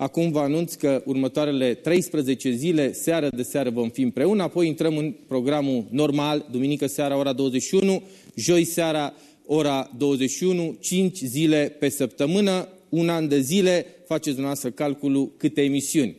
Acum vă anunț că următoarele 13 zile, seară de seară vom fi împreună, apoi intrăm în programul normal, duminică seara ora 21, joi seara ora 21, 5 zile pe săptămână, un an de zile, faceți dumneavoastră calculul câte emisiuni.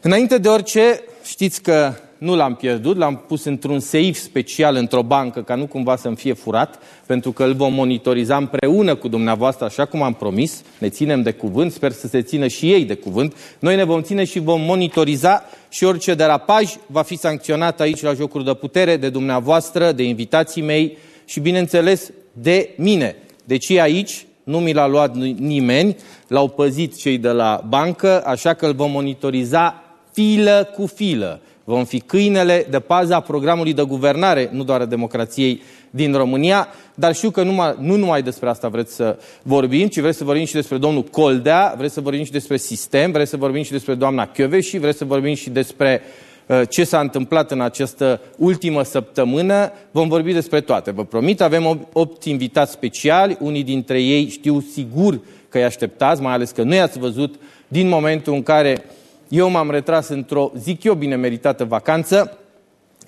Înainte de orice, știți că nu l-am pierdut, l-am pus într-un seif special într-o bancă ca nu cumva să-mi fie furat, pentru că îl vom monitoriza împreună cu dumneavoastră, așa cum am promis, ne ținem de cuvânt, sper să se țină și ei de cuvânt. Noi ne vom ține și vom monitoriza și orice derapaj va fi sancționat aici la Jocuri de Putere de dumneavoastră, de invitații mei și, bineînțeles, de mine. Deci aici nu mi l-a luat nimeni, l-au păzit cei de la bancă, așa că îl vom monitoriza filă cu filă. Vom fi câinele de pază a programului de guvernare, nu doar a democrației din România, dar știu că numai, nu numai despre asta vreți să vorbim, ci vreți să vorbim și despre domnul Coldea, vreți să vorbim și despre sistem, vreți să vorbim și despre doamna și vreți să vorbim și despre uh, ce s-a întâmplat în această ultimă săptămână. Vom vorbi despre toate, vă promit. Avem opt invitați speciali, unii dintre ei știu sigur că îi așteptați, mai ales că nu i-ați văzut din momentul în care eu m-am retras într-o, zic eu, bine meritată vacanță.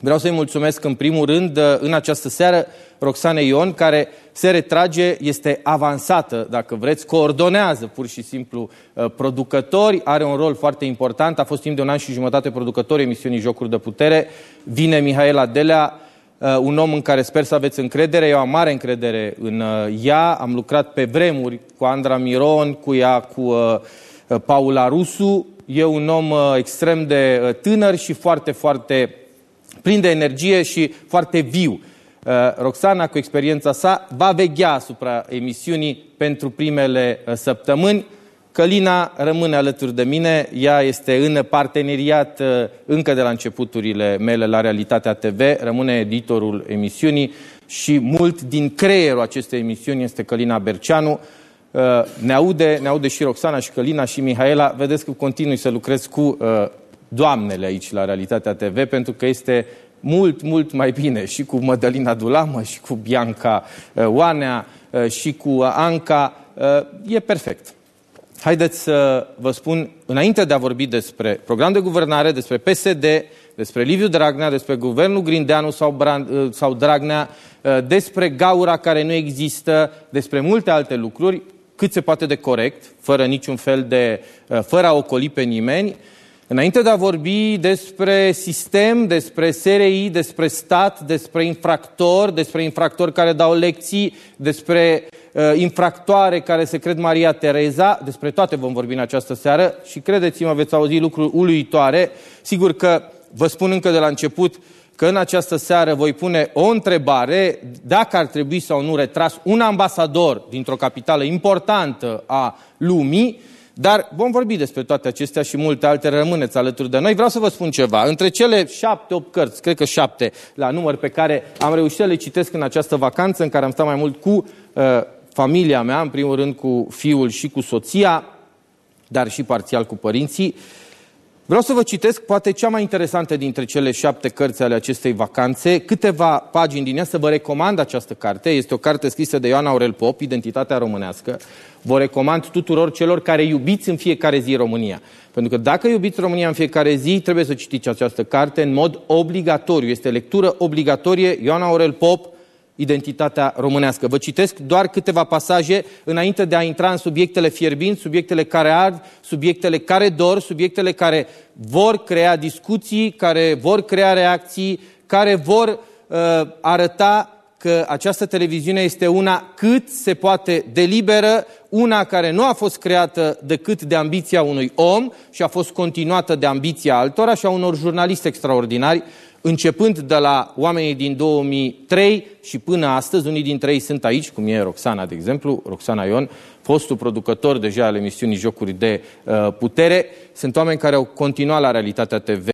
Vreau să-i mulțumesc în primul rând în această seară Roxane Ion, care se retrage, este avansată, dacă vreți, coordonează pur și simplu uh, producători, are un rol foarte important, a fost timp de un an și jumătate producător emisiunii Jocuri de Putere, vine Mihaela Delea, uh, un om în care sper să aveți încredere, eu am mare încredere în uh, ea, am lucrat pe vremuri cu Andra Miron, cu ea, cu Paula Rusu, e un om uh, extrem de uh, tânăr și foarte, foarte plin de energie și foarte viu. Uh, Roxana, cu experiența sa, va veghea asupra emisiunii pentru primele săptămâni. Călina rămâne alături de mine, ea este în parteneriat încă de la începuturile mele la Realitatea TV, rămâne editorul emisiunii și mult din creierul acestei emisiuni este Călina Berceanu. Uh, ne aude, ne aude și Roxana, și Călina, și Mihaela. Vedeți că continui să lucrez cu uh, doamnele aici la Realitatea TV, pentru că este mult, mult mai bine și cu Mădălina Dulamă, și cu Bianca uh, Oanea, și cu Anca. E perfect. Haideți să vă spun, înainte de a vorbi despre program de guvernare, despre PSD, despre Liviu Dragnea, despre guvernul Grindeanu sau, Brand, sau Dragnea, despre gaura care nu există, despre multe alte lucruri, cât se poate de corect, fără niciun fel de, uh, fără a ocoli pe nimeni, înainte de a vorbi despre sistem, despre SRI, despre stat, despre infractori, despre infractori care dau lecții, despre uh, infractoare care se cred Maria Tereza, despre toate vom vorbi în această seară și credeți-mă, veți auzi lucruri uluitoare. Sigur că vă spun încă de la început, că în această seară voi pune o întrebare dacă ar trebui sau nu retras un ambasador dintr-o capitală importantă a lumii, dar vom vorbi despre toate acestea și multe alte, rămâneți alături de noi. Vreau să vă spun ceva. Între cele șapte, opt cărți, cred că șapte la număr pe care am reușit să le citesc în această vacanță, în care am stat mai mult cu uh, familia mea, în primul rând cu fiul și cu soția, dar și parțial cu părinții, uh, Vreau să vă citesc poate cea mai interesantă dintre cele șapte cărți ale acestei vacanțe, câteva pagini din ea, să vă recomand această carte. Este o carte scrisă de Ioan Aurel Pop, Identitatea românească. Vă recomand tuturor celor care iubiți în fiecare zi România. Pentru că dacă iubiți România în fiecare zi, trebuie să citiți această carte în mod obligatoriu. Este lectură obligatorie. Ioan Aurel Pop, identitatea românească. Vă citesc doar câteva pasaje înainte de a intra în subiectele fierbinți, subiectele care ard, subiectele care dor, subiectele care vor crea discuții, care vor crea reacții, care vor uh, arăta că această televiziune este una cât se poate deliberă, una care nu a fost creată decât de ambiția unui om și a fost continuată de ambiția altora și a unor jurnaliști extraordinari începând de la oamenii din 2003 și până astăzi, unii dintre ei sunt aici, cum e Roxana, de exemplu, Roxana Ion, fostul producător deja al emisiunii Jocuri de uh, Putere, sunt oameni care au continuat la Realitatea TV,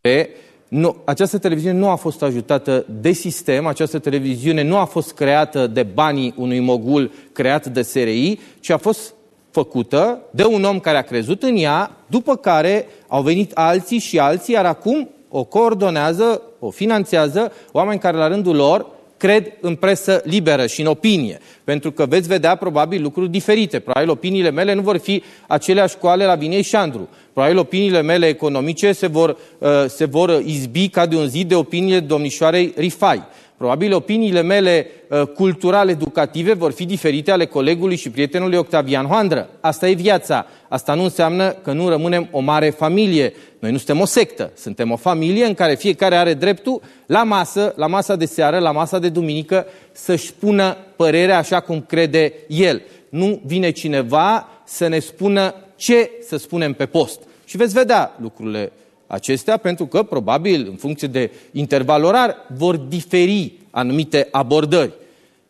nu, această televiziune nu a fost ajutată de sistem, această televiziune nu a fost creată de banii unui mogul creat de SRI, ci a fost făcută de un om care a crezut în ea, după care au venit alții și alții, iar acum o coordonează, o finanțează oameni care la rândul lor cred în presă liberă și în opinie, pentru că veți vedea probabil lucruri diferite. Probabil opiniile mele nu vor fi aceleași cu ale la Vinei Șandru. Probabil opiniile mele economice se vor, uh, se vor izbi ca de un zid de opiniile domnișoarei Rifai. Probabil opiniile mele uh, cultural-educative vor fi diferite ale colegului și prietenului Octavian Hoandră. Asta e viața. Asta nu înseamnă că nu rămânem o mare familie. Noi nu suntem o sectă, suntem o familie în care fiecare are dreptul la masă, la masa de seară, la masa de duminică, să-și spună părerea așa cum crede el. Nu vine cineva să ne spună ce să spunem pe post. Și veți vedea lucrurile acestea, pentru că, probabil, în funcție de interval orar, vor diferi anumite abordări.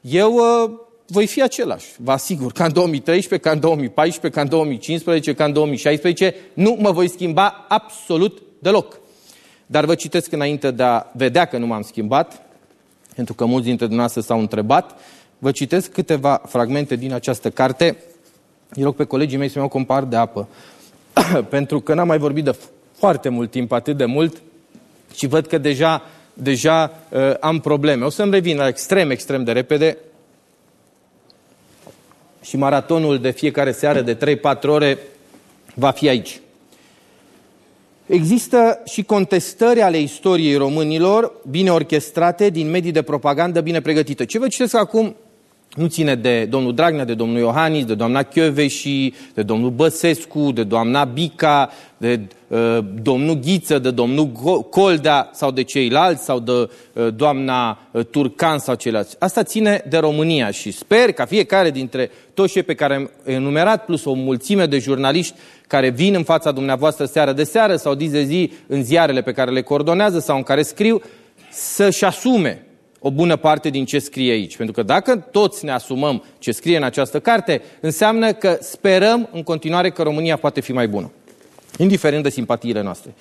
Eu uh, voi fi același, vă asigur, ca în 2013, ca în 2014, ca în 2015, ca în 2016, nu mă voi schimba absolut deloc. Dar vă citesc înainte de a vedea că nu m-am schimbat, pentru că mulți dintre dumneavoastră s-au întrebat, vă citesc câteva fragmente din această carte. Îi rog pe colegii mei să mi-au compar de apă, pentru că n-am mai vorbit de foarte mult timp, atât de mult, și văd că deja, deja uh, am probleme. O să-mi revin la extrem, extrem de repede. Și maratonul de fiecare seară de 3-4 ore va fi aici. Există și contestări ale istoriei românilor, bine orchestrate, din medii de propagandă bine pregătite. Ce vă citesc acum nu ține de domnul Dragnea, de domnul Iohannis, de doamna Chioveși, de domnul Băsescu, de doamna Bica, de uh, domnul Ghiță, de domnul Coldea sau de ceilalți sau de uh, doamna uh, Turcan sau ceilalți. Asta ține de România și sper ca fiecare dintre toți cei pe care am enumerat, plus o mulțime de jurnaliști care vin în fața dumneavoastră seară de seară sau zi de zi în ziarele pe care le coordonează sau în care scriu, să-și asume o bună parte din ce scrie aici. Pentru că dacă toți ne asumăm ce scrie în această carte, înseamnă că sperăm în continuare că România poate fi mai bună, indiferent de simpatiile noastre.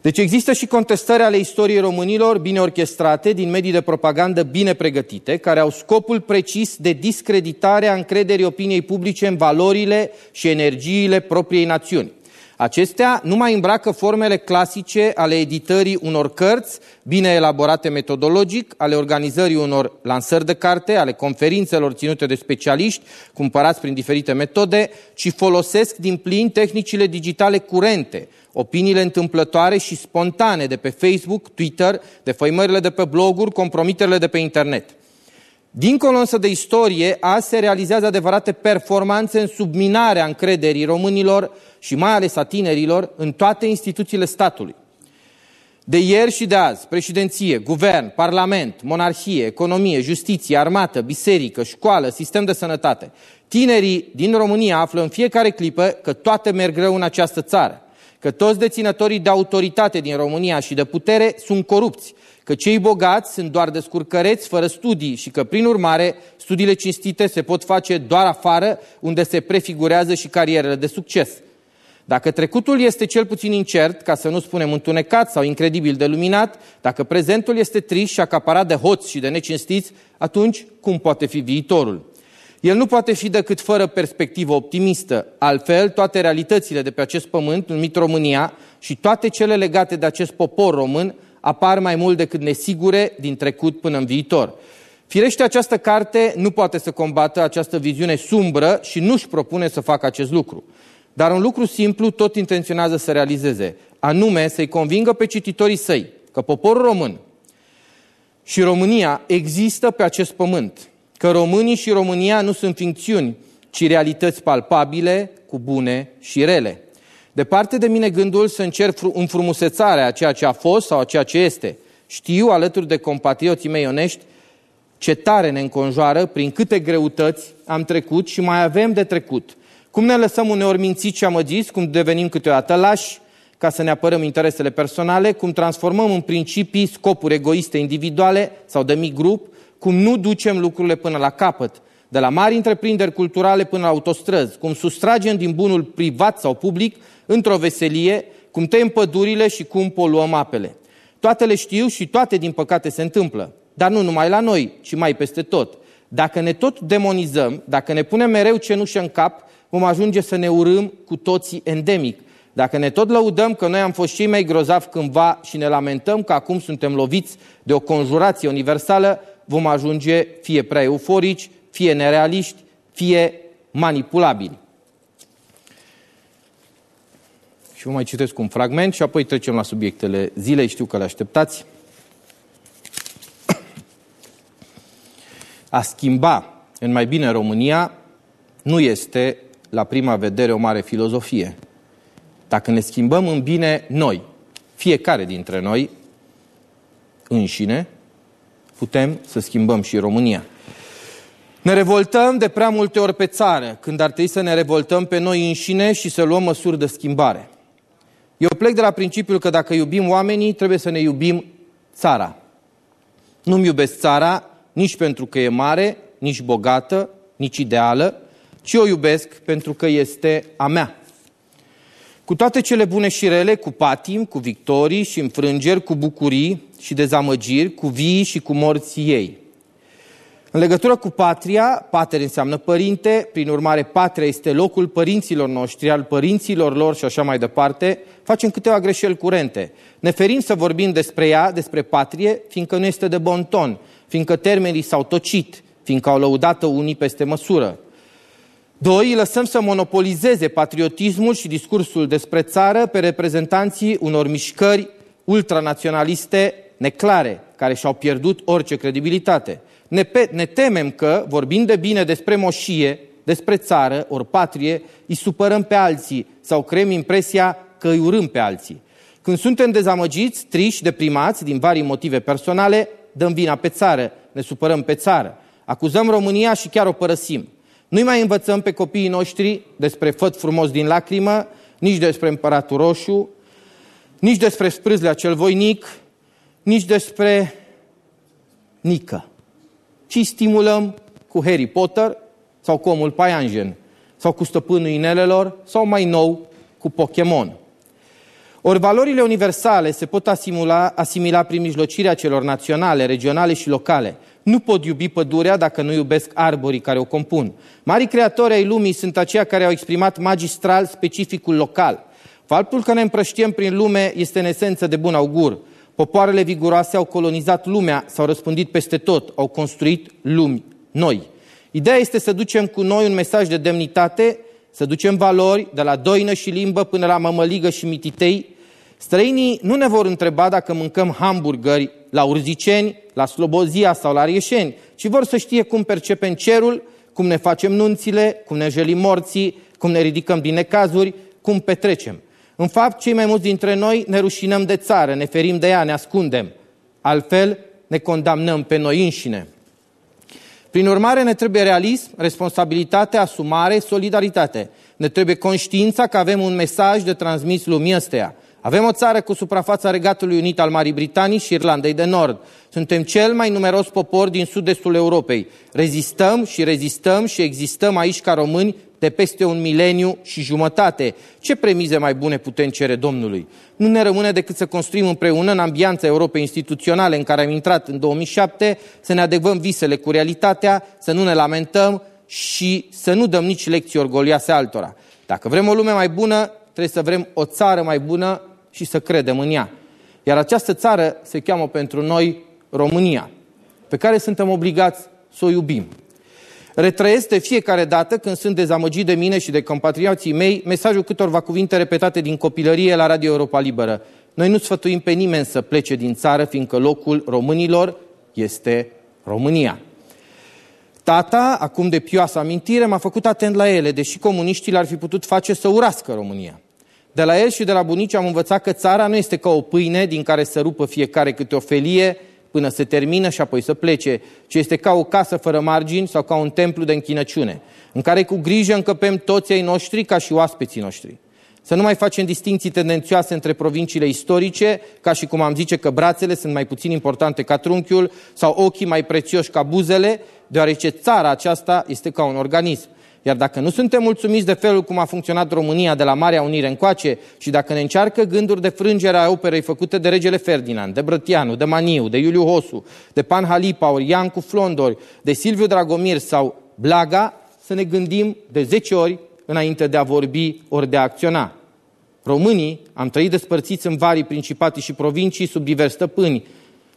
Deci există și contestări ale istoriei românilor bine orchestrate, din medii de propagandă bine pregătite, care au scopul precis de discreditare a încrederii opiniei publice în valorile și energiile propriei națiuni. Acestea nu mai îmbracă formele clasice ale editării unor cărți, bine elaborate metodologic, ale organizării unor lansări de carte, ale conferințelor ținute de specialiști, cumpărați prin diferite metode, ci folosesc din plin tehnicile digitale curente, opiniile întâmplătoare și spontane de pe Facebook, Twitter, de făimările de pe bloguri, compromiterile de pe internet. Dincolo însă de istorie, azi se realizează adevărate performanțe în subminarea încrederii românilor și mai ales a tinerilor în toate instituțiile statului. De ieri și de azi, președinție, guvern, parlament, monarhie, economie, justiție, armată, biserică, școală, sistem de sănătate. Tinerii din România află în fiecare clipă că toate merg rău în această țară, că toți deținătorii de autoritate din România și de putere sunt corupți, că cei bogați sunt doar descurcăreți fără studii și că, prin urmare, studiile cinstite se pot face doar afară, unde se prefigurează și carierele de succes. Dacă trecutul este cel puțin incert, ca să nu spunem întunecat sau incredibil de luminat, dacă prezentul este trist și acaparat de hoți și de necinstiți, atunci cum poate fi viitorul? El nu poate fi decât fără perspectivă optimistă. Altfel, toate realitățile de pe acest pământ, numit România, și toate cele legate de acest popor român, apar mai mult decât nesigure din trecut până în viitor. Firește, această carte nu poate să combată această viziune sumbră și nu-și propune să facă acest lucru. Dar un lucru simplu tot intenționează să realizeze, anume să-i convingă pe cititorii săi că poporul român și România există pe acest pământ, că românii și România nu sunt fincțiuni, ci realități palpabile cu bune și rele. Departe de mine gândul să încerc înfrumusețarea a ceea ce a fost sau a ceea ce este. Știu, alături de compatrioții mei onești, ce tare ne înconjoară, prin câte greutăți am trecut și mai avem de trecut. Cum ne lăsăm uneori mințiți și amăgiți, cum devenim câteodată lași ca să ne apărăm interesele personale, cum transformăm în principii scopuri egoiste individuale sau de mic grup, cum nu ducem lucrurile până la capăt, de la mari întreprinderi culturale până la autostrăzi, cum sustragem din bunul privat sau public într-o veselie, cum tăiem pădurile și cum poluăm apele. Toate le știu și toate, din păcate, se întâmplă. Dar nu numai la noi, ci mai peste tot. Dacă ne tot demonizăm, dacă ne punem mereu cenușă în cap, vom ajunge să ne urâm cu toții endemic. Dacă ne tot lăudăm că noi am fost cei mai grozavi cândva și ne lamentăm că acum suntem loviți de o conjurație universală, vom ajunge fie prea euforici, fie nerealiști, fie manipulabili. Și vă mai citesc un fragment și apoi trecem la subiectele zilei. Știu că le așteptați. A schimba în mai bine România nu este la prima vedere o mare filozofie. Dacă ne schimbăm în bine noi, fiecare dintre noi, înșine, putem să schimbăm și România. Ne revoltăm de prea multe ori pe țară, când ar trebui să ne revoltăm pe noi înșine și să luăm măsuri de schimbare. Eu plec de la principiul că dacă iubim oamenii, trebuie să ne iubim țara. Nu-mi iubesc țara nici pentru că e mare, nici bogată, nici ideală, ci o iubesc pentru că este a mea. Cu toate cele bune și rele, cu patim, cu victorii și înfrângeri, cu bucurii și dezamăgiri, cu vii și cu morții ei. În legătură cu patria, pater înseamnă părinte, prin urmare patria este locul părinților noștri, al părinților lor și așa mai departe, facem câteva greșeli curente. Ne ferim să vorbim despre ea, despre patrie, fiindcă nu este de bon ton, fiindcă termenii s-au tocit, fiindcă au lăudat unii peste măsură. Doi, lăsăm să monopolizeze patriotismul și discursul despre țară pe reprezentanții unor mișcări ultranaționaliste neclare, care și-au pierdut orice credibilitate. Ne, pe, ne temem că, vorbind de bine despre moșie, despre țară, ori patrie, îi supărăm pe alții sau creăm impresia că îi urâm pe alții. Când suntem dezamăgiți, triși, deprimați, din vari motive personale, dăm vina pe țară, ne supărăm pe țară. Acuzăm România și chiar o părăsim. Nu-i mai învățăm pe copiii noștri despre făt frumos din lacrimă, nici despre împăratul roșu, nici despre sprâzlea cel voinic, nici despre Nică. Ci stimulăm cu Harry Potter sau cu omul paianjen, sau cu stăpânul inelelor, sau mai nou cu Pokémon. Ori valorile universale se pot asimila, asimila prin mijlocirea celor naționale, regionale și locale. Nu pot iubi pădurea dacă nu iubesc arborii care o compun. Mari creatori ai lumii sunt aceia care au exprimat magistral specificul local. Faptul că ne împrăștiem prin lume este în esență de bun augur. Popoarele viguroase au colonizat lumea, s-au răspândit peste tot, au construit lumi noi. Ideea este să ducem cu noi un mesaj de demnitate, să ducem valori de la doină și limbă până la mămăligă și mititei. Străinii nu ne vor întreba dacă mâncăm hamburgeri la Urziceni, la Slobozia sau la Rieșeni, ci vor să știe cum percepem cerul, cum ne facem nunțile, cum ne jelim morții, cum ne ridicăm din necazuri, cum petrecem. În fapt, cei mai mulți dintre noi ne rușinăm de țară, ne ferim de ea, ne ascundem. Altfel, ne condamnăm pe noi înșine. Prin urmare, ne trebuie realism, responsabilitate, asumare, solidaritate. Ne trebuie conștiința că avem un mesaj de transmis lumii ăsteia. Avem o țară cu suprafața Regatului Unit al Marii Britanii și Irlandei de Nord. Suntem cel mai numeros popor din sud-estul Europei. Rezistăm și rezistăm și existăm aici ca români de peste un mileniu și jumătate. Ce premize mai bune putem cere Domnului? Nu ne rămâne decât să construim împreună în ambianța Europei instituționale în care am intrat în 2007, să ne adecvăm visele cu realitatea, să nu ne lamentăm și să nu dăm nici lecții orgolioase altora. Dacă vrem o lume mai bună, trebuie să vrem o țară mai bună și să credem în ea. Iar această țară se cheamă pentru noi România, pe care suntem obligați să o iubim. Retrăiesc de fiecare dată când sunt dezamăgit de mine și de compatrioții mei mesajul câtorva cuvinte repetate din copilărie la Radio Europa Liberă. Noi nu sfătuim pe nimeni să plece din țară, fiindcă locul românilor este România. Tata, acum de pioasă amintire, m-a făcut atent la ele, deși comuniștii l-ar fi putut face să urască România. De la el și de la bunici am învățat că țara nu este ca o pâine din care să rupă fiecare câte o felie până se termină și apoi să plece, ci este ca o casă fără margini sau ca un templu de închinăciune, în care cu grijă încăpem toți ai noștri ca și oaspeții noștri. Să nu mai facem distinții tendențioase între provinciile istorice, ca și cum am zice că brațele sunt mai puțin importante ca trunchiul sau ochii mai prețioși ca buzele, deoarece țara aceasta este ca un organism. Iar dacă nu suntem mulțumiți de felul cum a funcționat România de la Marea Unire încoace și dacă ne încearcă gânduri de frângere a operei făcute de regele Ferdinand, de Brătianu, de Maniu, de Iuliu Hosu, de Pan Halipa, ori Iancu Flondori, de Silviu Dragomir sau Blaga, să ne gândim de 10 ori înainte de a vorbi ori de a acționa. Românii am trăit despărțiți în varii principate și provincii sub divers stăpâni,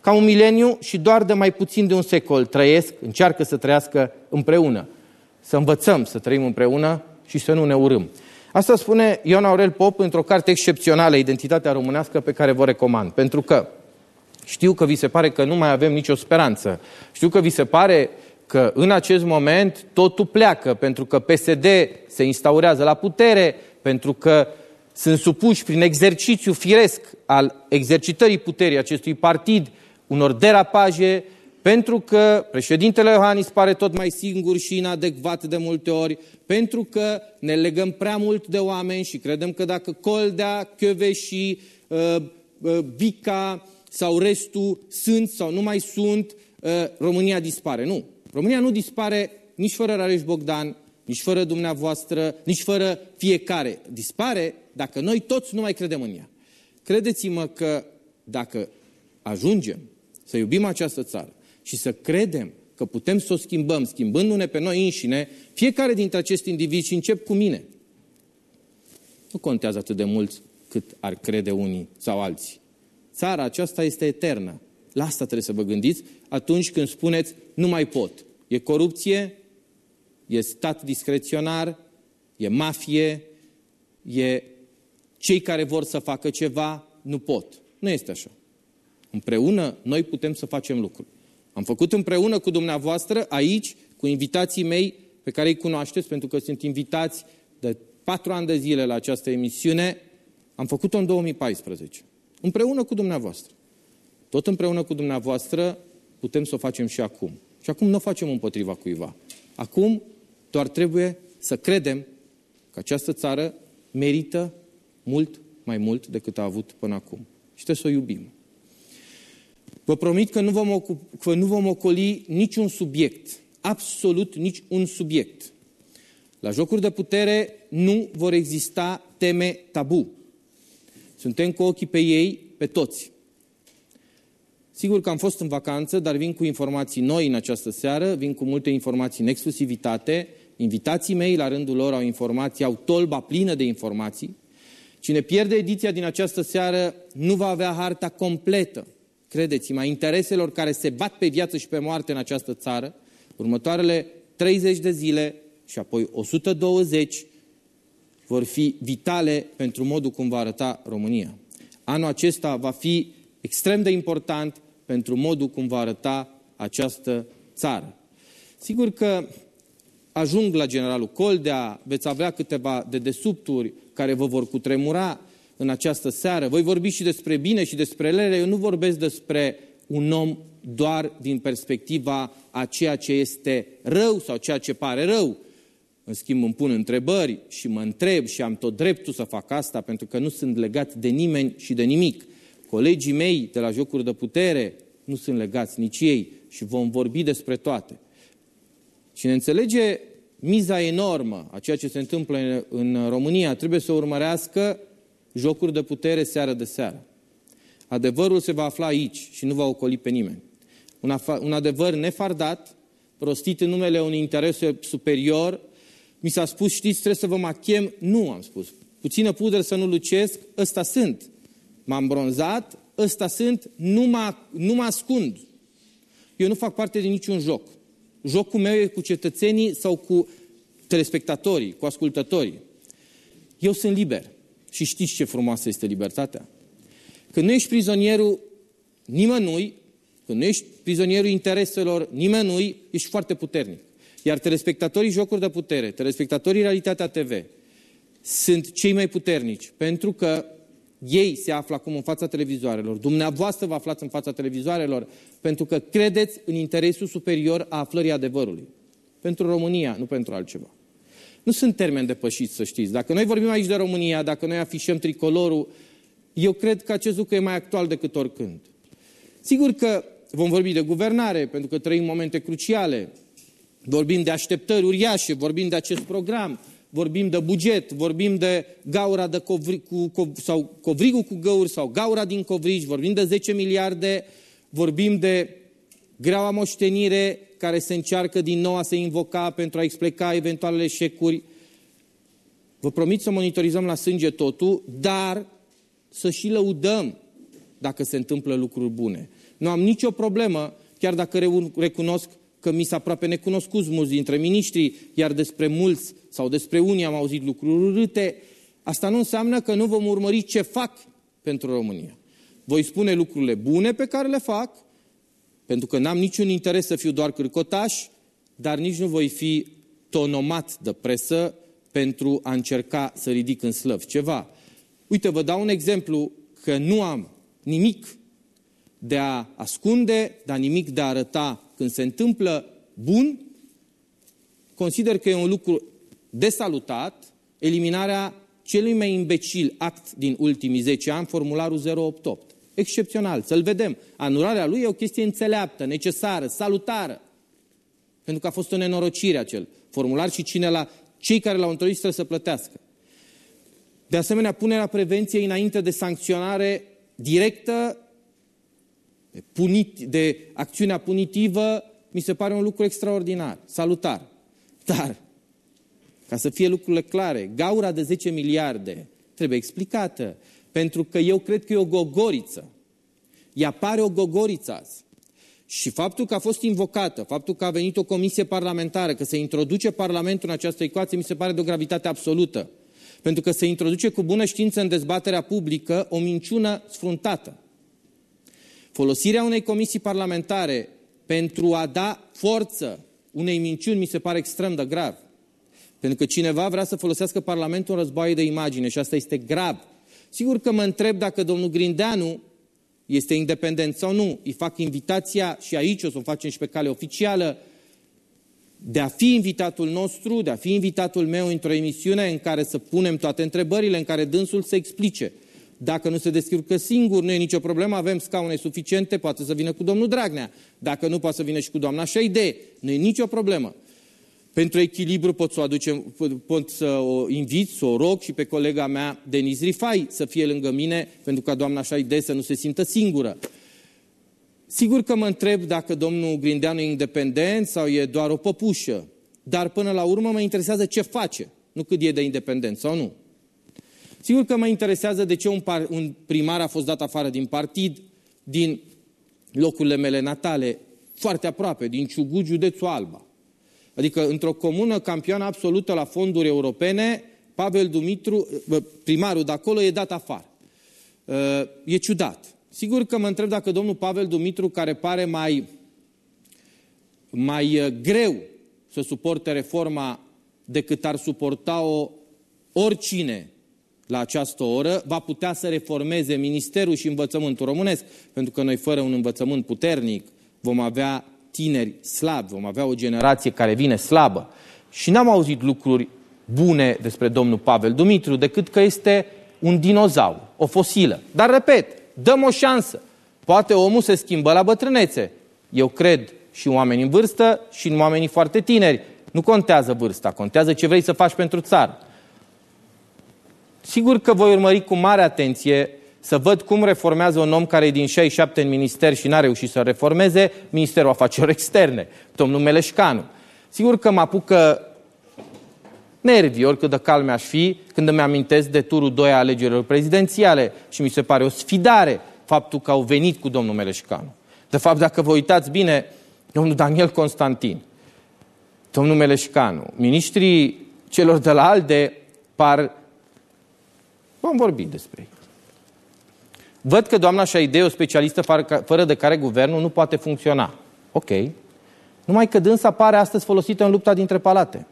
ca un mileniu și doar de mai puțin de un secol trăiesc, încearcă să trăiască împreună. Să învățăm să trăim împreună și să nu ne urâm. Asta spune Ion Aurel Pop într-o carte excepțională, Identitatea românească, pe care vă recomand. Pentru că știu că vi se pare că nu mai avem nicio speranță. Știu că vi se pare că în acest moment totul pleacă, pentru că PSD se instaurează la putere, pentru că sunt supuși prin exercițiu firesc al exercitării puterii acestui partid unor derapaje, pentru că președintele Iohannis pare tot mai singur și inadecvat de multe ori, pentru că ne legăm prea mult de oameni și credem că dacă Coldea, Chiove și uh, uh, Vica sau restul sunt sau nu mai sunt, uh, România dispare. Nu. România nu dispare nici fără Rareș Bogdan, nici fără dumneavoastră, nici fără fiecare. Dispare dacă noi toți nu mai credem în ea. Credeți-mă că dacă ajungem să iubim această țară și să credem că putem să o schimbăm, schimbându-ne pe noi înșine, fiecare dintre acești indivizi, și încep cu mine, nu contează atât de mult cât ar crede unii sau alții. Țara aceasta este eternă. La asta trebuie să vă gândiți atunci când spuneți nu mai pot. E corupție, e stat discreționar, e mafie, e cei care vor să facă ceva, nu pot. Nu este așa. Împreună noi putem să facem lucruri. Am făcut împreună cu dumneavoastră aici, cu invitații mei pe care îi cunoașteți, pentru că sunt invitați de patru ani de zile la această emisiune, am făcut-o în 2014. Împreună cu dumneavoastră. Tot împreună cu dumneavoastră putem să o facem și acum. Și acum nu o facem împotriva cuiva. Acum doar trebuie să credem că această țară merită mult mai mult decât a avut până acum. Și trebuie să o iubim. Vă promit că nu vom, ocup, că nu vom ocoli niciun subiect, absolut nici un subiect. La jocuri de putere nu vor exista teme tabu. Suntem cu ochii pe ei, pe toți. Sigur că am fost în vacanță, dar vin cu informații noi în această seară, vin cu multe informații în exclusivitate. Invitații mei, la rândul lor, au informații, au tolba plină de informații. Cine pierde ediția din această seară nu va avea harta completă, credeți-mă, a intereselor care se bat pe viață și pe moarte în această țară, următoarele 30 de zile și apoi 120 vor fi vitale pentru modul cum va arăta România. Anul acesta va fi extrem de important pentru modul cum va arăta această țară. Sigur că ajung la generalul Coldea, veți avea câteva dedesubturi care vă vor cutremura în această seară. Voi vorbi și despre bine și despre rele. Eu nu vorbesc despre un om doar din perspectiva a ceea ce este rău sau ceea ce pare rău. În schimb, îmi pun întrebări și mă întreb și am tot dreptul să fac asta pentru că nu sunt legat de nimeni și de nimic. Colegii mei de la Jocuri de Putere nu sunt legați nici ei și vom vorbi despre toate. Cine înțelege miza enormă a ceea ce se întâmplă în România trebuie să urmărească jocuri de putere seară de seară. Adevărul se va afla aici și nu va ocoli pe nimeni. Un, un adevăr nefardat, prostit în numele unui interes superior, mi s-a spus, știți, trebuie să vă machem. Nu, am spus. Puțină pudră să nu lucesc, ăsta sunt. M-am bronzat, ăsta sunt, nu mă, nu mă ascund. Eu nu fac parte din niciun joc. Jocul meu e cu cetățenii sau cu telespectatorii, cu ascultătorii. Eu sunt liber. Și știți ce frumoasă este libertatea? Când nu ești prizonierul nimănui, când nu ești prizonierul intereselor nimănui, ești foarte puternic. Iar telespectatorii jocuri de putere, telespectatorii Realitatea TV, sunt cei mai puternici, pentru că ei se află acum în fața televizoarelor. Dumneavoastră vă aflați în fața televizoarelor pentru că credeți în interesul superior a aflării adevărului. Pentru România, nu pentru altceva. Nu sunt termeni depășiți, să știți. Dacă noi vorbim aici de România, dacă noi afișăm tricolorul, eu cred că acest lucru e mai actual decât oricând. Sigur că vom vorbi de guvernare, pentru că trăim momente cruciale. Vorbim de așteptări uriașe, vorbim de acest program, vorbim de buget, vorbim de gaura de covri, cu, sau covrigul cu găuri sau gaura din covrigi, vorbim de 10 miliarde, vorbim de greaua moștenire care se încearcă din nou a se invoca pentru a explica eventualele eșecuri. Vă promit să monitorizăm la sânge totul, dar să și lăudăm dacă se întâmplă lucruri bune. Nu am nicio problemă, chiar dacă recunosc că mi s aproape necunoscuți mulți dintre miniștri, iar despre mulți sau despre unii am auzit lucruri urâte, asta nu înseamnă că nu vom urmări ce fac pentru România. Voi spune lucrurile bune pe care le fac, pentru că n-am niciun interes să fiu doar cârcotaș, dar nici nu voi fi tonomat de presă pentru a încerca să ridic în slăv ceva. Uite, vă dau un exemplu că nu am nimic de a ascunde, dar nimic de a arăta când se întâmplă bun, consider că e un lucru de salutat eliminarea celui mai imbecil act din ultimii 10 ani, formularul 088. Excepțional, să-l vedem. Anularea lui e o chestie înțeleaptă, necesară, salutară. Pentru că a fost o nenorocire acel formular și cine la cei care l-au întâlnit trebuie să plătească. De asemenea, punerea prevenției înainte de sancționare directă, de, punit, de acțiunea punitivă, mi se pare un lucru extraordinar, salutar. Dar, ca să fie lucrurile clare, gaura de 10 miliarde trebuie explicată, pentru că eu cred că e o gogoriță. Ea pare o gogoriță azi. Și faptul că a fost invocată, faptul că a venit o comisie parlamentară, că se introduce Parlamentul în această ecuație, mi se pare de o gravitate absolută. Pentru că se introduce cu bună știință în dezbaterea publică o minciună sfruntată. Folosirea unei comisii parlamentare pentru a da forță unei minciuni mi se pare extrem de grav. Pentru că cineva vrea să folosească Parlamentul în războaie de imagine și asta este grav. Sigur că mă întreb dacă domnul Grindeanu este independent sau nu. Îi fac invitația și aici o să o facem și pe cale oficială de a fi invitatul nostru, de a fi invitatul meu într-o emisiune în care să punem toate întrebările, în care dânsul să explice. Dacă nu se descurcă singur, nu e nicio problemă, avem scaune suficiente, poate să vină cu domnul Dragnea. Dacă nu, poate să vină și cu doamna Șaide. Nu e nicio problemă. Pentru echilibru pot să o, aducem, pot să o invit, să o rog și pe colega mea, Denis Rifai, să fie lângă mine, pentru ca doamna Șaide să nu se simtă singură. Sigur că mă întreb dacă domnul Grindeanu e independent sau e doar o păpușă, dar până la urmă mă interesează ce face, nu cât e de independent sau nu. Sigur că mă interesează de ce un, par, un primar a fost dat afară din partid, din locurile mele natale, foarte aproape, din Ciugu, județul Alba. Adică într-o comună campioană absolută la fonduri europene, Pavel Dumitru, primarul de acolo, e dat afară. E ciudat. Sigur că mă întreb dacă domnul Pavel Dumitru, care pare mai, mai greu să suporte reforma decât ar suporta-o oricine la această oră, va putea să reformeze Ministerul și Învățământul Românesc, pentru că noi, fără un învățământ puternic, vom avea tineri slabi, vom avea o generație care vine slabă. Și n-am auzit lucruri bune despre domnul Pavel Dumitru, decât că este un dinozaur, o fosilă. Dar, repet, dăm o șansă. Poate omul se schimbă la bătrânețe. Eu cred și în oameni în vârstă și în oamenii foarte tineri. Nu contează vârsta, contează ce vrei să faci pentru țară. Sigur că voi urmări cu mare atenție să văd cum reformează un om care e din 67 în minister și n-a reușit să reformeze Ministerul Afacerilor Externe, domnul Meleșcanu. Sigur că mă apucă nervii, oricât de calme aș fi, când îmi amintesc de turul 2 a alegerilor prezidențiale și mi se pare o sfidare faptul că au venit cu domnul Meleșcanu. De fapt, dacă vă uitați bine, domnul Daniel Constantin, domnul Meleșcanu, ministrii celor de la ALDE par... Vom vorbi despre ei. Văd că doamna Șaide e o specialistă fără de care guvernul nu poate funcționa. Ok. Numai că dânsa pare astăzi folosită în lupta dintre palate.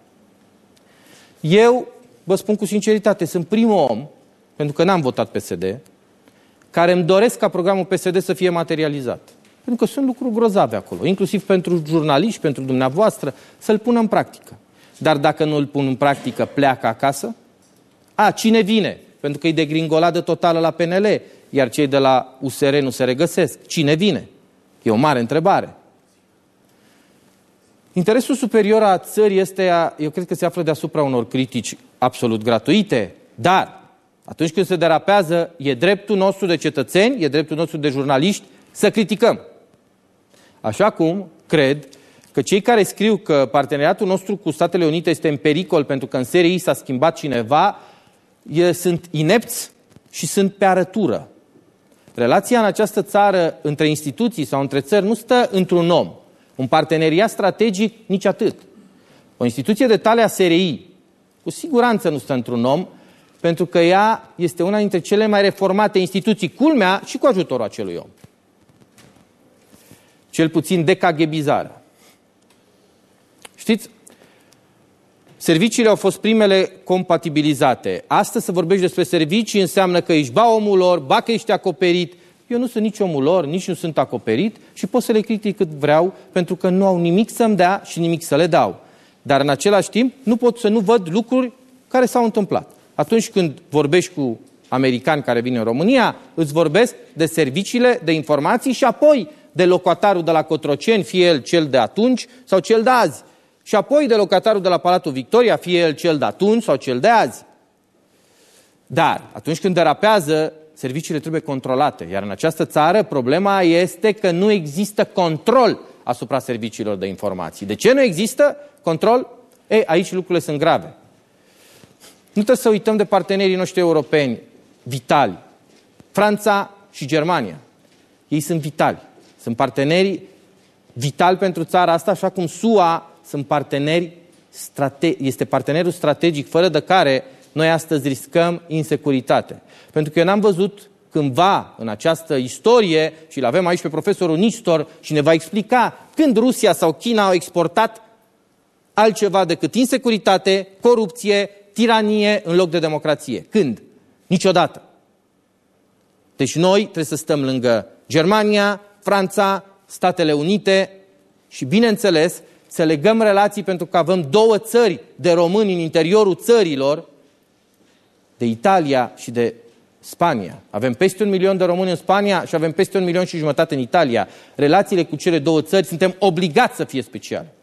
Eu, vă spun cu sinceritate, sunt primul om, pentru că n-am votat PSD, care îmi doresc ca programul PSD să fie materializat. Pentru că sunt lucruri grozave acolo, inclusiv pentru jurnaliști, pentru dumneavoastră, să-l pună în practică. Dar dacă nu îl pun în practică, pleacă acasă? A, cine vine? Pentru că e de gringoladă totală la PNL iar cei de la USR nu se regăsesc. Cine vine? E o mare întrebare. Interesul superior a țării este, eu cred că se află deasupra unor critici absolut gratuite, dar atunci când se derapează, e dreptul nostru de cetățeni, e dreptul nostru de jurnaliști să criticăm. Așa cum cred că cei care scriu că parteneriatul nostru cu Statele Unite este în pericol pentru că în serie s-a schimbat cineva, e, sunt inepți și sunt pe arătură. Relația în această țară între instituții sau între țări nu stă într-un om. Un parteneriat strategic, nici atât. O instituție de tale a SRI, cu siguranță nu stă într-un om, pentru că ea este una dintre cele mai reformate instituții, culmea și cu ajutorul acelui om. Cel puțin decaghebizarea. Știți, serviciile au fost primele compatibilizate. Astăzi să vorbești despre servicii înseamnă că ești ba omul lor, ba că ești acoperit. Eu nu sunt nici omul lor, nici nu sunt acoperit și pot să le critic cât vreau pentru că nu au nimic să-mi dea și nimic să le dau. Dar în același timp nu pot să nu văd lucruri care s-au întâmplat. Atunci când vorbești cu americani care vin în România, îți vorbesc de serviciile de informații și apoi de locatarul de la Cotroceni, fie el cel de atunci sau cel de azi. Și apoi de locatarul de la Palatul Victoria, fie el cel de atunci sau cel de azi. Dar atunci când derapează, serviciile trebuie controlate. Iar în această țară problema este că nu există control asupra serviciilor de informații. De ce nu există control? Ei, aici lucrurile sunt grave. Nu trebuie să uităm de partenerii noștri europeni vitali. Franța și Germania. Ei sunt vitali. Sunt parteneri vitali pentru țara asta, așa cum SUA sunt parteneri strate- este partenerul strategic fără de care noi astăzi riscăm insecuritate. Pentru că eu n-am văzut cândva în această istorie, și îl avem aici pe profesorul Nistor și ne va explica când Rusia sau China au exportat altceva decât insecuritate, corupție, tiranie în loc de democrație. Când? Niciodată. Deci noi trebuie să stăm lângă Germania, Franța, Statele Unite și, bineînțeles, să legăm relații pentru că avem două țări de români în interiorul țărilor, de Italia și de Spania. Avem peste un milion de români în Spania și avem peste un milion și jumătate în Italia. Relațiile cu cele două țări suntem obligați să fie speciale.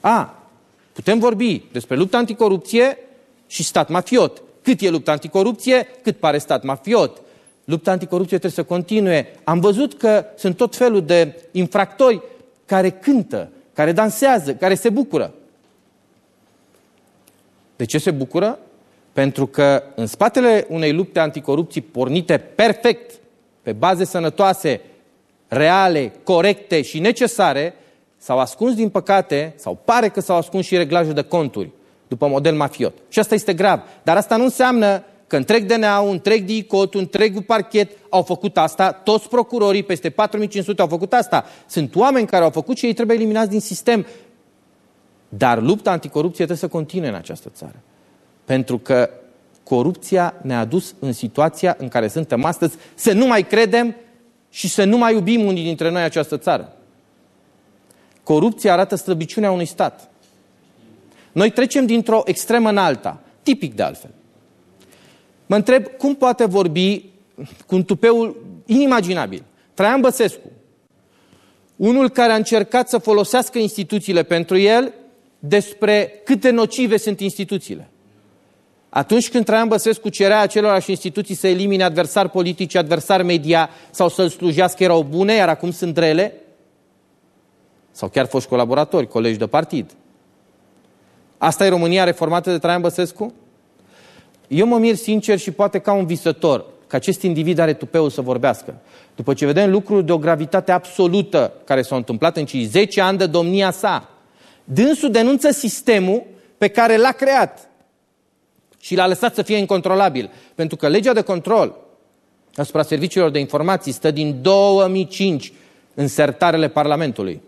A, putem vorbi despre lupta anticorupție și stat mafiot. Cât e lupta anticorupție, cât pare stat mafiot. Lupta anticorupție trebuie să continue. Am văzut că sunt tot felul de infractori care cântă, care dansează, care se bucură. De ce se bucură? Pentru că în spatele unei lupte anticorupții pornite perfect, pe baze sănătoase, reale, corecte și necesare, s-au ascuns, din păcate, sau pare că s-au ascuns și reglaje de conturi, după model mafiot. Și asta este grav. Dar asta nu înseamnă că întreg DNA-ul, întreg DICOT, întregul parchet au făcut asta, toți procurorii, peste 4500 au făcut asta. Sunt oameni care au făcut și ei trebuie eliminați din sistem. Dar lupta anticorupție trebuie să continue în această țară. Pentru că corupția ne-a dus în situația în care suntem astăzi să nu mai credem și să nu mai iubim unii dintre noi această țară. Corupția arată slăbiciunea unui stat. Noi trecem dintr-o extremă în alta, tipic de altfel. Mă întreb cum poate vorbi cu un tupeu inimaginabil. Traian Băsescu, unul care a încercat să folosească instituțiile pentru el, despre câte nocive sunt instituțiile. Atunci când Traian Băsescu cerea acelorași instituții să elimine adversari politici, adversari media sau să-l slujească, erau bune, iar acum sunt rele, sau chiar foști colaboratori, colegi de partid. Asta e România reformată de Traian Băsescu? Eu mă mir sincer și poate ca un visător că acest individ are tupeul să vorbească. După ce vedem lucruri de o gravitate absolută care s-au întâmplat în cei 10 ani de domnia sa, dânsul denunță sistemul pe care l-a creat și l-a lăsat să fie incontrolabil. Pentru că legea de control asupra serviciilor de informații stă din 2005 în sertarele Parlamentului.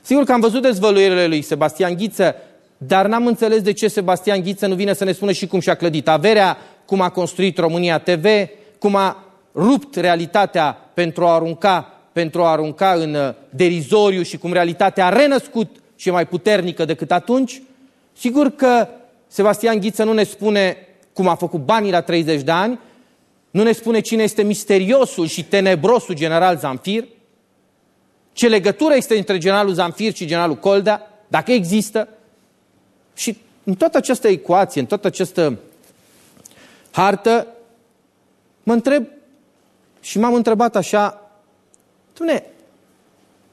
Sigur că am văzut dezvăluirile lui Sebastian Ghiță, dar n-am înțeles de ce Sebastian Ghiță nu vine să ne spună și cum și-a clădit averea, cum a construit România TV, cum a rupt realitatea pentru a arunca, pentru a arunca în uh, derizoriu și cum realitatea a renăscut și e mai puternică decât atunci. Sigur că Sebastian Ghiță nu ne spune cum a făcut banii la 30 de ani, nu ne spune cine este misteriosul și tenebrosul general Zamfir, ce legătură este între generalul Zamfir și generalul Coldea, dacă există. Și în toată această ecuație, în toată această hartă, mă întreb și m-am întrebat așa, Dune,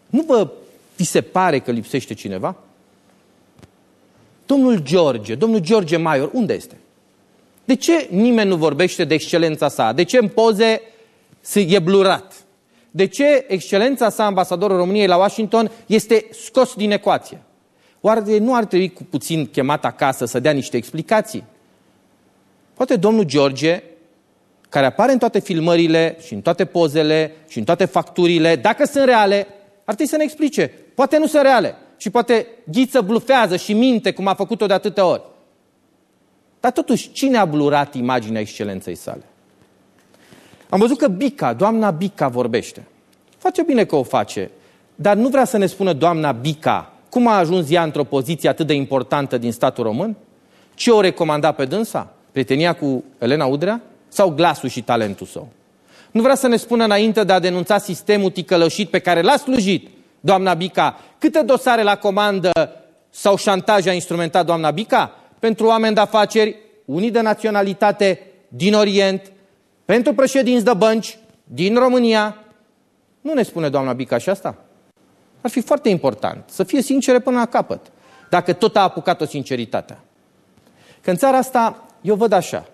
nu vă vi se pare că lipsește cineva? Domnul George, domnul George Maior, unde este? De ce nimeni nu vorbește de excelența sa? De ce în poze e blurat? De ce excelența sa, ambasadorul României la Washington, este scos din ecuație? Oare nu ar trebui cu puțin chemat acasă să dea niște explicații? Poate domnul George, care apare în toate filmările și în toate pozele și în toate facturile, dacă sunt reale, ar trebui să ne explice. Poate nu sunt reale și poate ghiță blufează și minte cum a făcut-o de atâtea ori. Dar totuși, cine a blurat imaginea excelenței sale? Am văzut că Bica, doamna Bica vorbește. Face bine că o face, dar nu vrea să ne spună doamna Bica cum a ajuns ea într-o poziție atât de importantă din statul român? Ce o recomanda pe dânsa? Prietenia cu Elena Udrea? Sau glasul și talentul său? Nu vrea să ne spună înainte de a denunța sistemul ticălășit pe care l-a slujit doamna Bica, câte dosare la comandă sau șantaj a instrumentat doamna Bica pentru oameni de afaceri, unii de naționalitate din Orient, pentru președinți de bănci din România. Nu ne spune doamna Bica și asta? Ar fi foarte important să fie sincere până la capăt, dacă tot a apucat-o sinceritatea. Că în țara asta eu văd așa,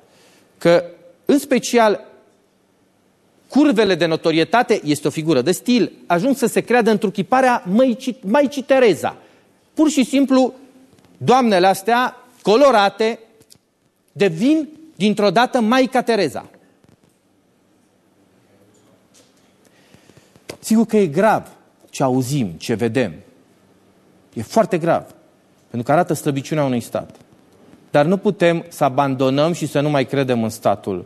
că în special curvele de notorietate, este o figură de stil, ajung să se creadă întruchiparea Maicii Tereza. Pur și simplu, doamnele astea, colorate, devin dintr-o dată Maica Tereza. Sigur că e grav ce auzim, ce vedem. E foarte grav, pentru că arată slăbiciunea unui stat. Dar nu putem să abandonăm și să nu mai credem în statul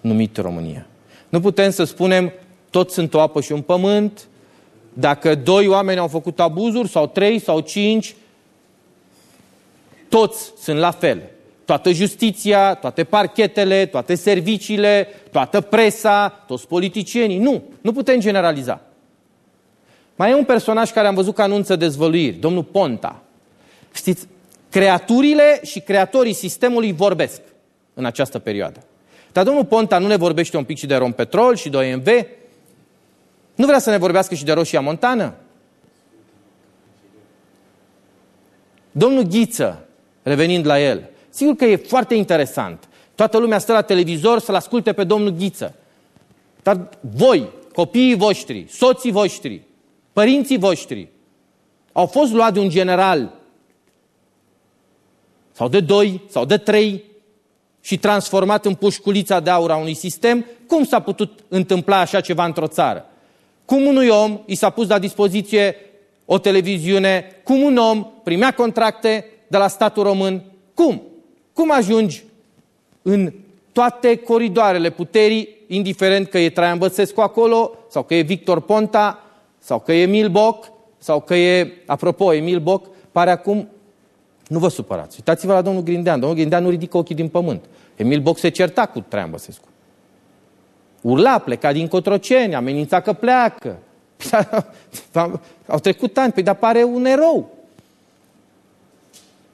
numit România. Nu putem să spunem toți sunt o apă și un pământ, dacă doi oameni au făcut abuzuri, sau trei, sau cinci, toți sunt la fel. Toată justiția, toate parchetele, toate serviciile, toată presa, toți politicienii. Nu, nu putem generaliza. Mai e un personaj care am văzut că anunță dezvăluiri, domnul Ponta. Știți, creaturile și creatorii sistemului vorbesc în această perioadă. Dar domnul Ponta nu ne vorbește un pic și de Rompetrol și de OMV? Nu vrea să ne vorbească și de Roșia Montană? Domnul Ghiță, revenind la el, sigur că e foarte interesant. Toată lumea stă la televizor să-l asculte pe domnul Ghiță. Dar voi, copiii voștri, soții voștri, părinții voștri, au fost luați de un general sau de doi, sau de trei, și transformat în pușculița de aur a unui sistem, cum s-a putut întâmpla așa ceva într-o țară? Cum unui om i s-a pus la dispoziție o televiziune, cum un om primea contracte de la statul român? Cum? Cum ajungi în toate coridoarele puterii, indiferent că e Traian Băsescu acolo, sau că e Victor Ponta, sau că e Emil Boc, sau că e, apropo, Emil Boc, pare acum nu vă supărați. Uitați-vă la domnul Grindean. Domnul Grindean nu ridică ochii din pământ. Emil Boc se certa cu Traian Băsescu. Urla, pleca din Cotroceni, amenința că pleacă. Au trecut ani, păi dar pare un erou.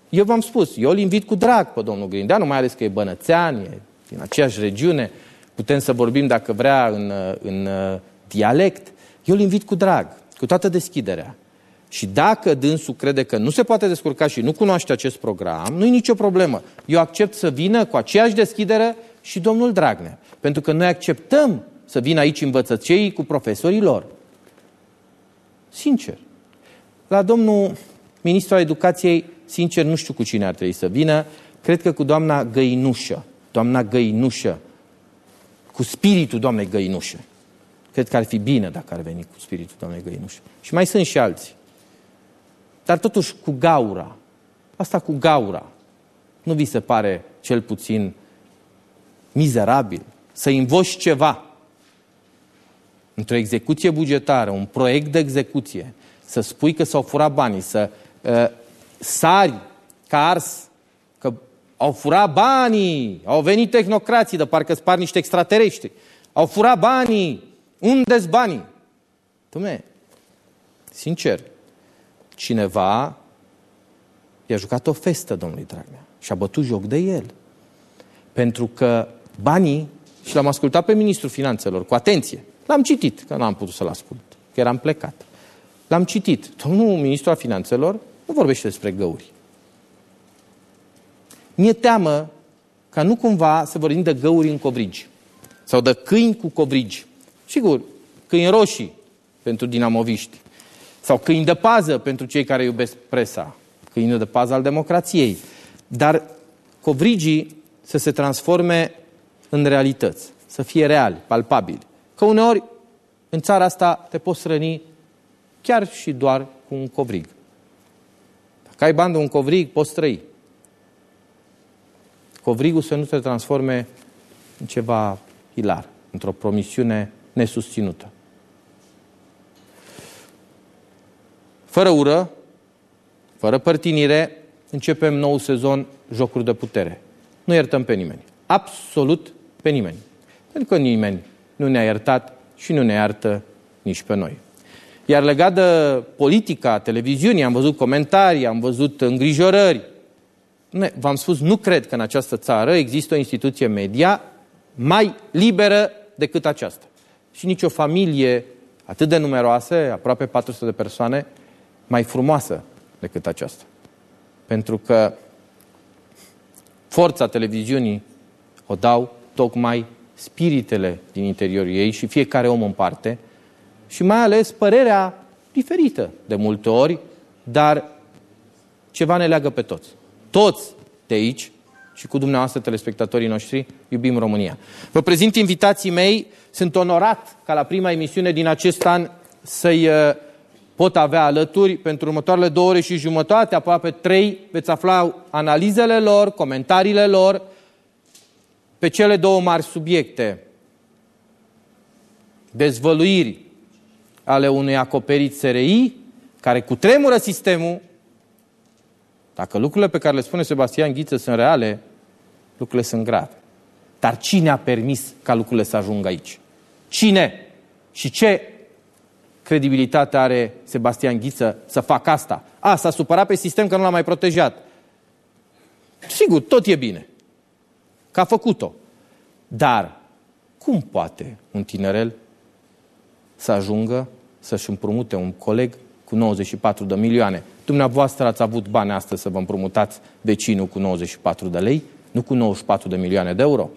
Eu v-am spus, eu îl invit cu drag pe domnul Grindeanu, mai ales că e bănățean, e din aceeași regiune, putem să vorbim, dacă vrea, în, în dialect. Eu îl invit cu drag, cu toată deschiderea. Și dacă dânsul crede că nu se poate descurca și nu cunoaște acest program, nu e nicio problemă. Eu accept să vină cu aceeași deschidere și domnul Dragnea. Pentru că noi acceptăm să vină aici învățăcei cu profesorii lor. Sincer. La domnul ministru al educației, sincer, nu știu cu cine ar trebui să vină. Cred că cu doamna Găinușă. Doamna Găinușă. Cu spiritul doamnei Găinușă. Cred că ar fi bine dacă ar veni cu spiritul doamnei Găinușă. Și mai sunt și alții. Dar totuși cu gaura. Asta cu gaura. Nu vi se pare cel puțin mizerabil să invoși ceva într-o execuție bugetară, un proiect de execuție, să spui că s-au furat banii, să uh, sari ca ars, că au furat banii, au venit tehnocrații, de parcă spar niște extraterestri, au furat banii, unde-s banii? Dumne, sincer, cineva i-a jucat o festă domnului Dragnea și a bătut joc de el. Pentru că banii, și l-am ascultat pe ministrul finanțelor cu atenție, l-am citit, că n-am putut să-l ascult, că eram plecat. L-am citit. Domnul ministru al finanțelor nu vorbește despre găuri. Mi-e teamă ca nu cumva să vorbim de găuri în covrigi sau de câini cu covrigi. Sigur, câini roșii pentru dinamoviști sau câini de pază pentru cei care iubesc presa, câini de pază al democrației. Dar covrigii să se transforme în realități, să fie reali, palpabili. Că uneori în țara asta te poți răni chiar și doar cu un covrig. Dacă ai bani de un covrig, poți trăi. Covrigul să nu se transforme în ceva hilar, într-o promisiune nesusținută. Fără ură, fără părtinire, începem nou sezon Jocuri de Putere. Nu iertăm pe nimeni. Absolut pe nimeni. Pentru că nimeni nu ne-a iertat și nu ne iartă nici pe noi. Iar legat de politica televiziunii, am văzut comentarii, am văzut îngrijorări. V-am spus, nu cred că în această țară există o instituție media mai liberă decât aceasta. Și nicio familie atât de numeroasă, aproape 400 de persoane, mai frumoasă decât aceasta. Pentru că forța televiziunii o dau tocmai spiritele din interiorul ei și fiecare om în parte și mai ales părerea diferită de multe ori, dar ceva ne leagă pe toți. Toți de aici și cu dumneavoastră, telespectatorii noștri, iubim România. Vă prezint invitații mei. Sunt onorat ca la prima emisiune din acest an să-i uh, pot avea alături pentru următoarele două ore și jumătate, aproape trei, veți afla analizele lor, comentariile lor pe cele două mari subiecte. Dezvăluiri ale unui acoperit SRI care cutremură sistemul. Dacă lucrurile pe care le spune Sebastian Ghiță sunt reale, lucrurile sunt grave. Dar cine a permis ca lucrurile să ajungă aici? Cine? Și ce credibilitate are Sebastian Ghiță să facă asta? A, s-a supărat pe sistem că nu l-a mai protejat. Sigur, tot e bine. Că a făcut-o. Dar cum poate un tinerel să ajungă să-și împrumute un coleg cu 94 de milioane? Dumneavoastră ați avut bani astăzi să vă împrumutați vecinul cu 94 de lei, nu cu 94 de milioane de euro.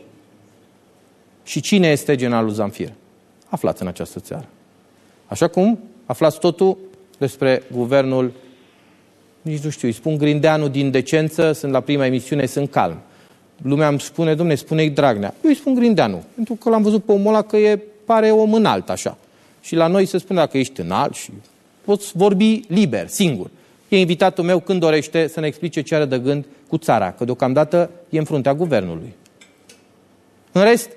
Și cine este generalul Zamfir? Aflați în această țară. Așa cum aflați totul despre guvernul, nici nu știu, îi spun Grindeanu din decență, sunt la prima emisiune, sunt calm. Lumea îmi spune, domne, spune-i Dragnea. Eu îi spun Grindeanu, pentru că l-am văzut pe omul ăla că e, pare om înalt, așa. Și la noi se spune dacă ești înalt și poți vorbi liber, singur. E invitatul meu când dorește să ne explice ce are de gând cu țara, că deocamdată e în fruntea guvernului. În rest,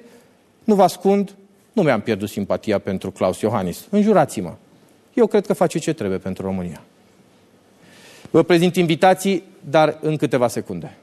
nu vă ascund, nu mi-am pierdut simpatia pentru Claus Iohannis. Înjurați-mă. Eu cred că face ce trebuie pentru România. Vă prezint invitații, dar în câteva secunde.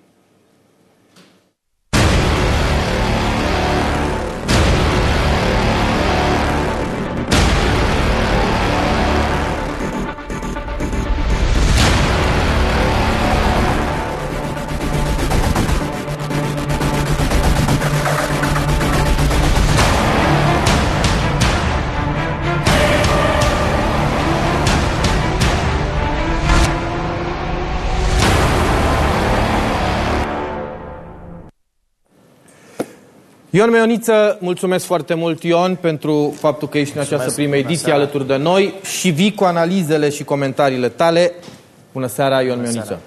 Ion Meoniță, mulțumesc foarte mult, Ion, pentru faptul că ești mulțumesc, în această primă ediție alături de noi și vii cu analizele și comentariile tale. Bună seara, Ion Bună Meoniță.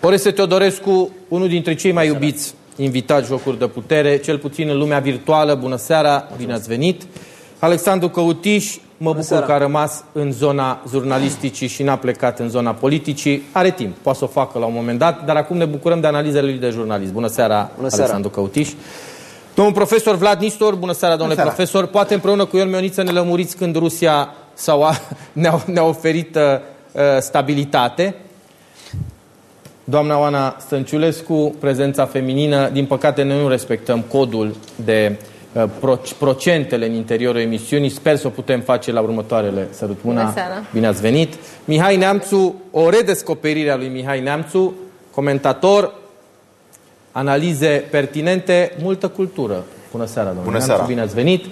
Oreste Teodorescu, unul dintre cei mai iubiți invitați jocuri de putere, cel puțin în lumea virtuală. Bună seara, mulțumesc. bine ați venit. Alexandru Căutiș, mă Bună bucur seara. că a rămas în zona jurnalisticii și n-a plecat în zona politicii. Are timp, poate să o facă la un moment dat, dar acum ne bucurăm de analizele lui de jurnalist. Bună seara, bună seara. Alexandru Căutiș. Domnul profesor Vlad Nistor, bună seara, domnule bună seara. profesor. Poate împreună cu Ion Mioniță ne lămuriți când Rusia sau a, ne-a, ne oferit uh, uh, stabilitate. Doamna Oana Stănciulescu, prezența feminină, din păcate noi nu respectăm codul de uh, procentele în interiorul emisiunii. Sper să o putem face la următoarele săptămâna. Bună seara. Bine ați venit. Mihai Neamțu, o redescoperire a lui Mihai Neamțu, comentator, analize pertinente, multă cultură. Bună seara, domnule. Bună seara. Bine ați venit.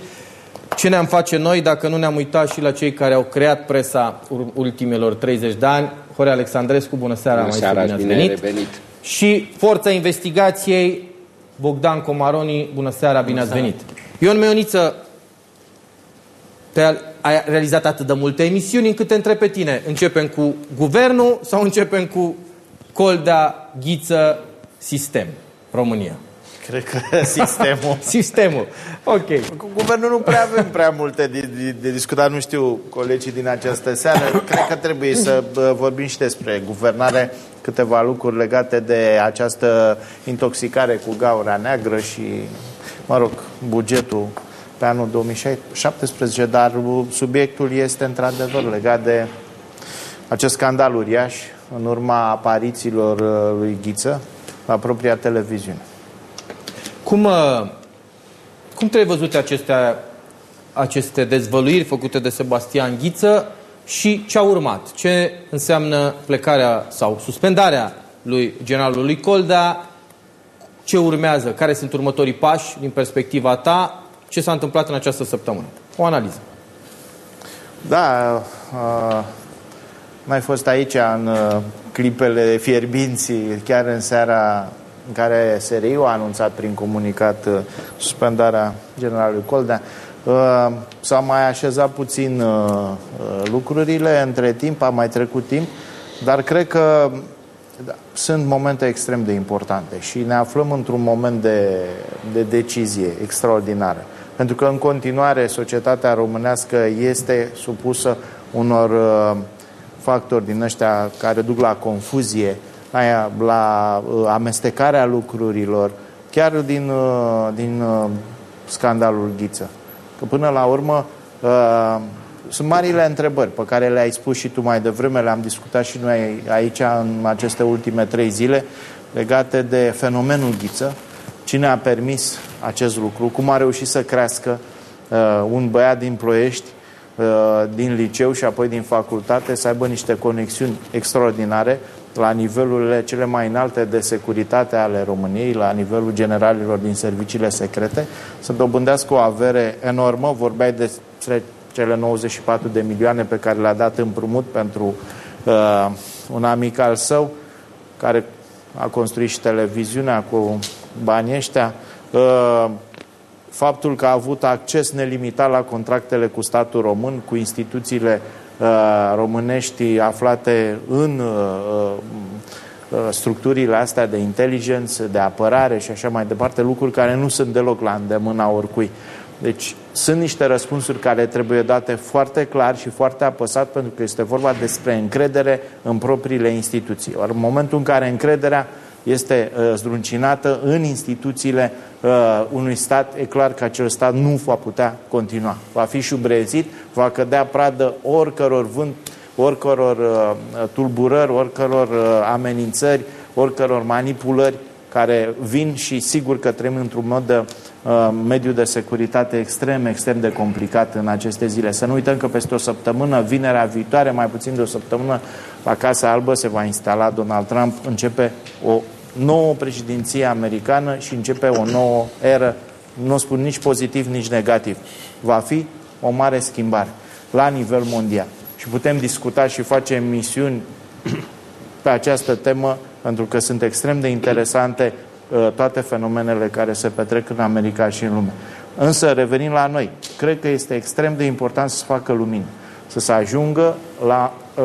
Ce ne-am face noi dacă nu ne-am uitat și la cei care au creat presa ultimilor 30 de ani? Hore Alexandrescu, bună seara, bună seara bine ați venit. Revenit. Și forța investigației, Bogdan Comaroni, bună seara, bine ați venit. Ion Meoniță, te ai realizat atât de multe emisiuni încât te întreb pe tine, începem cu guvernul sau începem cu Coldea, Ghiță, Sistem, România? Cred că sistemul. sistemul. Ok. Cu guvernul nu prea avem prea multe de, de, de discutat, nu știu colegii din această seară. Cred că trebuie să vorbim și despre guvernare câteva lucruri legate de această intoxicare cu gaura neagră și, mă rog, bugetul pe anul 2017, dar subiectul este într-adevăr legat de acest scandal uriaș în urma aparițiilor uh, lui Ghiță la propria televiziune. Cum, uh, cum trebuie văzute aceste, aceste dezvăluiri făcute de Sebastian Ghiță și ce a urmat? Ce înseamnă plecarea sau suspendarea lui generalului Colda? Ce urmează? Care sunt următorii pași din perspectiva ta? Ce s-a întâmplat în această săptămână? O analiză. Da, uh, mai fost aici în uh, clipele fierbinții, chiar în seara în care SRI a anunțat prin comunicat uh, suspendarea generalului Coldea. Uh, s-au mai așezat puțin uh, lucrurile, între timp a mai trecut timp, dar cred că da, sunt momente extrem de importante și ne aflăm într-un moment de, de decizie extraordinară. Pentru că în continuare societatea românească este supusă unor uh, factori din ăștia care duc la confuzie, aia, la uh, amestecarea lucrurilor, chiar din, uh, din uh, scandalul Ghiță. Că până la urmă uh, sunt marile întrebări pe care le-ai spus și tu mai devreme, le-am discutat și noi aici în aceste ultime trei zile, legate de fenomenul Ghiță, cine a permis acest lucru, cum a reușit să crească uh, un băiat din Ploiești, uh, din liceu și apoi din facultate, să aibă niște conexiuni extraordinare, la nivelurile cele mai înalte de securitate ale României, la nivelul generalilor din serviciile secrete, să dobândească o avere enormă. Vorbeai despre cele 94 de milioane pe care le-a dat împrumut pentru uh, un amic al său, care a construit și televiziunea cu banii ăștia. Uh, faptul că a avut acces nelimitat la contractele cu statul român, cu instituțiile Uh, românești aflate în uh, uh, structurile astea de inteligență, de apărare și așa mai departe, lucruri care nu sunt deloc la îndemâna oricui. Deci sunt niște răspunsuri care trebuie date foarte clar și foarte apăsat pentru că este vorba despre încredere în propriile instituții. Or, în momentul în care încrederea este uh, zdruncinată în instituțiile uh, unui stat, e clar că acel stat nu va putea continua. Va fi șubrezit, va cădea pradă oricăror vânt, oricăror uh, tulburări, oricăror uh, amenințări, oricăror manipulări care vin și sigur că trăim într-un mod de uh, mediu de securitate extrem, extrem de complicat în aceste zile. Să nu uităm că peste o săptămână, vinerea viitoare, mai puțin de o săptămână, la Casa Albă se va instala Donald Trump, începe o nouă președinție americană și începe o nouă eră, nu spun nici pozitiv, nici negativ. Va fi o mare schimbare la nivel mondial. Și putem discuta și face emisiuni pe această temă, pentru că sunt extrem de interesante uh, toate fenomenele care se petrec în America și în lume. Însă, revenind la noi, cred că este extrem de important să se facă lumină, să se ajungă la uh,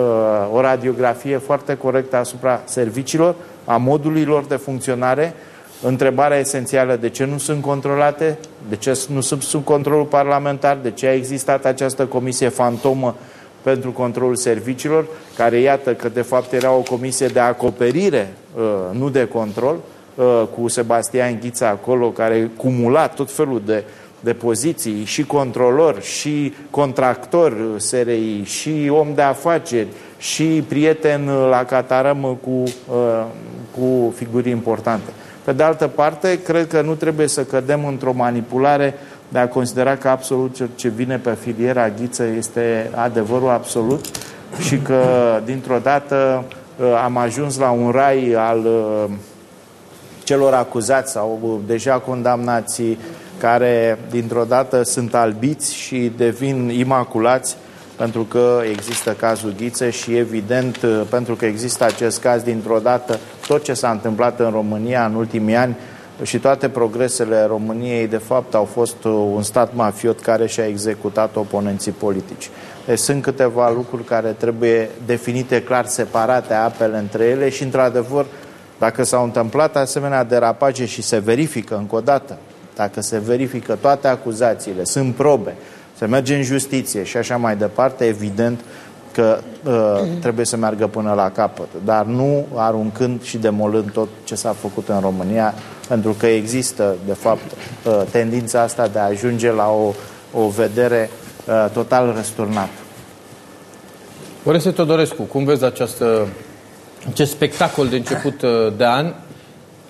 o radiografie foarte corectă asupra serviciilor, a modului lor de funcționare, întrebarea esențială de ce nu sunt controlate, de ce nu sunt sub controlul parlamentar, de ce a existat această comisie fantomă pentru controlul serviciilor, care iată că de fapt era o comisie de acoperire, uh, nu de control, uh, cu Sebastian Ghița acolo, care cumula tot felul de, de poziții, și controlor, și contractor SRI, și om de afaceri, și prieten la Cataram cu, uh, cu figuri importante. Pe de altă parte, cred că nu trebuie să cădem într-o manipulare de a considera că absolut ce vine pe filiera ghiță este adevărul absolut și că dintr-o dată uh, am ajuns la un rai al uh, celor acuzați sau deja condamnați care dintr-o dată sunt albiți și devin imaculați pentru că există cazul Ghiță și evident, pentru că există acest caz dintr-o dată, tot ce s-a întâmplat în România în ultimii ani și toate progresele României, de fapt, au fost un stat mafiot care și-a executat oponenții politici. Deci sunt câteva lucruri care trebuie definite clar, separate apele între ele și, într-adevăr, dacă s-au întâmplat asemenea derapaje și se verifică încă o dată, dacă se verifică toate acuzațiile, sunt probe, se merge în justiție și așa mai departe, evident că uh, trebuie să meargă până la capăt, dar nu aruncând și demolând tot ce s-a făcut în România, pentru că există, de fapt, uh, tendința asta de a ajunge la o, o vedere uh, total răsturnată. Oreste Todorescu, cum vezi această, acest spectacol de început uh, de an?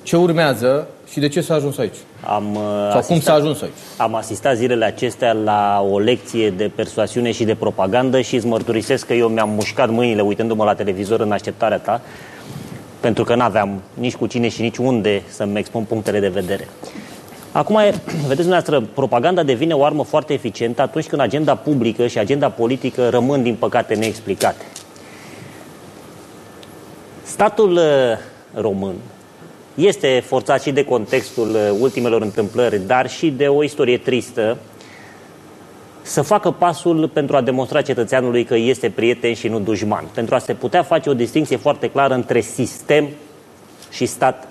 Ce urmează și de ce s-a ajuns aici? Am uh, Sau asistat, cum s-a ajuns aici? Am asistat zilele acestea la o lecție de persoasiune și de propagandă și îți mărturisesc că eu mi-am mușcat mâinile uitându-mă la televizor în așteptarea ta, pentru că n-aveam nici cu cine și nici unde să-mi expun punctele de vedere. Acum, vedeți dumneavoastră, propaganda devine o armă foarte eficientă atunci când agenda publică și agenda politică rămân, din păcate, neexplicate. Statul uh, român este forțat și de contextul uh, ultimelor întâmplări, dar și de o istorie tristă, să facă pasul pentru a demonstra cetățeanului că este prieten și nu dușman, pentru a se putea face o distinție foarte clară între sistem și stat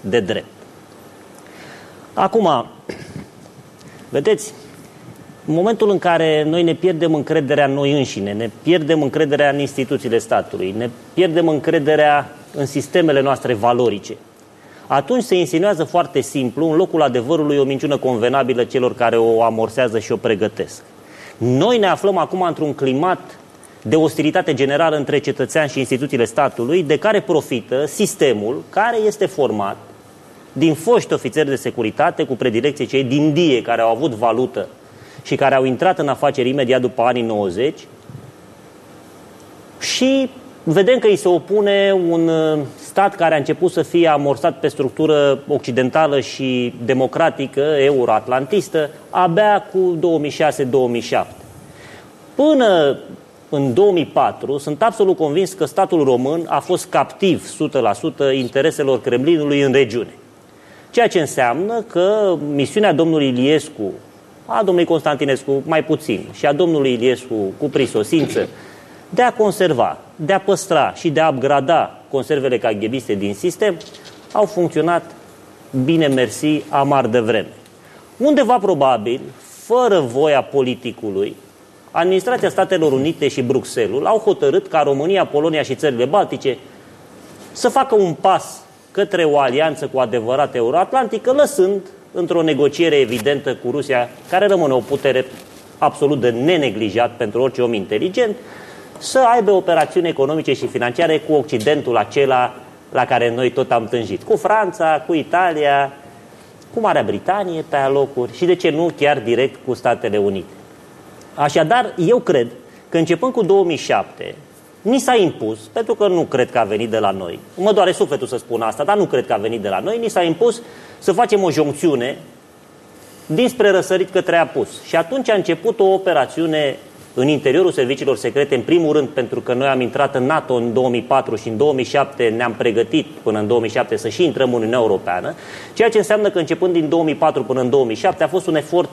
de drept. Acum, vedeți, în momentul în care noi ne pierdem încrederea în noi înșine, ne pierdem încrederea în instituțiile statului, ne pierdem încrederea în sistemele noastre valorice, atunci se insinuează foarte simplu, în locul adevărului, o minciună convenabilă celor care o amorsează și o pregătesc. Noi ne aflăm acum într-un climat de ostilitate generală între cetățean și instituțiile statului, de care profită sistemul care este format din foști ofițeri de securitate, cu predilecție cei din DIE, care au avut valută și care au intrat în afaceri imediat după anii 90 și vedem că îi se opune un uh, stat care a început să fie amorsat pe structură occidentală și democratică, euroatlantistă, abia cu 2006-2007. Până în 2004, sunt absolut convins că statul român a fost captiv 100% intereselor Kremlinului în regiune. Ceea ce înseamnă că misiunea domnului Iliescu, a domnului Constantinescu mai puțin și a domnului Iliescu cu prisosință, de a conserva, de a păstra și de a upgrada conservele caghebiste din sistem, au funcționat bine mersi amar de vreme. Undeva probabil, fără voia politicului, Administrația Statelor Unite și Bruxelles au hotărât ca România, Polonia și țările Baltice să facă un pas către o alianță cu adevărat euroatlantică, lăsând într-o negociere evidentă cu Rusia, care rămâne o putere absolut de neneglijat pentru orice om inteligent, să aibă operațiuni economice și financiare cu Occidentul acela la care noi tot am tânjit. Cu Franța, cu Italia, cu Marea Britanie pe alocuri și de ce nu chiar direct cu Statele Unite. Așadar, eu cred că începând cu 2007, ni s-a impus, pentru că nu cred că a venit de la noi, mă doare sufletul să spun asta, dar nu cred că a venit de la noi, ni s-a impus să facem o joncțiune dinspre răsărit către apus. Și atunci a început o operațiune în interiorul serviciilor secrete, în primul rând pentru că noi am intrat în NATO în 2004 și în 2007 ne-am pregătit până în 2007 să și intrăm în Uniunea Europeană, ceea ce înseamnă că începând din 2004 până în 2007 a fost un efort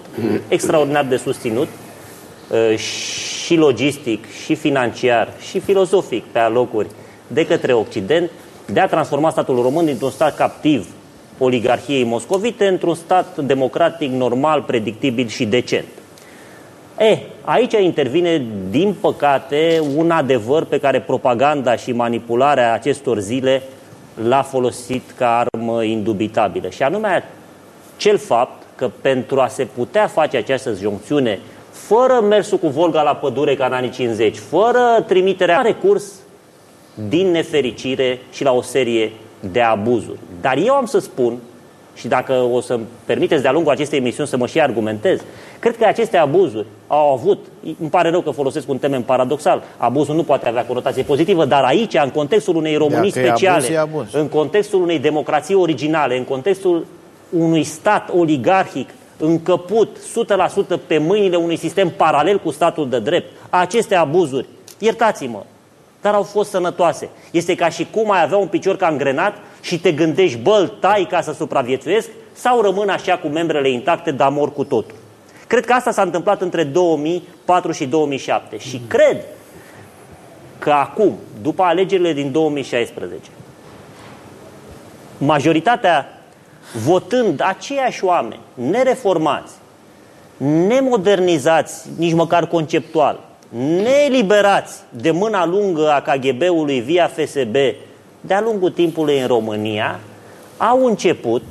extraordinar de susținut uh, și logistic, și financiar, și filozofic pe alocuri de către Occident de a transforma statul român dintr-un stat captiv oligarhiei moscovite într-un stat democratic, normal, predictibil și decent. E, aici intervine, din păcate, un adevăr pe care propaganda și manipularea acestor zile l-a folosit ca armă indubitabilă. Și anume cel fapt că pentru a se putea face această joncțiune fără mersul cu Volga la pădure ca în anii 50, fără trimiterea recurs din nefericire și la o serie de abuzuri. Dar eu am să spun, și dacă o să-mi permiteți de-a lungul acestei emisiuni să mă și argumentez, cred că aceste abuzuri au avut, îmi pare rău că folosesc un termen paradoxal, abuzul nu poate avea conotație pozitivă, dar aici, în contextul unei Românii Dacă speciale, abuz, abuz. în contextul unei democrații originale, în contextul unui stat oligarhic încăput 100% pe mâinile unui sistem paralel cu statul de drept, aceste abuzuri, iertați-mă, dar au fost sănătoase. Este ca și cum ai avea un picior ca îngrenat și te gândești, bă, tai ca să supraviețuiesc, sau rămân așa cu membrele intacte, dar mor cu totul. Cred că asta s-a întâmplat între 2004 și 2007 și cred că acum, după alegerile din 2016, majoritatea votând aceiași oameni, nereformați, nemodernizați, nici măcar conceptual, neeliberați de mâna lungă a KGB-ului via FSB de-a lungul timpului în România, au început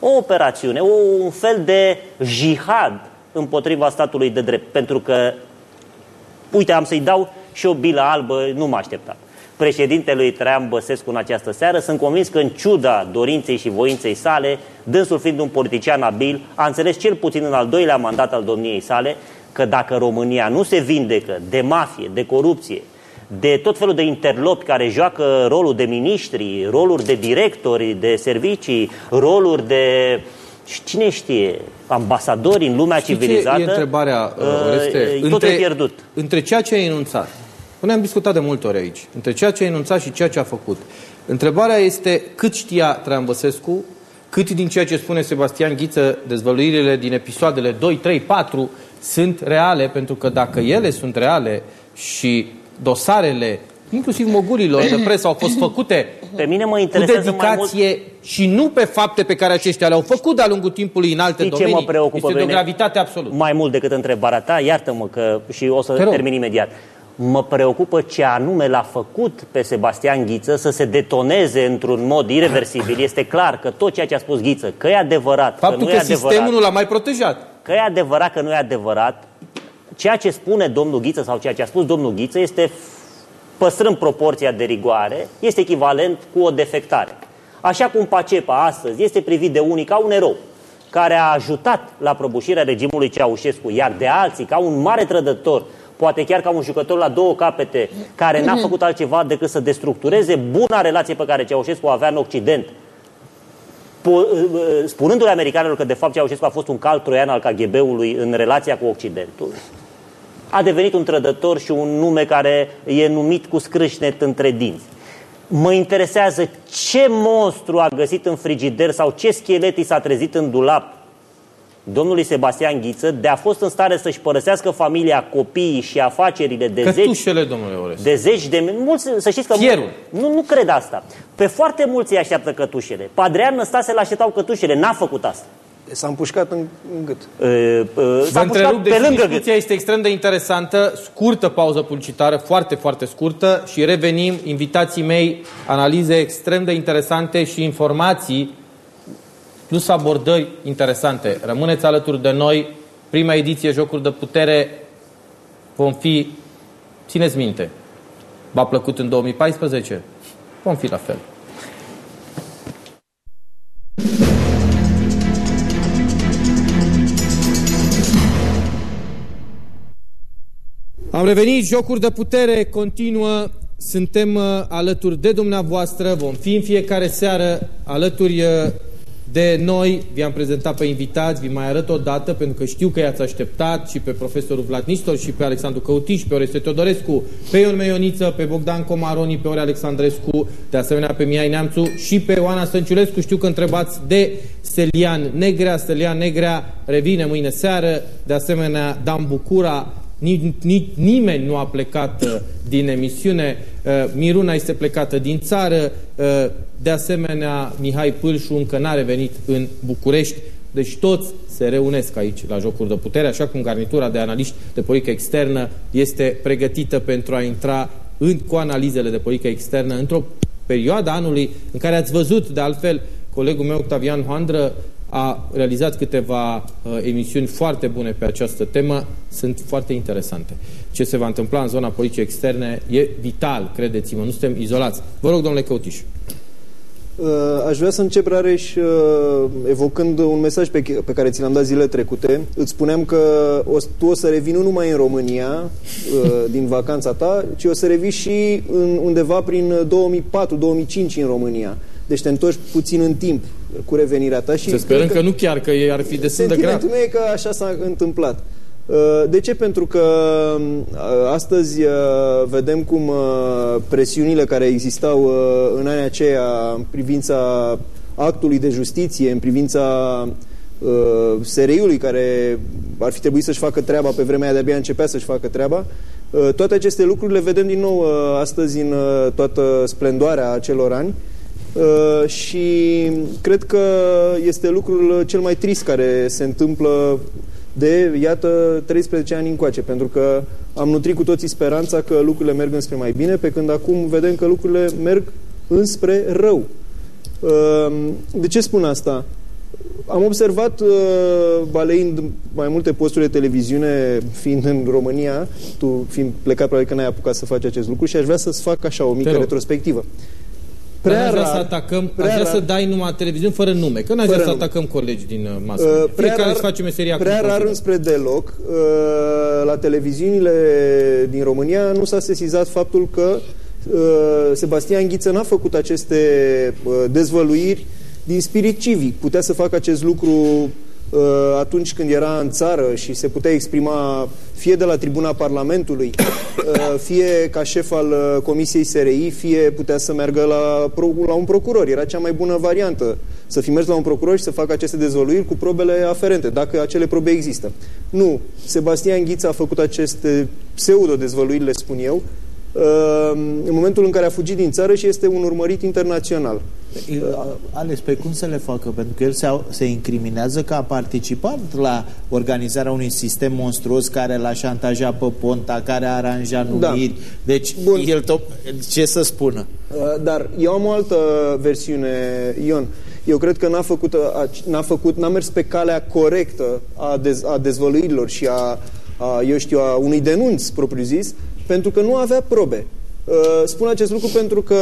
o operațiune, un fel de jihad împotriva statului de drept. Pentru că, uite, am să-i dau și o bilă albă, nu mă așteptam. Președintelui Traian Băsescu în această seară, sunt convins că în ciuda dorinței și voinței sale, dânsul fiind un politician abil, a înțeles cel puțin în al doilea mandat al domniei sale că dacă România nu se vindecă de mafie, de corupție, de tot felul de interlopi care joacă rolul de miniștri, roluri de directori de servicii, roluri de cine știe, ambasadori în lumea Știi civilizată, ce e întrebarea, uh, Oreste? uh, tot e pierdut. Între ceea ce ai enunțat, noi am discutat de multe ori aici, între ceea ce ai enunțat și ceea ce a făcut. Întrebarea este cât știa Traian Băsescu, cât din ceea ce spune Sebastian Ghiță, dezvăluirile din episoadele 2, 3, 4 sunt reale, pentru că dacă ele sunt reale și dosarele, inclusiv mogulilor de presă, au fost făcute Pe mine mă cu interesează mai mult dedicație și nu pe fapte pe care aceștia le-au făcut de-a lungul timpului în alte Știi ce domenii. mă preocupă este pe de o mine? gravitate absolută. mai mult decât întrebarea ta, iartă-mă că și o să Te rog. termin imediat. Mă preocupă ce anume l-a făcut pe Sebastian Ghiță să se detoneze într-un mod irreversibil. Este clar că tot ceea ce a spus Ghiță, că e adevărat, Faptul că nu că e adevărat, sistemul nu l-a mai protejat. că e adevărat, că nu e adevărat, ceea ce spune domnul Ghiță sau ceea ce a spus domnul Ghiță este, păstrând proporția de rigoare, este echivalent cu o defectare. Așa cum Pacepa astăzi este privit de unii ca un erou, care a ajutat la prăbușirea regimului Ceaușescu, iar de alții ca un mare trădător, poate chiar ca un jucător la două capete, care n-a făcut altceva decât să destructureze buna relație pe care Ceaușescu o avea în Occident, po- spunându-le americanilor că de fapt Ceaușescu a fost un cal troian al KGB-ului în relația cu Occidentul, a devenit un trădător și un nume care e numit cu scrâșnet între dinți. Mă interesează ce monstru a găsit în frigider sau ce schelet i s-a trezit în dulap domnului Sebastian Ghiță de a fost în stare să-și părăsească familia, copiii și afacerile de zeci Cătușele, domnule Oreste. de zeci de mii. Mulți, să știți că Fierul. nu, nu cred asta. Pe foarte mulți îi așteaptă cătușele. Pe Adrian Năstase l-așteptau cătușele, n-a făcut asta. S-a împușcat în, în gât. Uh, uh, Vă S-a întrerup, pușcat pe deci lângă gât. discuția este extrem de interesantă, scurtă pauză publicitară, foarte, foarte scurtă și revenim, invitații mei, analize extrem de interesante și informații plus abordări interesante. Rămâneți alături de noi, prima ediție Jocuri de Putere vom fi, țineți minte, v-a plăcut în 2014? Vom fi la fel. Am revenit, jocuri de putere continuă, suntem uh, alături de dumneavoastră, vom fi în fiecare seară alături uh, de noi, vi-am prezentat pe invitați, vi mai arăt o dată, pentru că știu că i-ați așteptat și pe profesorul Vlad Nistor, și pe Alexandru Căutiș, pe Oreste Teodorescu, pe Ion Meioniță, pe Bogdan Comaroni, pe Ore Alexandrescu, de asemenea pe Mihai Neamțu și pe Oana Stănciulescu. Știu că întrebați de Stelian Negrea. Stelian Negrea revine mâine seară, de asemenea Dan Bucura, nici, nici, nimeni nu a plecat uh, din emisiune, uh, Miruna este plecată din țară, uh, de asemenea Mihai Pâlșu încă n-a revenit în București, deci toți se reunesc aici la Jocuri de Putere, așa cum garnitura de analiști de politică externă este pregătită pentru a intra în, cu analizele de politică externă într-o perioadă anului în care ați văzut, de altfel, colegul meu Octavian Hoandră a realizat câteva uh, emisiuni foarte bune pe această temă, sunt foarte interesante. Ce se va întâmpla în zona politicii externe e vital, credeți-mă, nu suntem izolați. Vă rog, domnule Căutiș. Uh, Aș vrea să încep, Rareș, uh, evocând un mesaj pe, pe care ți l-am dat zilele trecute. Îți spuneam că o, tu o să revii nu numai în România, uh, din vacanța ta, ci o să revii și în, undeva prin 2004-2005 în România. Deci te întorci puțin în timp cu revenirea ta și... Să sperăm cred că, nu chiar, că e- ar fi destul de grav. Sentimentul meu e că așa s-a întâmplat. Uh, De ce? Pentru că uh, astăzi uh, vedem cum uh, presiunile care existau uh, în anii aceia în privința actului de justiție, în privința uh, SRI-ului, care ar fi trebuit să-și facă treaba pe vremea aia, de-abia începea să-și facă treaba, uh, toate aceste lucruri le vedem din nou uh, astăzi în uh, toată splendoarea acelor ani uh, și cred că este lucrul cel mai trist care se întâmplă de, iată, 13 ani încoace, pentru că am nutrit cu toții speranța că lucrurile merg înspre mai bine, pe când acum vedem că lucrurile merg înspre rău. Ehm, de ce spun asta? Am observat, uh, baleind mai multe posturi de televiziune, fiind în România, tu fiind plecat, probabil că n-ai apucat să faci acest lucru și aș vrea să-ți fac așa o mică retrospectivă. Prea aș vrea să atacăm, prea aș vrea rar, să dai numai televiziune fără nume, că n-aș vrea să atacăm colegi din uh, mass media. Uh, Fiecare rar, face meseria Prea rar înspre deloc, uh, la televiziunile din România nu s-a sesizat faptul că uh, Sebastian Ghiță n-a făcut aceste uh, dezvăluiri din spirit civic. Putea să facă acest lucru uh, atunci când era în țară și se putea exprima fie de la tribuna Parlamentului, uh, fie ca șef al uh, Comisiei SRI, fie putea să meargă la, la un procuror. Era cea mai bună variantă să fi mers la un procuror și să facă aceste dezvăluiri cu probele aferente, dacă acele probe există. Nu. Sebastian Ghiță a făcut aceste pseudo-dezvăluiri, le spun eu, în momentul în care a fugit din țară și este un urmărit internațional. Ales, pe cum să le facă? Pentru că el se, se incriminează că a participat la organizarea unui sistem monstruos care l-a șantajat pe Ponta, care a aranjat da. numiri. Da. Deci, Bun. el tot, ce să spună? Dar eu am o altă versiune, Ion. Eu cred că n-a făcut, n-a făcut, n-a mers pe calea corectă a, dez, a dezvăluirilor și a, a, eu știu, a unui denunț propriu-zis, pentru că nu avea probe. Uh, spun acest lucru pentru că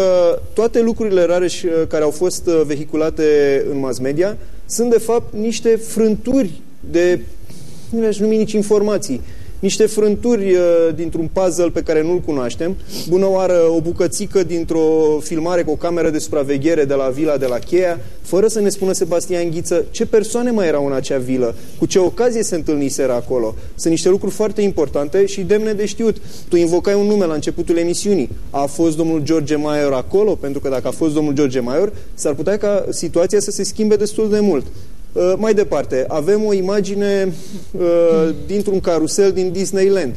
toate lucrurile rare și uh, care au fost uh, vehiculate în mass media sunt de fapt niște frânturi de, nu aș numi nici informații, niște frânturi uh, dintr-un puzzle pe care nu-l cunoaștem, bună oară o bucățică dintr-o filmare cu o cameră de supraveghere de la vila de la Cheia, fără să ne spună Sebastian Ghiță ce persoane mai erau în acea vilă, cu ce ocazie se întâlniseră acolo. Sunt niște lucruri foarte importante și demne de știut. Tu invocai un nume la începutul emisiunii. A fost domnul George Maior acolo? Pentru că dacă a fost domnul George Maior, s-ar putea ca situația să se schimbe destul de mult. Uh, mai departe, avem o imagine uh, dintr-un carusel din Disneyland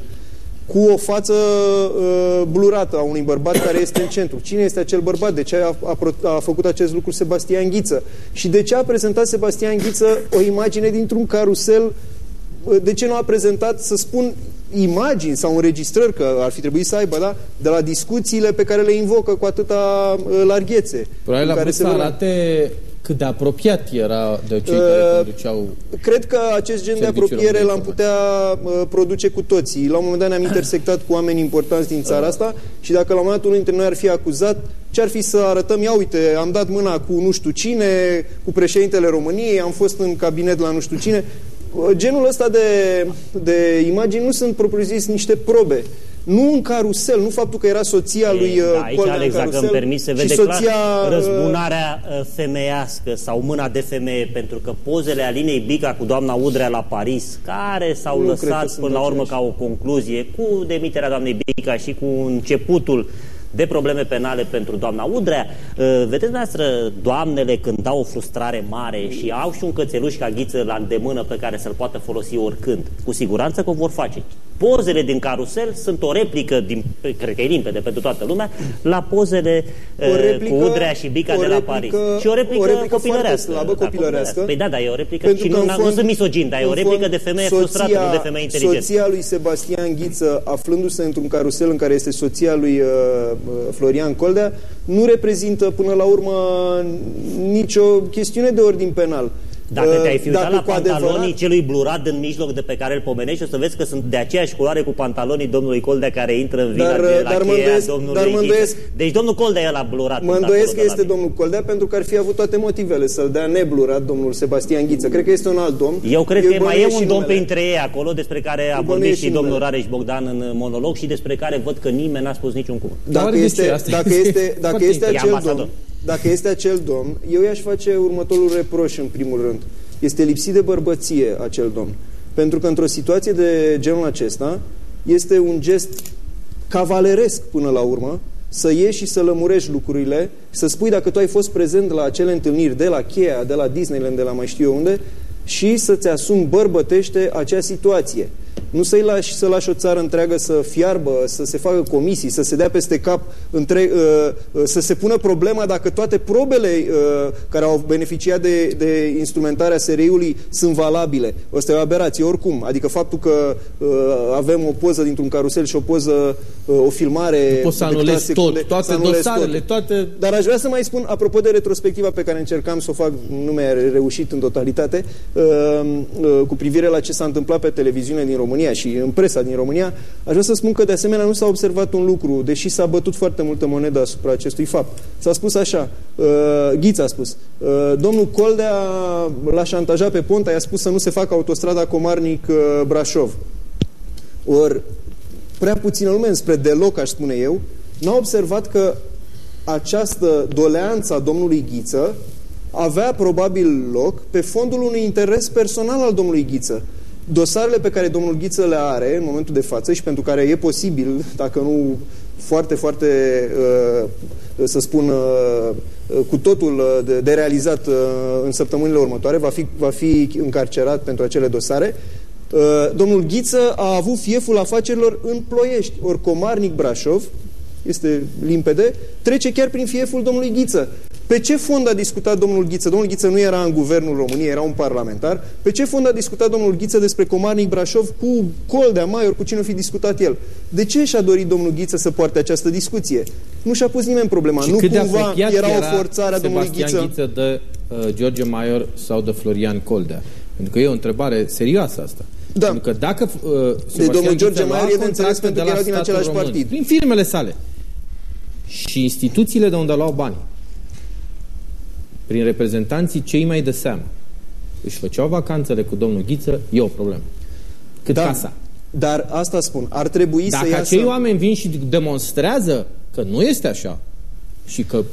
cu o față uh, blurată a unui bărbat care este în centru. Cine este acel bărbat? De ce a, a, a făcut acest lucru Sebastian Ghiță? Și de ce a prezentat Sebastian Ghiță o imagine dintr-un carusel? Uh, de ce nu a prezentat, să spun, imagini sau înregistrări, că ar fi trebuit să aibă, da? de la discuțiile pe care le invocă cu atâta uh, larghețe. Probabil a vrut să arate cât de apiat era de cei uh, care conduceau... Cred că acest gen de apropiere l-am putea uh, produce cu toții. La un moment dat ne-am intersectat cu oameni importanți din țara asta și dacă la un moment dat unul dintre noi ar fi acuzat, ce ar fi să arătăm, ia uite, am dat mâna cu nu știu cine, cu președintele României, am fost în cabinet la nu știu cine. Uh, genul ăsta de, de imagini nu sunt propriu-zis niște probe nu în carusel, nu faptul că era soția e, lui da, aici, Alex, dacă îmi permis, se vede soția, clar uh, răzbunarea uh, femeiască sau mâna de femeie, pentru că pozele Alinei Bica cu doamna Udrea la Paris, care s-au lăsat până la urmă ca o concluzie cu demiterea doamnei Bica și cu începutul de probleme penale pentru doamna Udrea. Uh, vedeți dumneavoastră, doamnele când dau o frustrare mare și au și un cățeluș ca ghiță la îndemână pe care să-l poată folosi oricând, cu siguranță că o vor face. Pozele din carusel sunt o replică, din, cred că e limpede pentru toată lumea, la pozele uh, replică, cu Udrea și Bica de la Paris. Și o replică, o replică copilărească. Slabă, da, copilărească. Păi da, da, e o replică pentru și nu, fond, nu sunt misogin, dar e o replică de femeie soția, frustrată, nu de femeie inteligentă. Soția lui Sebastian Ghiță, aflându-se într-un carusel în care este soția lui uh, Florian Coldea, nu reprezintă până la urmă nicio chestiune de ordin penal. Dacă te-ai fi uitat la pantalonii adevărat... celui blurat din mijloc de pe care îl pomenești, o să vezi că sunt de aceeași culoare cu pantalonii domnului Coldea care intră în vila dar, de la dar cheia domnului dar îndoiesc, Deci domnul Coldea e la blurat. Mă îndoiesc că este domnul Coldea pentru că ar fi avut toate motivele să-l dea neblurat domnul Sebastian Ghiță. Cred că este un alt domn. Eu cred Eu că mai e un domn printre ei acolo despre care a vorbit și domnul Rareș Bogdan în monolog și despre care văd că nimeni n-a spus niciun cuvânt. Dacă este, dacă este, dacă este acel domn, dacă este acel domn, eu i-aș face următorul reproș în primul rând. Este lipsit de bărbăție acel domn. Pentru că într-o situație de genul acesta este un gest cavaleresc până la urmă să ieși și să lămurești lucrurile, să spui dacă tu ai fost prezent la acele întâlniri de la Cheia, de la Disneyland, de la mai știu eu unde, și să-ți asumi bărbătește acea situație. Nu să-i lași să lași o țară întreagă să fiarbă, să se facă comisii, să se dea peste cap, între, uh, uh, să se pună problema dacă toate probele uh, care au beneficiat de, de instrumentarea SRI-ului sunt valabile. Asta e o aberație, oricum. Adică faptul că uh, avem o poză dintr-un carusel și o poză, uh, o filmare... Poți să anulezi secunde, tot, toate să anulezi dosarele, tot. toate... Dar aș vrea să mai spun, apropo de retrospectiva pe care încercam să o fac, nu mi-a reușit în totalitate, uh, uh, cu privire la ce s-a întâmplat pe televiziune din România și în presa din România, aș vrea să spun că de asemenea nu s-a observat un lucru, deși s-a bătut foarte multă monedă asupra acestui fapt. S-a spus așa, uh, Ghița a spus, uh, domnul Coldea l-a șantajat pe Ponta, i-a spus să nu se facă autostrada Comarnic-Brașov. Ori prea puțină lume, spre deloc, aș spune eu, n-a observat că această doleanță a domnului Ghiță avea probabil loc pe fondul unui interes personal al domnului Ghiță. Dosarele pe care domnul Ghiță le are în momentul de față și pentru care e posibil, dacă nu foarte, foarte, uh, să spun, uh, cu totul uh, de, de realizat uh, în săptămânile următoare, va fi, va fi încarcerat pentru acele dosare, uh, domnul Ghiță a avut fieful afacerilor în Ploiești, ori Comarnic Brașov, este limpede, trece chiar prin fieful domnului Ghiță. Pe ce fond a discutat domnul Ghiță? Domnul Ghiță nu era în guvernul României, era un parlamentar. Pe ce fond a discutat domnul Ghiță despre Comarnic Brașov cu Coldea, Maior, cu cine o fi discutat el? De ce și-a dorit domnul Ghiță să poarte această discuție? Nu și-a pus nimeni problema. Și nu cât de cumva apropiat era, era o forțare a domnului Sebastian Ghiță? Ghiță de uh, George Maior sau de Florian Coldea? Pentru că e o întrebare serioasă asta. Da. Pentru că dacă uh, Sebastian domnul George Ghiță lua Maior e de înțeles contracte pentru de că la erau din statul același român, partid. Prin firmele sale. Și instituțiile de unde luau bani, prin reprezentanții cei mai de seamă, își făceau vacanțele cu domnul Ghiță, e o problemă. Cât Da. casa. Dar asta spun, ar trebui să Dacă iasă... acei oameni vin și demonstrează că nu este așa și că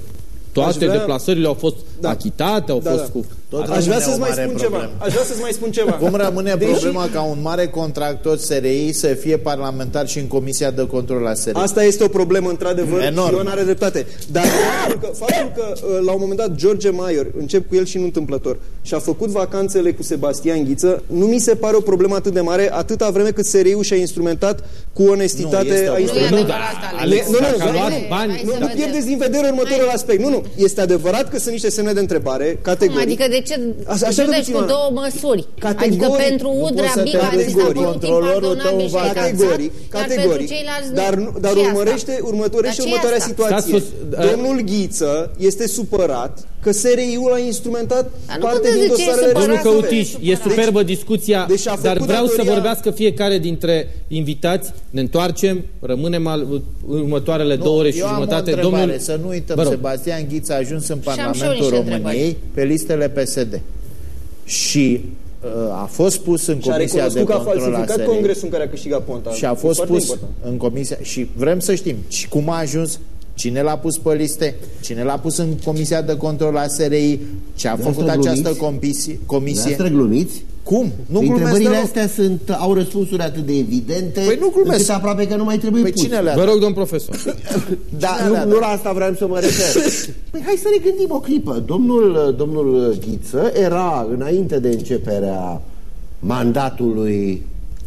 toate Aș vrea- deplasările au fost Da. achitate, au Da, fost da. cu... Tot Aș rămâne vrea o să-ți mai mare spun problemă. ceva. Aș vrea să-ți mai spun ceva. Cum rămâne Deși- problema ca un mare contractor SRI să fie parlamentar și în Comisia de Control a SRI? Asta este o problemă, într-adevăr, Enorm. și Ion are dreptate. Dar faptul că, faptul că, uh, la un moment dat, George Maior, încep cu el și nu întâmplător, și-a făcut vacanțele cu Sebastian Ghiță, nu mi se pare o problemă atât de mare, atâta vreme cât SRI-ul și-a instrumentat cu onestitate Nu, este o a problemă. instrumentat. Nu, Nu, dar asta, Alex, nu, nu, dacă a nu, luat nu, bani... hai Nu, să nu vedem. pierdeți din vedere următorul Hai. aspect. Nu, nu. Este adevărat că sunt niște semne de întrebare, categoric. Adică de ce Așa- așa judeci puțin, cu Ioana. două măsuri? Categoric, adică pentru nu Udrea poți să te Biga ți s-a categoric. părut Controlorul tău impardonabile și va- ai Categoric, taxat, iar categoric. pentru ceilalți nu. Dar, nu- dar Ce e asta? urmărește, următorește Dar ce e următoarea asta? situație. Stați sus- Domnul Ghiță este supărat că SRI-ul a instrumentat Dar nu parte contează din ce e dosarele supărat Domnul sau nu e Căutiș, e supărat. superbă discuția, deci a făcut dar vreau să datoria- vorbească fiecare dintre invitați. Ne întoarcem, rămânem al, următoarele Nu, două ore și eu am o jumătate. întrebare, Domnul, să nu uităm, Vă rog. Sebastian Ghiță a ajuns în Și am și eu Parlamentul niște României pe listele PSD. Și uh, a fost pus în Și a Comisia de recunoscut că a Control a falsificat SRI. congresul în care a câștigat Ponta. Și a E fost foarte pus important. în comisia și vrem să știm și cum a ajuns, cine l-a pus pe liste, cine l-a pus în comisia de control a SRI, ce a făcut Dumneavoastră această glumiți? comisie, comisie. Dumneavoastră glumiți? Cum? Nu Păi glumesc întrebările deloc. astea sunt, au răspunsuri atât de evidente Păi nu glumesc. încât aproape că nu mai trebuie Păi pus. cine le-a Vă rog, domn profesor. Da, Cine le-a nu, dat? nu la asta vreau să mă refer. Păi hai să ne gândim o clipă. Domnul, domnul Ghiță era, înainte de începerea mandatului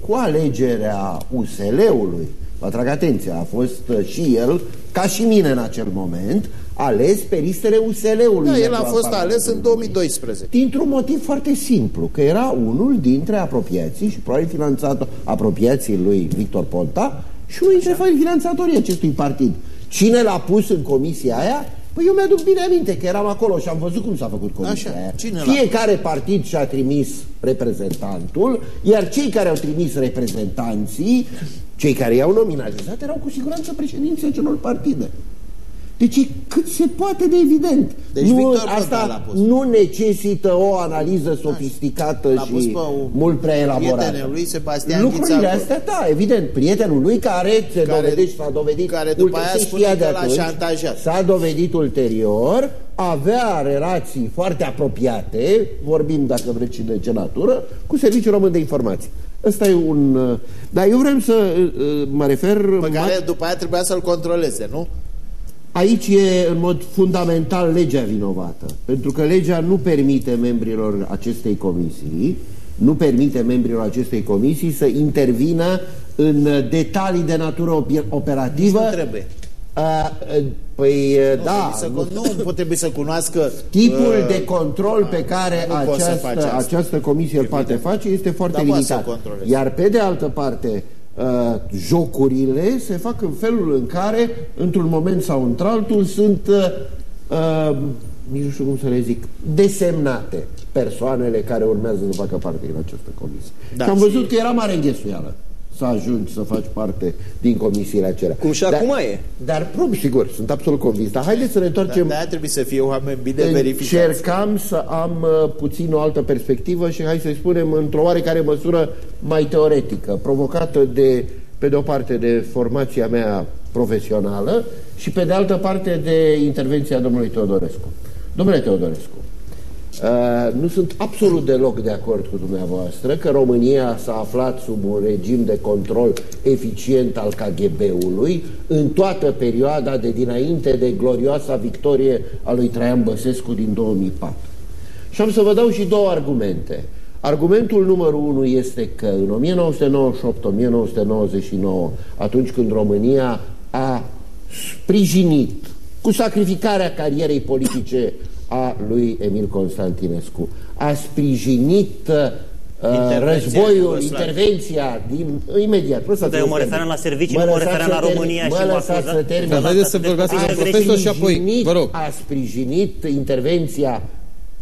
cu alegerea USL-ului, vă atrag atenția, a fost uh, și el, ca și mine în acel moment, ales pe listele USL-ului. Da, el pentru a fost Parlamentul ales în României. 2012. Dintr-un motiv foarte simplu, că era unul dintre apropiații și probabil finanțat apropiații lui Victor Ponta și unul dintre finanțatorii acestui partid. Cine l-a pus în comisia aia? Păi eu mi-aduc bine aminte că eram acolo și am văzut cum s-a făcut comisia Așa, aia. cine l-a Fiecare partid și-a trimis reprezentantul, iar cei care au trimis reprezentanții, cei care i-au nominalizat, erau cu siguranță președinții acelor partide. Deci e cât se poate de evident. Deci nu, Victor Ponta asta l-a pus. nu necesită o analiză sofisticată L-a pus și pe un mult prea elaborată. prietenul lui, Sebastian Lucrurile Ghiță, astea, da, evident, prietenul lui care se Care- dovedește, s-a dovedit care după ulterior, aia se spune știa că de l-a atunci, șantajat. S-a dovedit ulterior, avea relații foarte apropiate, vorbim dacă vreți și de ce natură, cu Serviciul Român de Informații. Ăsta e un... uh, Dar eu vreau să uh, uh, mă refer... pe care după aia trebuia să-l controleze, nu? Aici e în mod fundamental legea vinovată, pentru că legea nu permite membrilor acestei comisii, nu permite membrilor acestei comisii să intervină în detalii de natură operativă. Nici nu trebuie. A, păi nu, da, să, nu, nu trebuie să cunoască tipul uh, de control pe care această, această comisie îl poate face este foarte limitat. Iar pe de altă parte, uh, jocurile se fac în felul în care, într-un moment sau într-altul, sunt, uh, uh, nici nu știu cum să le zic, desemnate persoanele care urmează să facă parte din această comisie. Da, și am văzut și... că era mare înghesuială să ajungi să faci parte din comisiile acelea. Cum și dar, acum e. Dar, probabil, sigur, sunt absolut convins. Dar haideți să ne întoarcem... Da, trebuie să fie oameni bine verificați. Încercam să am uh, puțin o altă perspectivă și hai să-i spunem într-o oarecare măsură mai teoretică, provocată de, pe de o parte, de formația mea profesională și pe de altă parte de intervenția domnului Teodorescu. Domnule Teodorescu, Uh, nu sunt absolut deloc de acord cu dumneavoastră că România s-a aflat sub un regim de control eficient al KGB-ului în toată perioada de dinainte de glorioasa victorie a lui Traian Băsescu din 2004. Și am să vă dau și două argumente. Argumentul numărul unu este că în 1998-1999, atunci când România a sprijinit cu sacrificarea carierei politice a lui Emil Constantinescu. A sprijinit uh, războiul, intervenția din, imediat. Dar eu mă referam la servicii, mă nu mă referam la România mă și mă lăsați să termin. Dar haideți să vorbească cu profesor și apoi, vă rog. A sprijinit intervenția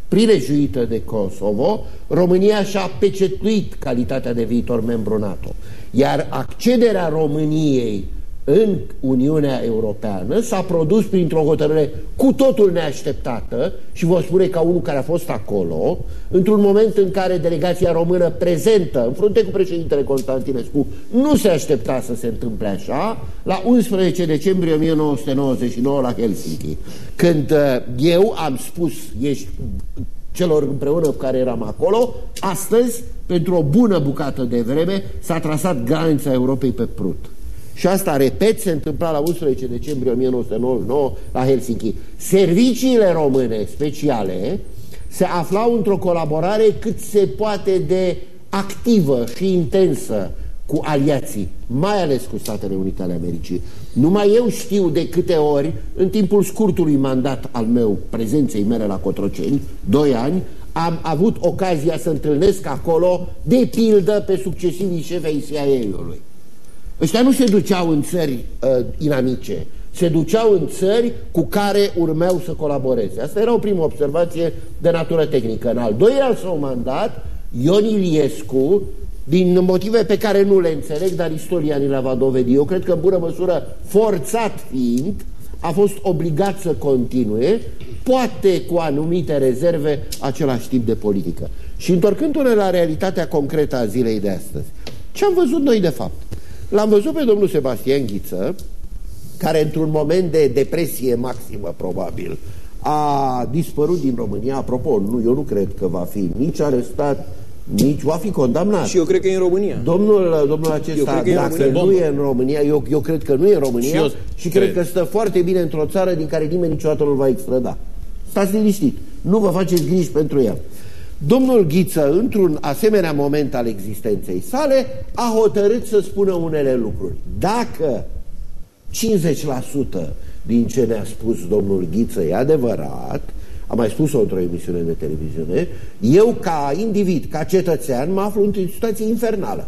prilejuită de Kosovo, România și-a pecetuit calitatea de viitor membru NATO. Iar accederea României în Uniunea Europeană s-a produs printr-o hotărâre cu totul neașteptată și vă spune ca unul care a fost acolo, într-un moment în care delegația română prezentă în frunte cu președintele Constantinescu nu se aștepta să se întâmple așa, la 11 decembrie 1999 la Helsinki, când uh, eu am spus ești celor împreună cu care eram acolo, astăzi, pentru o bună bucată de vreme, s-a trasat granița Europei pe prut. Și asta, repet, se întâmpla la 11 decembrie 1999 la Helsinki. Serviciile române speciale se aflau într-o colaborare cât se poate de activă și intensă cu aliații, mai ales cu Statele Unite ale Americii. Numai eu știu de câte ori, în timpul scurtului mandat al meu, prezenței mele la Cotroceni, doi ani, am avut ocazia să întâlnesc acolo, de pildă, pe succesivii șefei CIA-ului. Ăștia nu se duceau în țări uh, inamice, se duceau în țări cu care urmeau să colaboreze. Asta era o primă observație de natură tehnică. În al doilea său mandat, Ion Iliescu, din motive pe care nu le înțeleg, dar istoria ni le va dovedi, eu cred că în bună măsură, forțat fiind, a fost obligat să continue, poate cu anumite rezerve, același tip de politică. Și întorcându-ne la realitatea concretă a zilei de astăzi, ce am văzut noi de fapt? L-am văzut pe domnul Sebastian Ghiță, care într-un moment de depresie maximă, probabil, a dispărut din România. Apropo, nu, eu nu cred că va fi nici arestat, nici va fi condamnat. Și eu cred că e în România. Domnul, domnul acesta, dacă nu e în România, eu, eu cred că nu e în România și, eu și cred, cred că stă foarte bine într-o țară din care nimeni niciodată nu va extrada. Stați liniștit. Nu vă faceți griji pentru el. Domnul Ghiță, într-un asemenea moment al existenței sale, a hotărât să spună unele lucruri. Dacă 50% din ce ne-a spus domnul Ghiță e adevărat, am mai spus-o într-o emisiune de televiziune, eu ca individ, ca cetățean, mă aflu într-o situație infernală.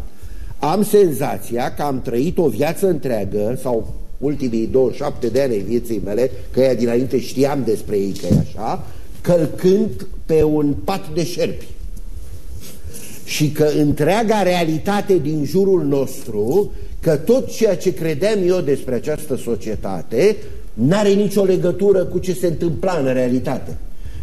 Am senzația că am trăit o viață întreagă, sau ultimii 27 de ani ai vieții mele, că ea dinainte știam despre ei că e așa, călcând pe un pat de șerpi. Și că întreaga realitate din jurul nostru, că tot ceea ce credeam eu despre această societate, n-are nicio legătură cu ce se întâmpla în realitate.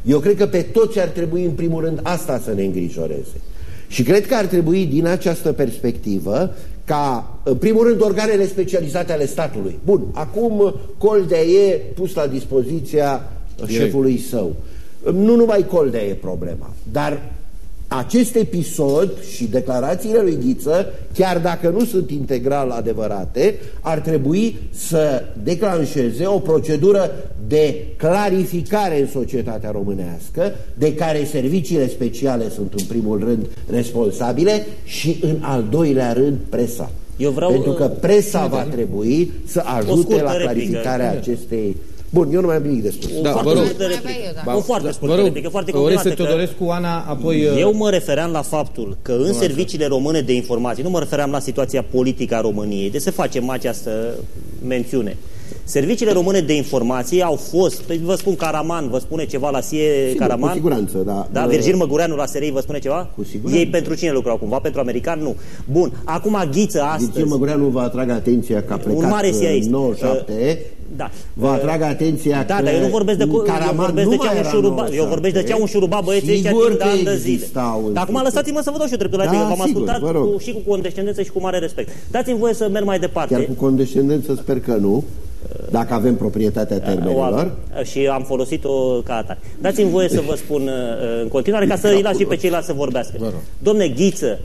Eu cred că pe toți ar trebui în primul rând asta să ne îngrijoreze. Și cred că ar trebui din această perspectivă ca, în primul rând, organele specializate ale statului. Bun, acum Coldea e pus la dispoziția șefului său. Nu numai Coldea e problema, dar acest episod și declarațiile lui Ghiță, chiar dacă nu sunt integral adevărate, ar trebui să declanșeze o procedură de clarificare în societatea românească, de care serviciile speciale sunt în primul rând responsabile și în al doilea rând presa. Eu vreau, Pentru că presa va trebui să ajute la clarificarea replică. acestei Bun, eu nu mai am nimic de spus. Da, foarte vă rog. Da. O foarte scurtă vă replică, foarte concretă. Teodorescu, Ana, apoi... Eu uh, mă refeream la faptul că în serviciile române de informații, nu mă refeream la situația politică a României, de să facem această mențiune. Serviciile române de informații au fost, păi vă spun Caraman, vă spune ceva la SIE Sigur, Caraman? Cu siguranță, da. Da, Virgil Măgureanu la SRI vă spune ceva? Cu siguranță. Ei pentru cine lucrau cumva? Pentru american? Nu. Bun, acum Ghiță astăzi... Virgil Măgureanu vă atrag atenția că a plecat un mare 97 uh, da. Vă atrag atenția da, că dar eu nu vorbesc de, eu vorbesc de ce un șuruba, eu vorbesc de ce un șuruba băieții ăștia timp de ani de zile. Dar acum lăsați-mă să vă dau și o dreptul la da, V-am ascultat cu, și cu condescendență și cu mare respect. Dați-mi voie să merg mai departe. Chiar cu condescendență sper că nu dacă avem proprietatea termenilor. Și am folosit-o ca atare. Dați-mi voie să vă spun uh, în continuare, ca să îi las și pe ceilalți să vorbească. Domne Ghiță,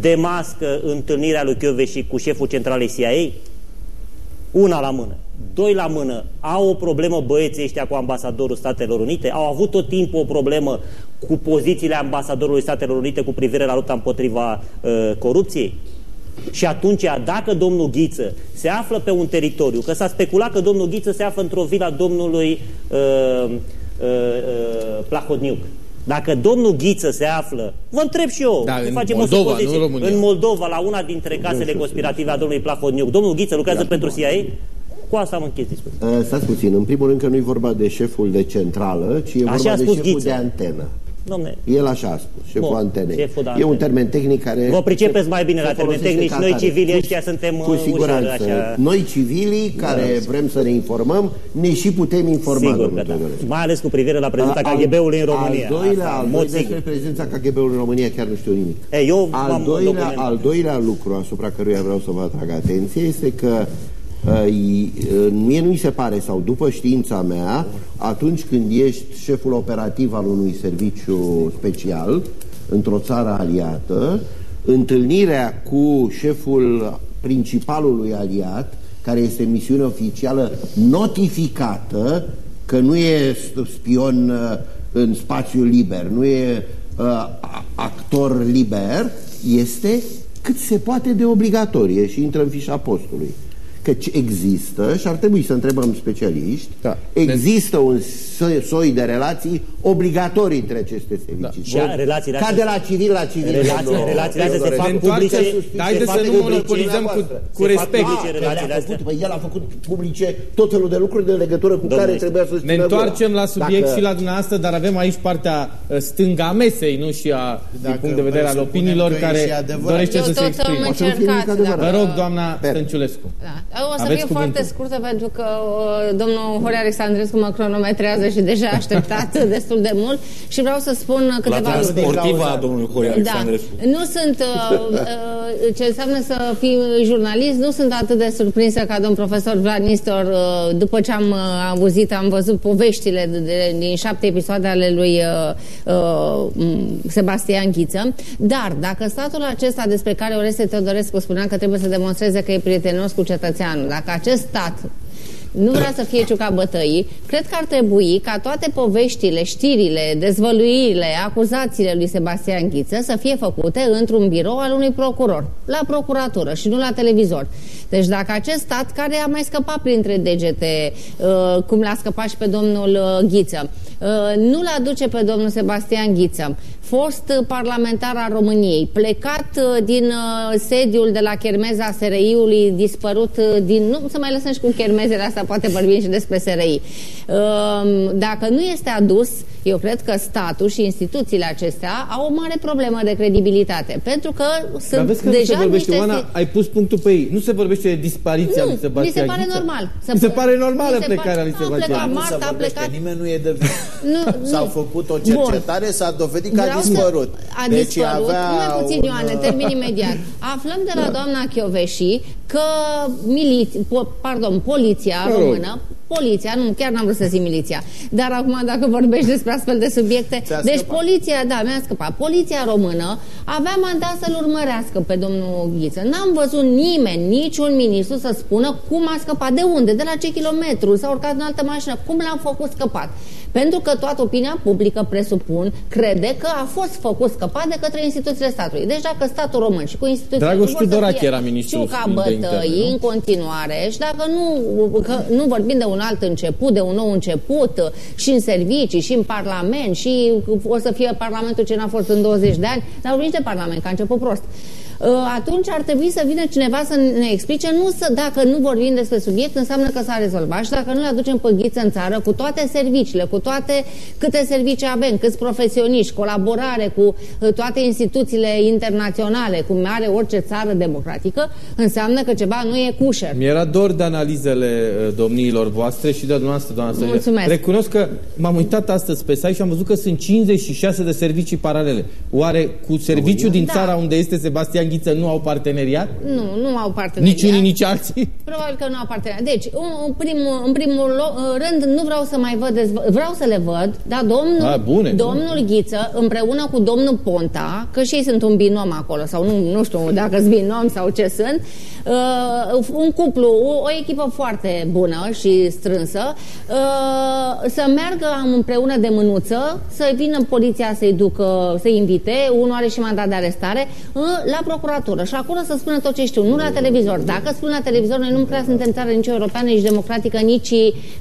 demască întâlnirea lui și cu șeful centralei CIA? Una la mână. Doi la mână. Au o problemă băieții ăștia cu ambasadorul Statelor Unite? Au avut tot timpul o problemă cu pozițiile ambasadorului Statelor Unite cu privire la lupta împotriva uh, corupției? Și atunci, dacă domnul Ghiță se află pe un teritoriu, că s-a speculat că domnul Ghiță se află într-o vila domnului uh, uh, uh, Plahodniuc, dacă domnul Ghiță se află, vă întreb și eu, da, în facem Moldova, o nu România. în Moldova, la una dintre casele conspirative a domnului Plahodniuc, domnul Ghiță lucrează da, pentru CIA? Cu asta am închis discuția. Uh, stați puțin, în primul rând că nu e vorba de șeful de centrală, ci e Așa vorba de șeful Ghiță. de antenă. Domne. El așa a spus, șeful Bun, antenei. Șeful e un termen tehnic care... Vă pricepeți mai bine la termen tehnic. Noi civilii ăștia suntem Cu siguranță. Așa... Noi civilii care da. vrem să ne informăm, ne și putem informa. Sigur că da. Mai ales cu privire la prezența KGB-ului în România. Al doilea, al doilea despre prezența KGB-ului în România chiar nu știu nimic. E, eu al, doilea, al doilea lucru asupra căruia vreau să vă atrag atenție este că Mie nu mi se pare, sau după știința mea, atunci când ești șeful operativ al unui serviciu special într-o țară aliată, întâlnirea cu șeful principalului aliat, care este misiune oficială notificată, că nu e spion uh, în spațiu liber, nu e uh, actor liber, este cât se poate de obligatorie și intră în fișa postului că există, și ar trebui să întrebăm specialiști, da. există un soi de relații obligatorii între aceste servicii. Da. relațiile Ca de la civil la civil. Relațiile, relațiile astea se fac publice. Haideți să nu monopolizăm cu, cu respect. Păi el a făcut publice tot felul de lucruri de legătură cu care trebuia să Ne întoarcem la subiect și la dumneavoastră, dar avem aici partea uh, stânga a mesei, nu și a, din punct de vedere al opiniilor care dorește să se exprime. Vă rog, doamna Stănciulescu. Da. O să Aveți fie foarte scurtă pentru că uh, domnul Horia Alexandrescu mă cronometrează și deja a așteptat destul de mult și vreau să spun câteva lucruri. La sportivă a domnului Horia da. Alexandrescu. Da. Nu sunt, uh, uh, ce înseamnă să fii jurnalist, nu sunt atât de surprinsă ca domn profesor Vlad Nistor, uh, după ce am uh, auzit, am văzut poveștile de, de, din șapte episoade ale lui uh, uh, Sebastian Ghiță, dar dacă statul acesta despre care Oreste Teodorescu spunea că trebuie să demonstreze că e prietenos cu cetățean Munteanu, dacă acest stat nu vrea să fie ciuca bătăii, cred că ar trebui ca toate poveștile, știrile, dezvăluirile, acuzațiile lui Sebastian Ghiță să fie făcute într-un birou al unui procuror, la procuratură și nu la televizor. Deci dacă acest stat, care a mai scăpat printre degete, uh, cum l-a scăpat și pe domnul uh, Ghiță, uh, nu-l aduce pe domnul Sebastian Ghiță, fost parlamentar al României, plecat din sediul de la Chermeza SRI-ului, dispărut din... Nu să mai lăsăm și cu chermezele astea, poate vorbim și despre SRI. Dacă nu este adus, eu cred că statul și instituțiile acestea au o mare problemă de credibilitate, pentru că sunt Dar vezi că deja nu se vorbește, niște... Oana, ai pus punctul pe ei. Nu se vorbește de dispariția nu, lui Sebastian mi se pare Ghiță. normal. mi se pare normală plecarea lui Sebastian. Nu se vorbește, nimeni nu e de S-a făcut o cercetare, s-a dovedit că a dispărut. A deci dispărut, avea numai puțin, un... Ioane, termin imediat. Aflăm de la da. doamna Chioveși că miliți, po, pardon, poliția română, poliția, nu, chiar n-am vrut să zic miliția, dar acum dacă vorbești despre astfel de subiecte, deci scăpat. poliția, da, mi-a scăpat, poliția română avea mandat să-l urmărească pe domnul Ghiță. N-am văzut nimeni, niciun ministru să spună cum a scăpat, de unde, de la ce kilometru, s-a urcat în altă mașină, cum l-am făcut scăpat. Pentru că toată opinia publică, presupun, crede că a fost făcut scăpat de către instituțiile statului. Deci dacă statul român și cu instituțiile Dragoș Tudorache era ministrul ca bătăi în continuare și dacă nu, că nu vorbim de un alt început, de un nou început și în servicii, și în Parlament și o să fie Parlamentul ce n-a fost în 20 de ani, dar vorbim de Parlament, că a început prost. Uh, atunci ar trebui să vină cineva să ne explice, nu să, dacă nu vorbim despre subiect, înseamnă că s-a rezolvat și dacă nu le aducem pe ghiță în țară, cu toate serviciile, cu toate câte servicii avem, câți profesioniști, colaborare cu uh, toate instituțiile internaționale, cum are orice țară democratică, înseamnă că ceva nu e cușer. Mi-era dor de analizele uh, domniilor voastre și de dumneavoastră, doamna Mulțumesc. Recunosc că m-am uitat astăzi pe site și am văzut că sunt 56 de servicii paralele. Oare cu serviciul din da. țara unde este Sebastian Ghiță nu au parteneriat? Nu, nu au parteneriat. Nici unii, nici alții? Probabil că nu au parteneriat. Deci, în primul, în primul rând, nu vreau să mai văd, vreau să le văd, dar domnul, A, bune, domnul bune. Ghiță, împreună cu domnul Ponta, că și ei sunt un binom acolo, sau nu, nu știu dacă sunt binom sau ce sunt, uh, un cuplu, o, o echipă foarte bună și strânsă, uh, să meargă împreună de mânuță, să vină poliția să-i ducă, să-i invite, unul are și mandat de arestare, uh, la procuratură și acolo să spună tot ce știu, nu la televizor. Dacă spun la televizor, noi nu prea suntem țară nici europeană, nici democratică, nici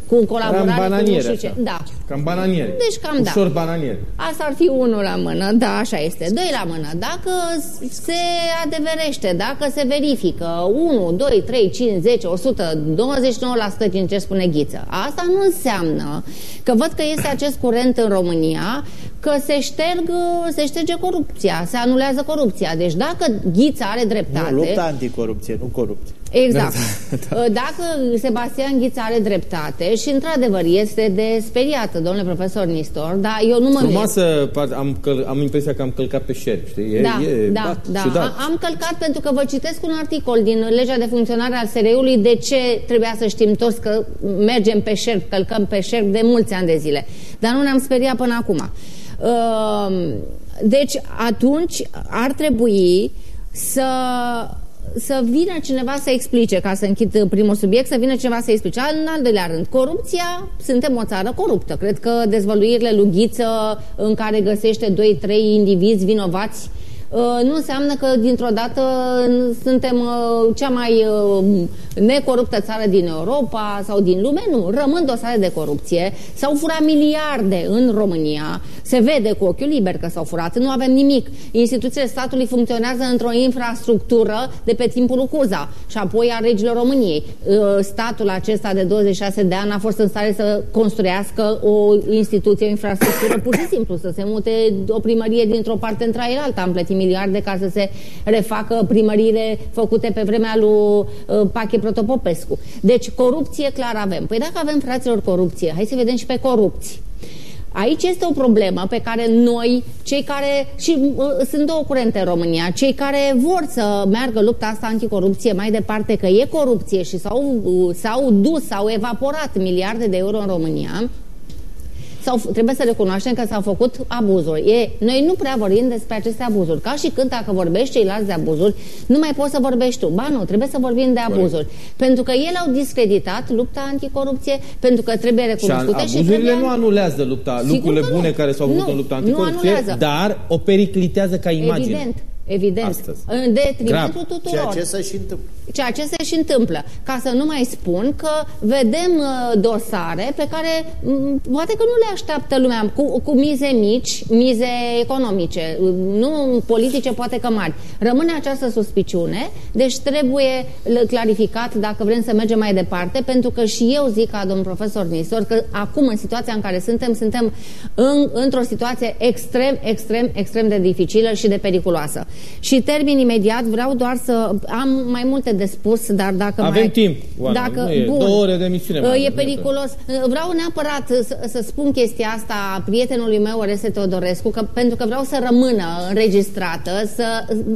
cu colaborare Cam cu nu știu ce. Da. Cam bananiere. Deci cam Ușor da. bananiere. Asta ar fi unul la mână, da, așa este. Doi la mână. Dacă se adeverește, dacă se verifică 1, 2, 3, 5, 10, 100, 99% din ce spune Ghiță. Asta nu înseamnă că văd că este acest curent în România că se, șterg, se șterge corupția, se anulează corupția. Deci dacă Ghiță are dreptate... Nu, lupta anticorupție, nu corupție. Exact. Da, da. Dacă Sebastian Ghiță are dreptate și într-adevăr este de speriată, domnule profesor Nistor, dar eu nu mă Frumoasă, am, căl, am impresia că am călcat pe șerpi, știi? E, da, e, da, bat, da. Ciudat. Am călcat pentru că vă citesc un articol din legea de funcționare al SRE-ului de ce trebuia să știm toți că mergem pe șerpi, călcăm pe șerpi de mulți ani de zile. Dar nu ne-am speriat până acum. Uh, deci atunci ar trebui să să vină cineva să explice, ca să închid primul subiect, să vină cineva să explice. În al doilea rând, corupția, suntem o țară coruptă. Cred că dezvăluirile lui Ghiță, în care găsește 2-3 indivizi vinovați Uh, nu înseamnă că dintr-o dată suntem uh, cea mai uh, necoruptă țară din Europa sau din lume. Nu, rămân dosare de corupție. S-au furat miliarde în România. Se vede cu ochiul liber că s-au furat. Nu avem nimic. Instituțiile statului funcționează într-o infrastructură de pe timpul Lucuza și apoi a regilor României. Statul acesta de 26 de ani a fost în stare să construiască o instituție, o infrastructură pur și simplu, să se mute o primărie dintr-o parte într alta. Am plătit miliarde ca să se refacă primăriile făcute pe vremea lui uh, Pache Protopopescu. Deci corupție clar avem. Păi dacă avem, fraților, corupție, hai să vedem și pe corupții. Aici este o problemă pe care noi, cei care, și uh, sunt două curente în România, cei care vor să meargă lupta asta anticorupție mai departe, că e corupție și s-au, uh, s-au dus, s-au evaporat miliarde de euro în România, sau trebuie să recunoaștem că s-au făcut abuzuri. E, noi nu prea vorbim despre aceste abuzuri. Ca și când dacă vorbești ceilalți de abuzuri, nu mai poți să vorbești tu. Ba nu, trebuie să vorbim de abuzuri. Corect. Pentru că ele au discreditat lupta anticorupție, pentru că trebuie recunoscute și, și abuzurile nu anulează lupta, lucrurile bune care s-au făcut în lupta anticorupție, dar o periclitează ca imagine. Evident. Evident. Astăzi. În detrimentul tuturor. Ceea ce se și întâmplă. Ceea ce se și întâmplă. Ca să nu mai spun că vedem uh, dosare pe care um, poate că nu le așteaptă lumea cu, cu mize mici, mize economice, uh, nu politice, poate că mari. Rămâne această suspiciune, deci trebuie clarificat dacă vrem să mergem mai departe, pentru că și eu zic ca domn profesor Nisor că acum în situația în care suntem, suntem în, într-o situație extrem, extrem, extrem de dificilă și de periculoasă. Și termin imediat, vreau doar să am mai multe de spus, dar dacă Avem mai... timp, Oana, dacă, nu e, bun, două ore de emisiune. E mai periculos. Vreau neapărat să, să spun chestia asta prietenului meu, Oreste Teodorescu, că, pentru că vreau să rămână înregistrată, să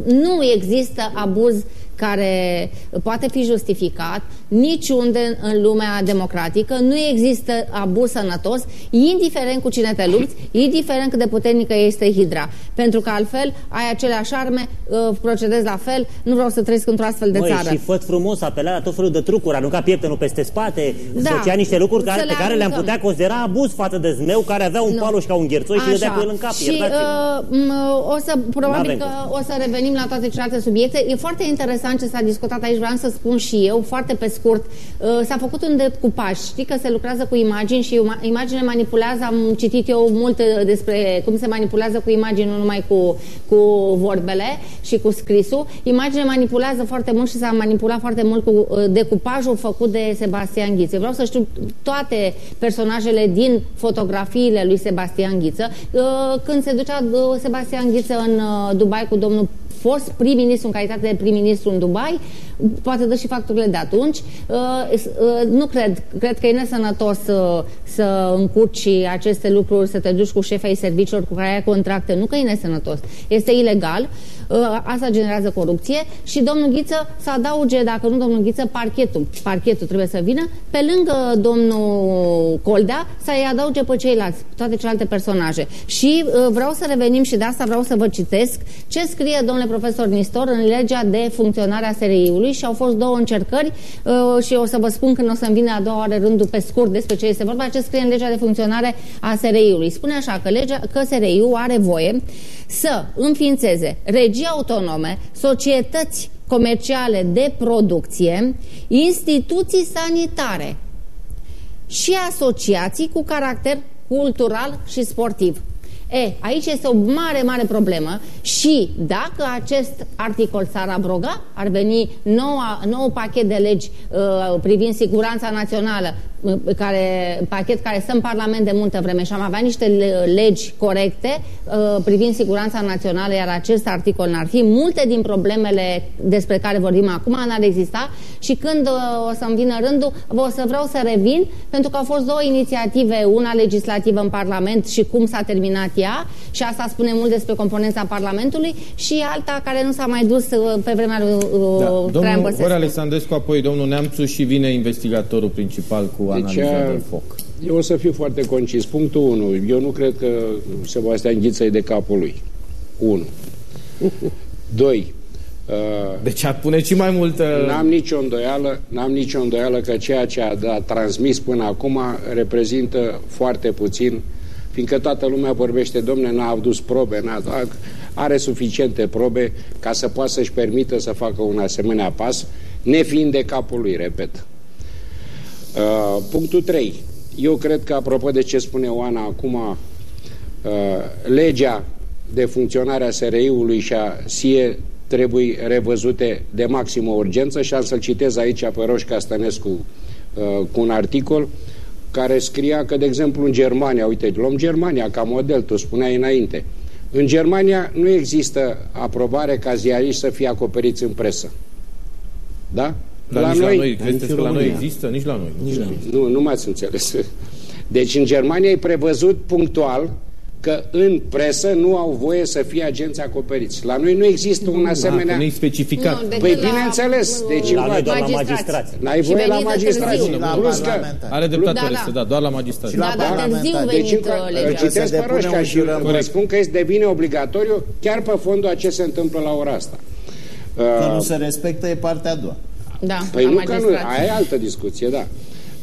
nu există abuz care poate fi justificat niciunde în lumea democratică, nu există abuz sănătos, indiferent cu cine te lupți, indiferent cât de puternică este hidra. Pentru că altfel ai aceleași arme, uh, procedezi la fel, nu vreau să trăiesc într-o astfel de Măi, țară. și făt frumos, apela la tot felul de trucuri, arunca pieptenul peste spate, Da. făcea niște lucruri care, Să le pe care le-am aruncăm. putea considera abuz față de zmeu, care avea un Nu. paloș ca un gherțoi și le dea cu el în cap. Și iertați-mă. uh, m- o să, probabil N-avem că cum. o să revenim la toate celelalte subiecte. E foarte interesant ce s-a discutat aici, vreau să spun și eu, foarte pe scurt. Uh, s-a făcut un decupaj. Știi că se lucrează cu imagini și ima- imagine manipulează, am citit eu multe despre cum se manipulează cu imagini, nu numai cu, cu vorbele și cu scrisul. Imagine manipulează foarte mult și s-a manipulat foarte mult cu uh, decupajul făcut de Sebastian Ghiță. Vreau să știu toate personajele din fotografiile lui Sebastian Ghiță. Uh, Când se ducea uh, Sebastian Ghiță în uh, Dubai cu domnul fost prim-ministru în calitate de prim-ministru în Dubai, poate dă și facturile de atunci. Uh, s- uh, nu cred, cred că e nesănătos să, să încurci aceste lucruri, să te duci cu șefii serviciilor cu care ai contracte. Nu că e nesănătos, este ilegal. Uh, Asta generează corupție și domnul Ghiță să adauge, dacă nu domnul Ghiță, parchetul. Parchetul trebuie să vină, pe lângă domnul Coldea, să-i adauge pe ceilalți, toate celelalte personaje. Și uh, vreau să revenim și de asta vreau să vă citesc ce scrie domnule profesor Nistor în legea de funcționare a SRI-ului și au fost două încercări uh, și o să vă spun când o să-mi vină a doua oară rândul pe scurt despre ce este vorba, ce scrie în legea de funcționare a SRI-ului. Spune așa că, legea, că SRI-ul are voie să înființeze regii autonome, societăți comerciale de producție, instituții sanitare și asociații cu caracter cultural și sportiv. E, aici este o mare, mare problemă și dacă acest articol s-ar abroga, ar veni noua, nou pachet de legi uh, privind siguranța națională, uh, care, pachet care stă în Parlament de multă vreme și am avea niște le- legi corecte uh, privind siguranța națională, iar acest articol n-ar fi, multe din problemele despre care vorbim acum n-ar exista și când uh, o să-mi vină rândul, vă o să vreau să revin, pentru că au fost două inițiative, una legislativă în Parlament și cum s-a terminat ea, și asta spune mult despre componența Parlamentului, și alta care nu s-a mai dus uh, pe vremea lui uh, Da. Traian Domnul Băsescu. Ori Alexandrescu, apoi domnul Neamțu și vine investigatorul principal cu Deci, analiza a- de foc. Eu o să fiu foarte concis. Punctul 1. Eu nu cred că Sebastian Ghiță e de capul lui. 1. 2. Uh, Deci ar pune și mai multă... N-am nicio îndoială, n-am nicio îndoială că ceea ce a, a transmis până acum reprezintă foarte puțin, fiindcă toată lumea vorbește, domne, n-a adus probe, n-a, are suficiente probe ca să poată să-și permită să facă un asemenea pas, nefiind de capul lui, repet. Uh, punctul 3. Eu cred că, apropo de ce spune Oana acum, uh, legea de funcționare a SRI-ului și a SIE trebuie revăzute de maximă urgență și am să-l citez aici pe Roșca Stănescu uh, cu un articol care scria că, de exemplu, în Germania, uite, luăm Germania ca model, tu spuneai înainte, în Germania nu există aprobare ca ziariști să fie acoperiți în presă. Da? Dar nici la noi, credeți că la noi există? Nici la noi. Nici la noi. Nu, nu m-ați înțeles. Deci în Germania e prevăzut punctual că în presă nu au voie să fie agenți acoperiți. La noi nu există un Da, asemenea... că nu e specificat. Nu, decât Păi la, bineînțeles, deci La noi doar la magistrați. magistrați. N-ai Și voie la venită magistrați. târziu. la Plus că parlamentar. Are dreptate, Da, da, da. da. doar la magistrat. Da, dar târziu parlamentar. deci venit încă, uh, îl legea. citesc Se pe depune Roșca un și jurământ. vă spun că este devine obligatoriu chiar pe fondul a ce se întâmplă la ora asta. Că Uh, nu se respectă e partea a doua. Da, Păi la nu că nu, magistrați. aia e altă discuție, da.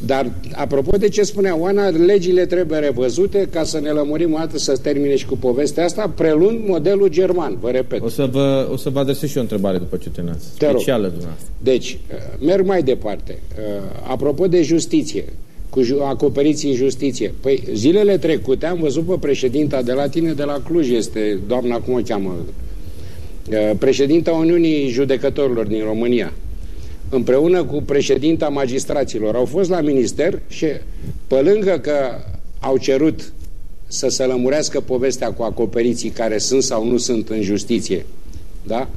Dar, apropo de ce spunea Oana, legile trebuie revăzute ca să ne lămurim o dată să termine și cu povestea asta, preluând modelul german, vă repet. O să vă, o să vă adresez și eu o întrebare după ce terminați. Te rog. Specială dumneavoastră. Deci, uh, merg mai departe. Uh, Apropo de justiție, cu ju- acoperiți în justiție. Păi, zilele trecute am văzut pe președinta de la tine, de la Cluj, este doamna, cum o cheamă, Uh, președinta Uniunii Judecătorilor din România, împreună cu președinta magistraților, au fost la minister și pe lângă că au cerut să se lămurească povestea cu acoperiții care sunt sau nu sunt în justiție, da?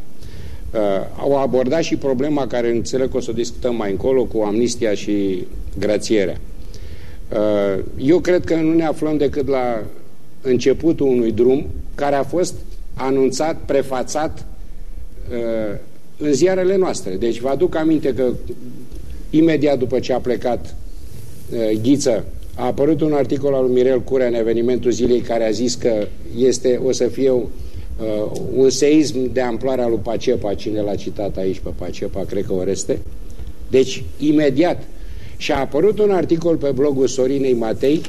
Uh, au abordat și problema care înțeleg că o să o discutăm mai încolo cu amnistia și grațierea. Uh, eu cred că nu ne aflăm decât la începutul unui drum care a fost anunțat, prefațat uh, în ziarele noastre. Deci vă aduc aminte că imediat după ce a plecat uh, Ghiță, a apărut un articol al lui Mirel Curea în evenimentul zilei care a zis că este, o să fie uh, un seism de amploarea lui Pacepa, cine l-a citat aici pe Pacepa, cred că Oreste. Deci, imediat. Și a apărut un articol pe blogul Sorinei Matei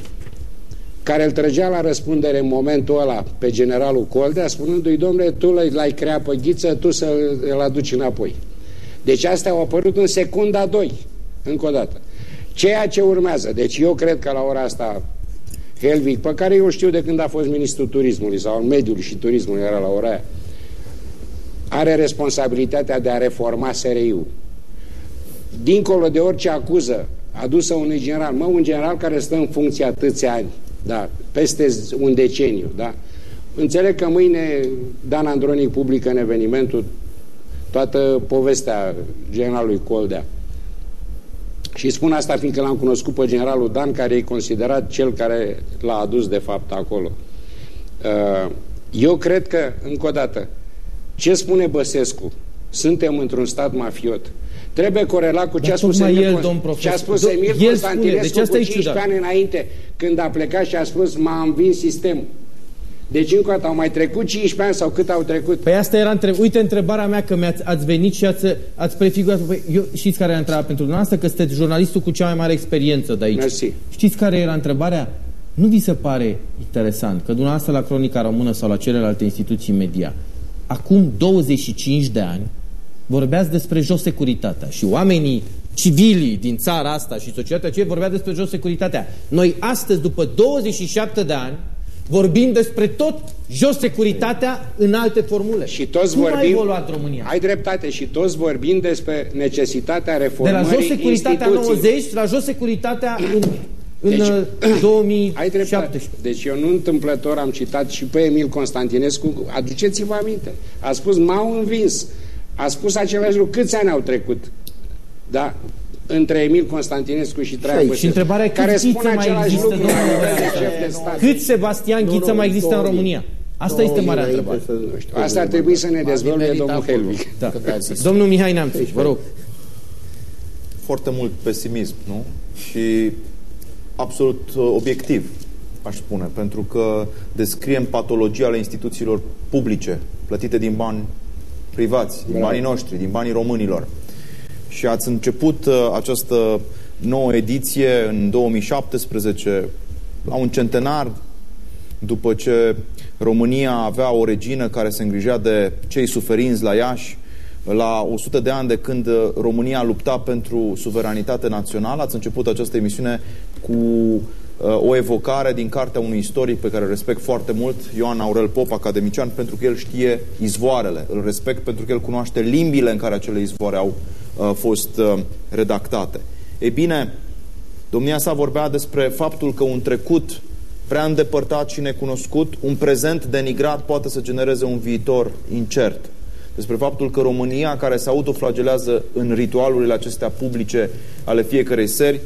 care îl trăgea la răspundere în momentul ăla pe generalul Coldea, spunându-i, domnule, tu l-ai creat pe ghiță, tu să-l aduci înapoi. Deci astea au apărut în secunda 2, încă o dată. Ceea ce urmează, deci eu cred că la ora asta Helvig, pe care eu știu de când a fost ministrul turismului sau al mediului și turismului era la ora aia, are responsabilitatea de a reforma SRI-ul. Dincolo de orice acuză adusă unui general, mă, un general care stă în funcție atâția ani, da, peste un deceniu, da, Înțeleg că mâine Dan Andronic publică în evenimentul toată povestea generalului Coldea. Și spun asta fiindcă l-am cunoscut pe generalul Dan, care e considerat cel care l-a adus de fapt acolo. Uh, eu cred că, încă o dată, ce spune Băsescu? Suntem într-un stat mafiot. Trebuie corelat cu ce a spus Emil, el, domn ce a spus Emil el Constantinescu spune, deci cu 15 ani înainte, când a plecat și a spus m-a învins sistemul. Deci încă o dată au mai trecut 15 ani sau cât au trecut? Păi asta era între... Uite întrebarea mea că mi-ați ați venit și ați, ați prefigurat. Păi, eu, știți care era întrebarea pentru dumneavoastră? Că sunteți jurnalistul cu cea mai mare experiență de aici. Mersi. Știți care era întrebarea? Nu vi se pare interesant că dumneavoastră la Cronica Română sau la celelalte instituții media, acum 25 de ani, vorbeați despre jos securitatea și oamenii civilii din țara asta și societatea aceea vorbea despre jos securitatea. Noi astăzi, după 27 de ani, vorbim despre tot jos securitatea în alte formule. Și toți Cum vorbim, a evoluat România? Ai dreptate și toți vorbim despre necesitatea De reformării la jos securitatea instituțiilor. 90 la jos securitatea în, în Deci, deci, 2017. Ai dreptate. Deci eu nu întâmplător am citat și pe Emil Constantinescu, aduceți-vă aminte. A spus, m-au învins. A spus același lucru. Câți ani au trecut? Da? Între Emil Constantinescu și Traian Și Băsescu, întrebarea e care câți spun Ghiță mai același există, lucru domnule la nivel de Băsescu? șef de stat. Cât Sebastian Nu, Ghiță nu, mai există în 2000. România? Asta este marea întrebare. Asta ar trebui să ne dezvăluie domnul Helvig. Da. Domnul Mihai Neamțu, vă rog. foarte mult pesimism, nu? Și absolut uh, obiectiv, aș spune, pentru că descriem patologia ale instituțiilor publice, plătite din bani privați, din banii noștri, din banii românilor. Și ați început uh, această nouă ediție în 2017, la un centenar după ce România avea o regină care se îngrijea de cei suferinți la Iași, la 100 de ani de când uh, România lupta pentru suveranitate națională, ați început această emisiune cu uh, o evocare din cartea unui istoric pe care îl respect foarte mult, Ioan Aurel Pop, academician, pentru că el știe izvoarele. Îl respect pentru că el cunoaște limbile în care acele izvoare au uh, fost uh, redactate. Ei bine, domnia sa vorbea despre faptul că un trecut prea îndepărtat și necunoscut, un prezent denigrat poate să genereze un viitor incert. Despre faptul că România, care se autoflagelează în ritualurile acestea publice ale fiecărei seri,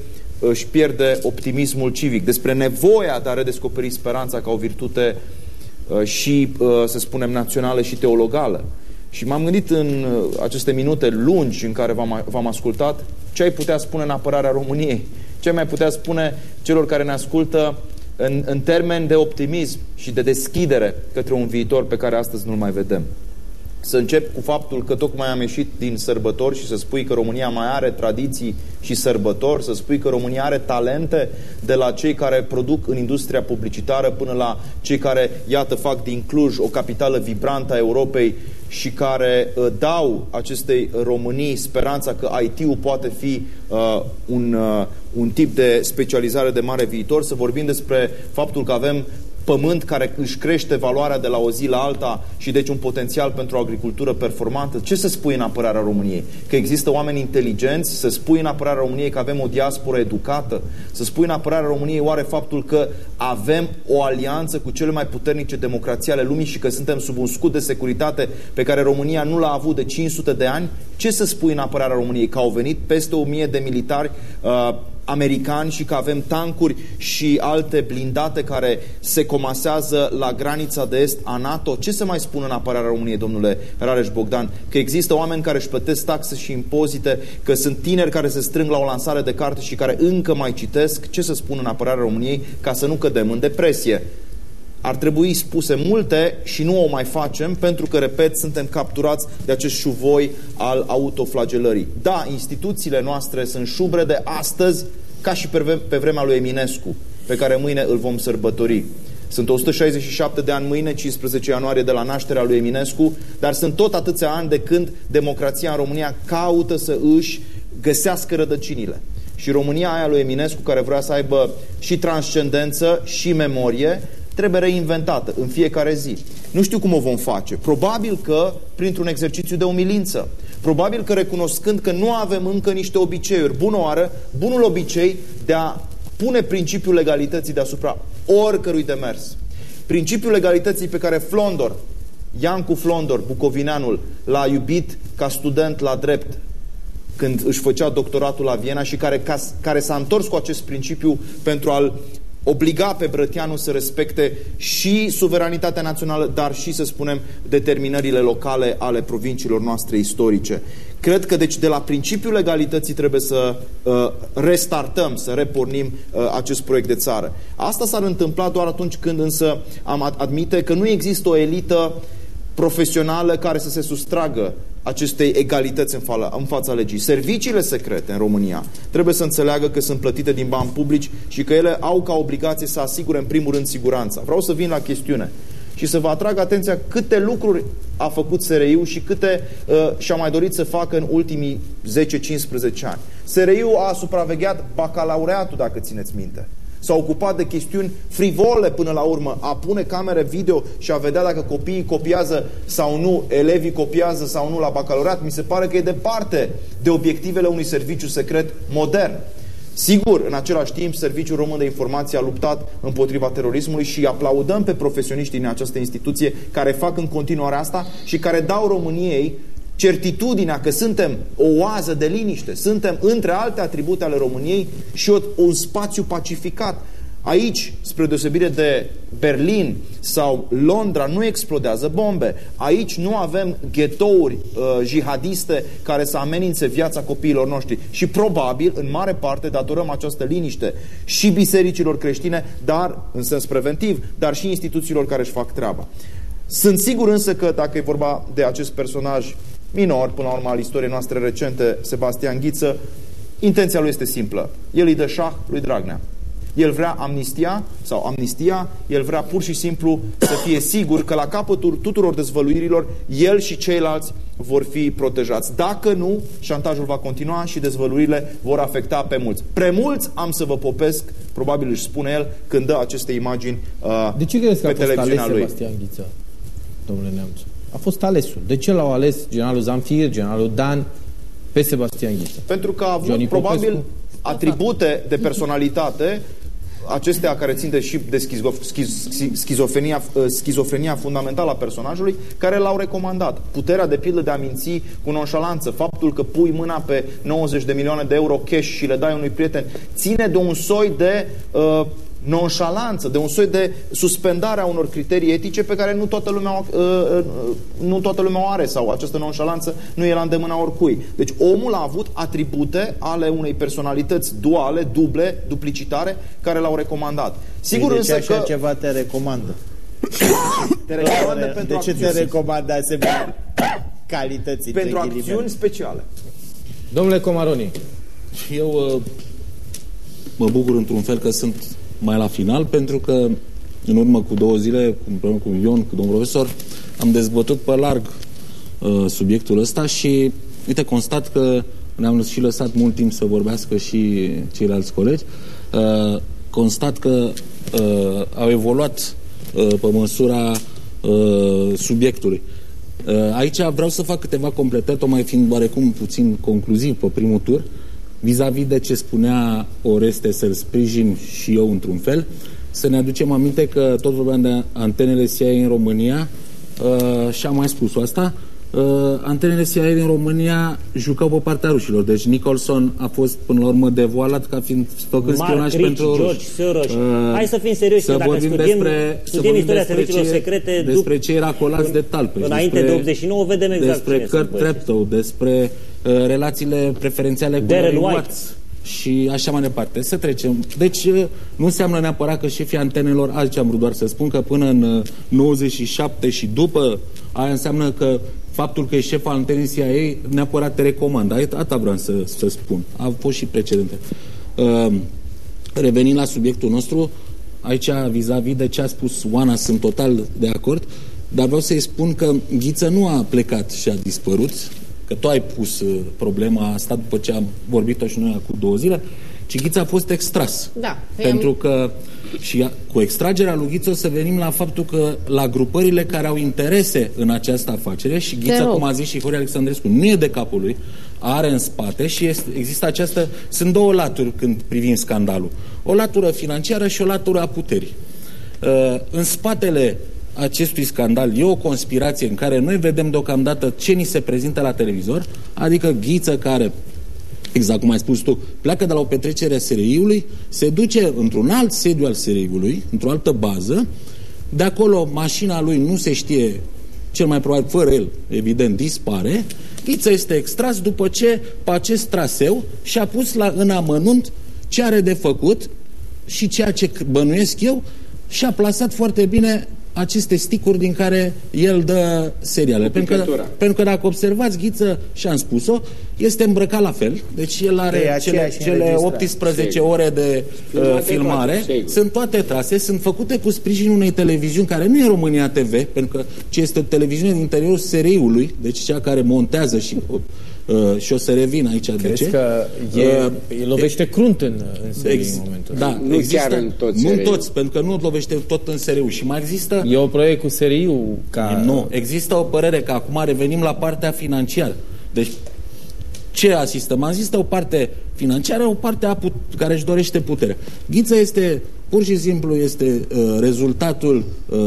își pierde optimismul civic. Despre nevoia de a redescoperi speranța ca o virtute uh, și, uh, să spunem, națională și teologală. Și m-am gândit în uh, aceste minute lungi în care v-am, v-am ascultat ce ai putea spune în apărarea României, ce ai mai putea spune celor care ne ascultă în, în termen de optimism și de deschidere către un viitor pe care astăzi nu-l mai vedem. Să încep cu faptul că tocmai am ieșit din sărbători și să spui că România mai are tradiții și sărbători, să spui că România are talente de la cei care produc în industria publicitară până la cei care, iată, fac din Cluj o capitală vibrantă a Europei și care uh, dau acestei Românii speranța că IT-ul poate fi uh, un, uh, un tip de specializare de mare viitor, să vorbim despre faptul că avem pământ care își crește valoarea de la o zi la alta și deci un potențial pentru o agricultură performantă. Ce să spui în apărarea României? Că există oameni inteligenți? Să spui în apărarea României că avem o diasporă educată? Să spui în apărarea României oare faptul că avem o alianță cu cele mai puternice democrații ale lumii și că suntem sub un scut de securitate pe care România nu l-a avut de 500 de ani? Ce să spui în apărarea României? Că au venit peste 1000 de militari uh, americani și că avem tancuri și alte blindate care se comasează la granița de est a NATO? Ce se mai spune în apărarea României, domnule Rareș Bogdan? Că există oameni care își plătesc taxe și impozite, că sunt tineri care se strâng la o lansare de carte și care încă mai citesc. Ce se spune în apărarea României ca să nu cădem în depresie? Ar trebui spuse multe și nu o mai facem pentru că, repet, suntem capturați de acest șuvoi al autoflagelării. Da, instituțiile noastre sunt șubrede astăzi ca și pe vremea lui Eminescu, pe care mâine îl vom sărbători. Sunt 167 de ani mâine, 15 ianuarie de la nașterea lui Eminescu, dar sunt tot atâția ani de când democrația în România caută să își găsească rădăcinile. Și România aia lui Eminescu, care vrea să aibă și transcendență și memorie, trebuie reinventată în fiecare zi. Nu știu cum o vom face. Probabil că printr-un exercițiu de umilință. Probabil că recunoscând că nu avem încă niște obiceiuri. Bună oară, bunul obicei de a pune principiul legalității deasupra oricărui demers. Principiul legalității pe care Flondor, Iancu Flondor, bucovineanul, l-a iubit ca student la drept când își făcea doctoratul la Viena și care, care s-a întors cu acest principiu pentru a-l obliga pe Brătianu să respecte și suveranitatea națională, dar și, să spunem, determinările locale ale provinciilor noastre istorice. Cred că, deci, de la principiul legalității trebuie să uh, restartăm, să repornim uh, acest proiect de țară. Asta s-ar întâmpla doar atunci când însă am admite că nu există o elită profesională care să se sustragă acestei egalități în, fa în fața legii. Serviciile secrete în România trebuie să înțeleagă că sunt plătite din bani publici și că ele au ca obligație să asigure în primul rând siguranța. Vreau să vin la chestiune și să vă atrag atenția câte lucruri a făcut SRI-ul și câte uh, și-a mai dorit să facă în ultimii 10-15 ani. SRI-ul a supravegheat bacalaureatul, dacă țineți minte s-a ocupat de chestiuni frivole până la urmă, a pune camere video și a vedea dacă copiii copiază sau nu, elevii copiază sau nu la bacalaureat, mi se pare că e departe de obiectivele unui serviciu secret modern. Sigur, în același timp, Serviciul Român de Informație a luptat împotriva terorismului și aplaudăm pe profesioniștii din această instituție care fac în continuare asta și care dau României certitudinea că suntem o oază de liniște, suntem între alte atribute ale României și o, un spațiu pacificat. Aici, spre deosebire de Berlin sau Londra, nu explodează bombe. Aici nu avem ghetouri uh, jihadiste care să amenințe viața copiilor noștri. Și probabil, în mare parte, datorăm această liniște și bisericilor creștine, dar în sens preventiv, dar și instituțiilor care își fac treaba. Sunt sigur însă că dacă e vorba de acest personaj minor, până la urmă, al istoriei noastre recente, Sebastian Ghiță, intenția lui este simplă. El îi dă șah lui Dragnea. El vrea amnistia sau amnistia, el vrea pur și simplu să fie sigur că la capătul tuturor dezvăluirilor el și ceilalți vor fi protejați. Dacă nu, șantajul va continua și dezvăluirile vor afecta pe mulți. Premulți am să vă popesc, probabil își spune el, când dă aceste imagini uh, De ce credeți că pe televiziunea lui. Sebastian Ghiță, domnule Neamțu? A fost alesul. De ce l-au ales generalul Zamfir, generalul Dan, pe Sebastian Ghiță? Pentru că a avut Johnny probabil Popescu? atribute de personalitate acestea care țin de și de schizo, schiz, schizofrenia, schizofrenia fundamentală a personajului, care l-au recomandat. Puterea de pildă de a minți cu nonșalanță, faptul că pui mâna pe 90 de milioane de euro cash și le dai unui prieten, ține de un soi de uh, nonșalanță, de un soi de suspendare a unor criterii etice pe care nu toată lumea, uh, uh, nu toată lumea o are sau această nonșalanță nu e la îndemâna oricui. Deci omul a avut atribute ale unei personalități duale, duble, duplicitare, care l-au recomandat. Sigur de însă așa că... ceva te recomandă? te recomandă pentru De ce te recomandă asemenea calități? Pentru acțiuni speciale. Domnule Comaroni, eu uh, mă bucur într-un fel că sunt mai la final, pentru că în urmă cu două zile, împreună cu Ion, cu domnul profesor, am dezbătut pe larg uh, subiectul ăsta și, uite, constat că ne-am și lăsat mult timp să vorbească și ceilalți colegi. Uh, constat că uh, au evoluat uh, pe măsura uh, subiectului. Uh, aici vreau să fac câteva completări, tocmai fiind oarecum puțin concluziv pe primul tur. Uh, vis-a-vis -vis de ce spunea Oreste să-l sprijin și eu într-un fel, să ne aducem aminte că tot vorbeam de antenele CIA în România uh, și am mai spus asta, uh, antenele CIA din România jucau pe partea rușilor. Deci Nicholson a fost până la urmă devoalat ca fiind făcut Mark spionaj Rich, pentru George ruși. Soros. Hai să fim serioși, să dacă vorbim studiem- despre, să studiem vorbim istoria despre serviciilor ce, secrete despre dup- ce era colați de talpe. Înainte despre, de 89 vedem exact Despre cine Kurt sunt băieții. Treptow, despre uh, relațiile preferențiale cu Darren Larry White. Watts și așa mai departe. Să trecem. Deci uh, nu înseamnă neapărat că șefii antenelor, azi am vrut doar să spun că până în uh, 97 și după aia înseamnă că faptul că e șef al antenei CIA neapărat te recomandă. Asta vreau să, să spun. A fost și precedente. Uh, revenind la subiectul nostru, aici vis-a-vis -vis de ce a spus Oana, sunt total de acord, dar vreau să-i spun că Ghiță nu a plecat și a dispărut, că tu ai pus uh, problema asta după ce am vorbit-o și noi cu două zile, ci Ghiță a fost extras. Da. Pentru că și a- cu extragerea lui Ghiță o să venim la faptul că la grupările care au interese în această afacere și Ghiță, rog. cum a zis și Horia Alexandrescu, nu e de capul lui, are în spate și este, există această... Sunt două laturi când privim scandalul. O latură financiară și o latură a puterii. Uh, în spatele acestui scandal e o conspirație în care noi vedem deocamdată ce ni se prezintă la televizor, adică Ghiță care exact cum ai spus tu, pleacă de la o petrecere a SRI-ului, se duce într-un alt sediu al SRI-ului, într-o altă bază, de acolo mașina lui nu se știe, cel mai probabil fără el, evident, dispare, Ghiță este extras după ce pe acest traseu și-a pus la, în amănunt ce are de făcut și ceea ce bănuiesc eu și a plasat foarte bine aceste sticuri din care el dă seriale. Pentru că, picătura. pentru că dacă observați, Ghiță, și am spus-o, este îmbrăcat la fel. Deci el E are cele, aceeași cele înregistrare. 18 Sigur. ore de uh, Filmate filmare. toate, sigur. sunt toate trase, sunt făcute cu sprijinul unei televiziuni care nu e România TV, pentru că ce este o televiziune din interiorul SRI-ului, deci cea care montează și, uh, și o să revin aici de Crezi ce. că e, Uh, e lovește crunt în, în serie Ex- în momentul da, Nu chiar în toți Nu în SRI-ul. toți, pentru că nu lovește tot în SRI și mai există E o proiect cu SRI-ul ca... nu, există o părere că acum revenim la partea financiară. Deci, ce asistăm? Există o parte financiară, o parte a put- care își dorește putere. Ghiță este, pur și simplu, este uh, rezultatul uh,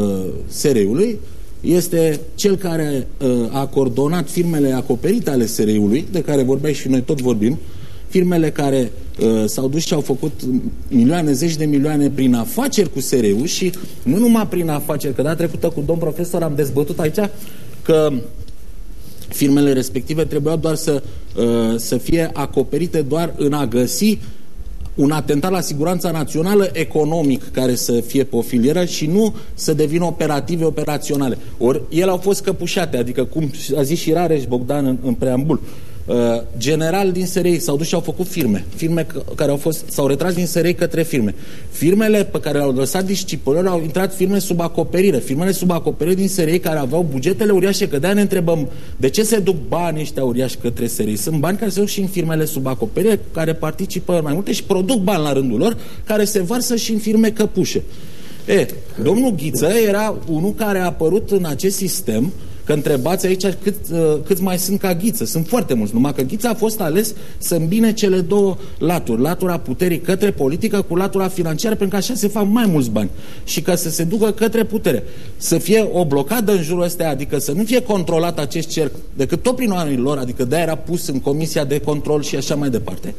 SRI-ului, este cel care uh, a coordonat firmele acoperite ale SRI-ului, de care vorbeai și noi tot vorbim, firmele care uh, s-au dus și au făcut milioane, zeci de milioane prin afaceri cu SRI-ul și nu numai prin afaceri, că data trecută cu domn profesor am dezbătut aici că firmele respective trebuiau doar să, uh, să fie acoperite doar în a găsi un atentat la siguranța națională economic care să fie pe o filieră și nu să devină operative operaționale. Ori ele au fost căpușate, adică cum a zis și Rareș Bogdan în, în preambul. Uh, general din SRI s-au dus și au făcut firme, firme c- care au fost, s-au retras din SRI către firme. Firmele pe care le-au lăsat discipolilor au intrat firme sub acoperire, firmele sub acoperire din SRI care aveau bugetele uriașe, că de ne întrebăm de ce se duc banii ăștia uriași către SRI. Sunt bani care se duc și în firmele sub acoperire, care participă mai multe și produc bani la rândul lor, care se varsă și în firme căpușe. E, domnul Ghiță era unul care a apărut în acest sistem Că întrebați aici cât, uh, câți mai sunt ca Ghiță. Sunt foarte mulți, numai că Ghiță a fost ales să îmbine cele două laturi. Latura puterii către politică cu latura financiară, pentru că așa se fac mai mulți bani. Și ca să se ducă către putere. Să fie o blocadă în jurul ăsta, adică să nu fie controlat acest cerc decât tot prin oamenii lor, adică de era pus în comisia de control și așa mai departe.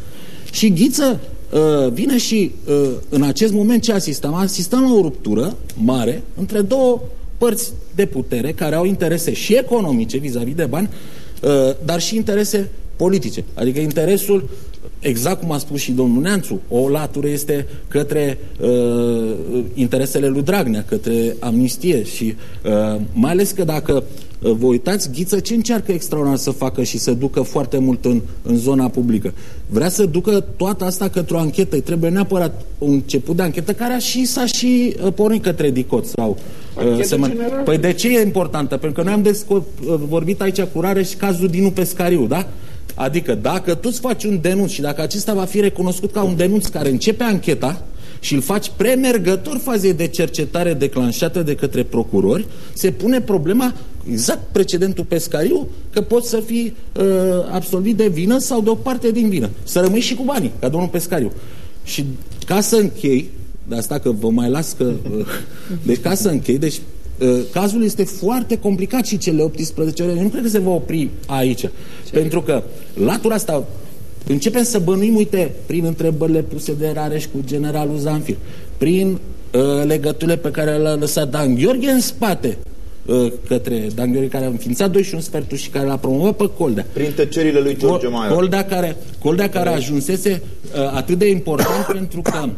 Și Ghiță uh, vine și uh, în acest moment ce asistăm? Asistăm la o ruptură mare între două părți de putere care au interese și economice vis-a-vis de bani, uh, dar și interese politice. Adică interesul, exact cum a spus și domnul Neanțu, o latură este către uh, interesele lui Dragnea, către amnistie și uh, mai ales că dacă uh, vă uitați, Ghiță ce încearcă extraordinar să facă și să ducă foarte mult în, în zona publică? Vrea să ducă toată asta către o anchetă. Îi trebuie neapărat un început de anchetă care a și, s-a și uh, pornit către DICOT sau uh, Anchetă semăn- generală. Păi de ce e importantă? Pentru că noi am desco- uh, vorbit aici cu rare și cazul Dinu Pescariu, da? Adică dacă tu îți faci un denunț și dacă acesta va fi recunoscut ca un denunț care începe ancheta și îl faci premergător fazei de cercetare declanșată de către procurori, se pune problema exact precedentul pescariu că poți să fii uh, absolvit de vină sau de o parte din vină. Să rămâi și cu banii, ca domnul pescariu. Și ca să închei, de asta că vă mai las că... Uh, deci ca să închei, deci uh, cazul este foarte complicat și cele 18 ore. Nu cred că se va opri aici. Ce? Pentru că latura asta începem să bănuim, uite, prin întrebările puse de Rareș cu generalul Zanfir, prin uh, legăturile pe care le-a lăsat Dan Gheorghe în spate, uh, către Dan Gheorghe care a înființat 2 și un sfertul și care l-a promovat pe Coldea. Prin tăcerile lui George Maior. Coldea care, Coldea care ajunsese uh, atât de important pentru că uh,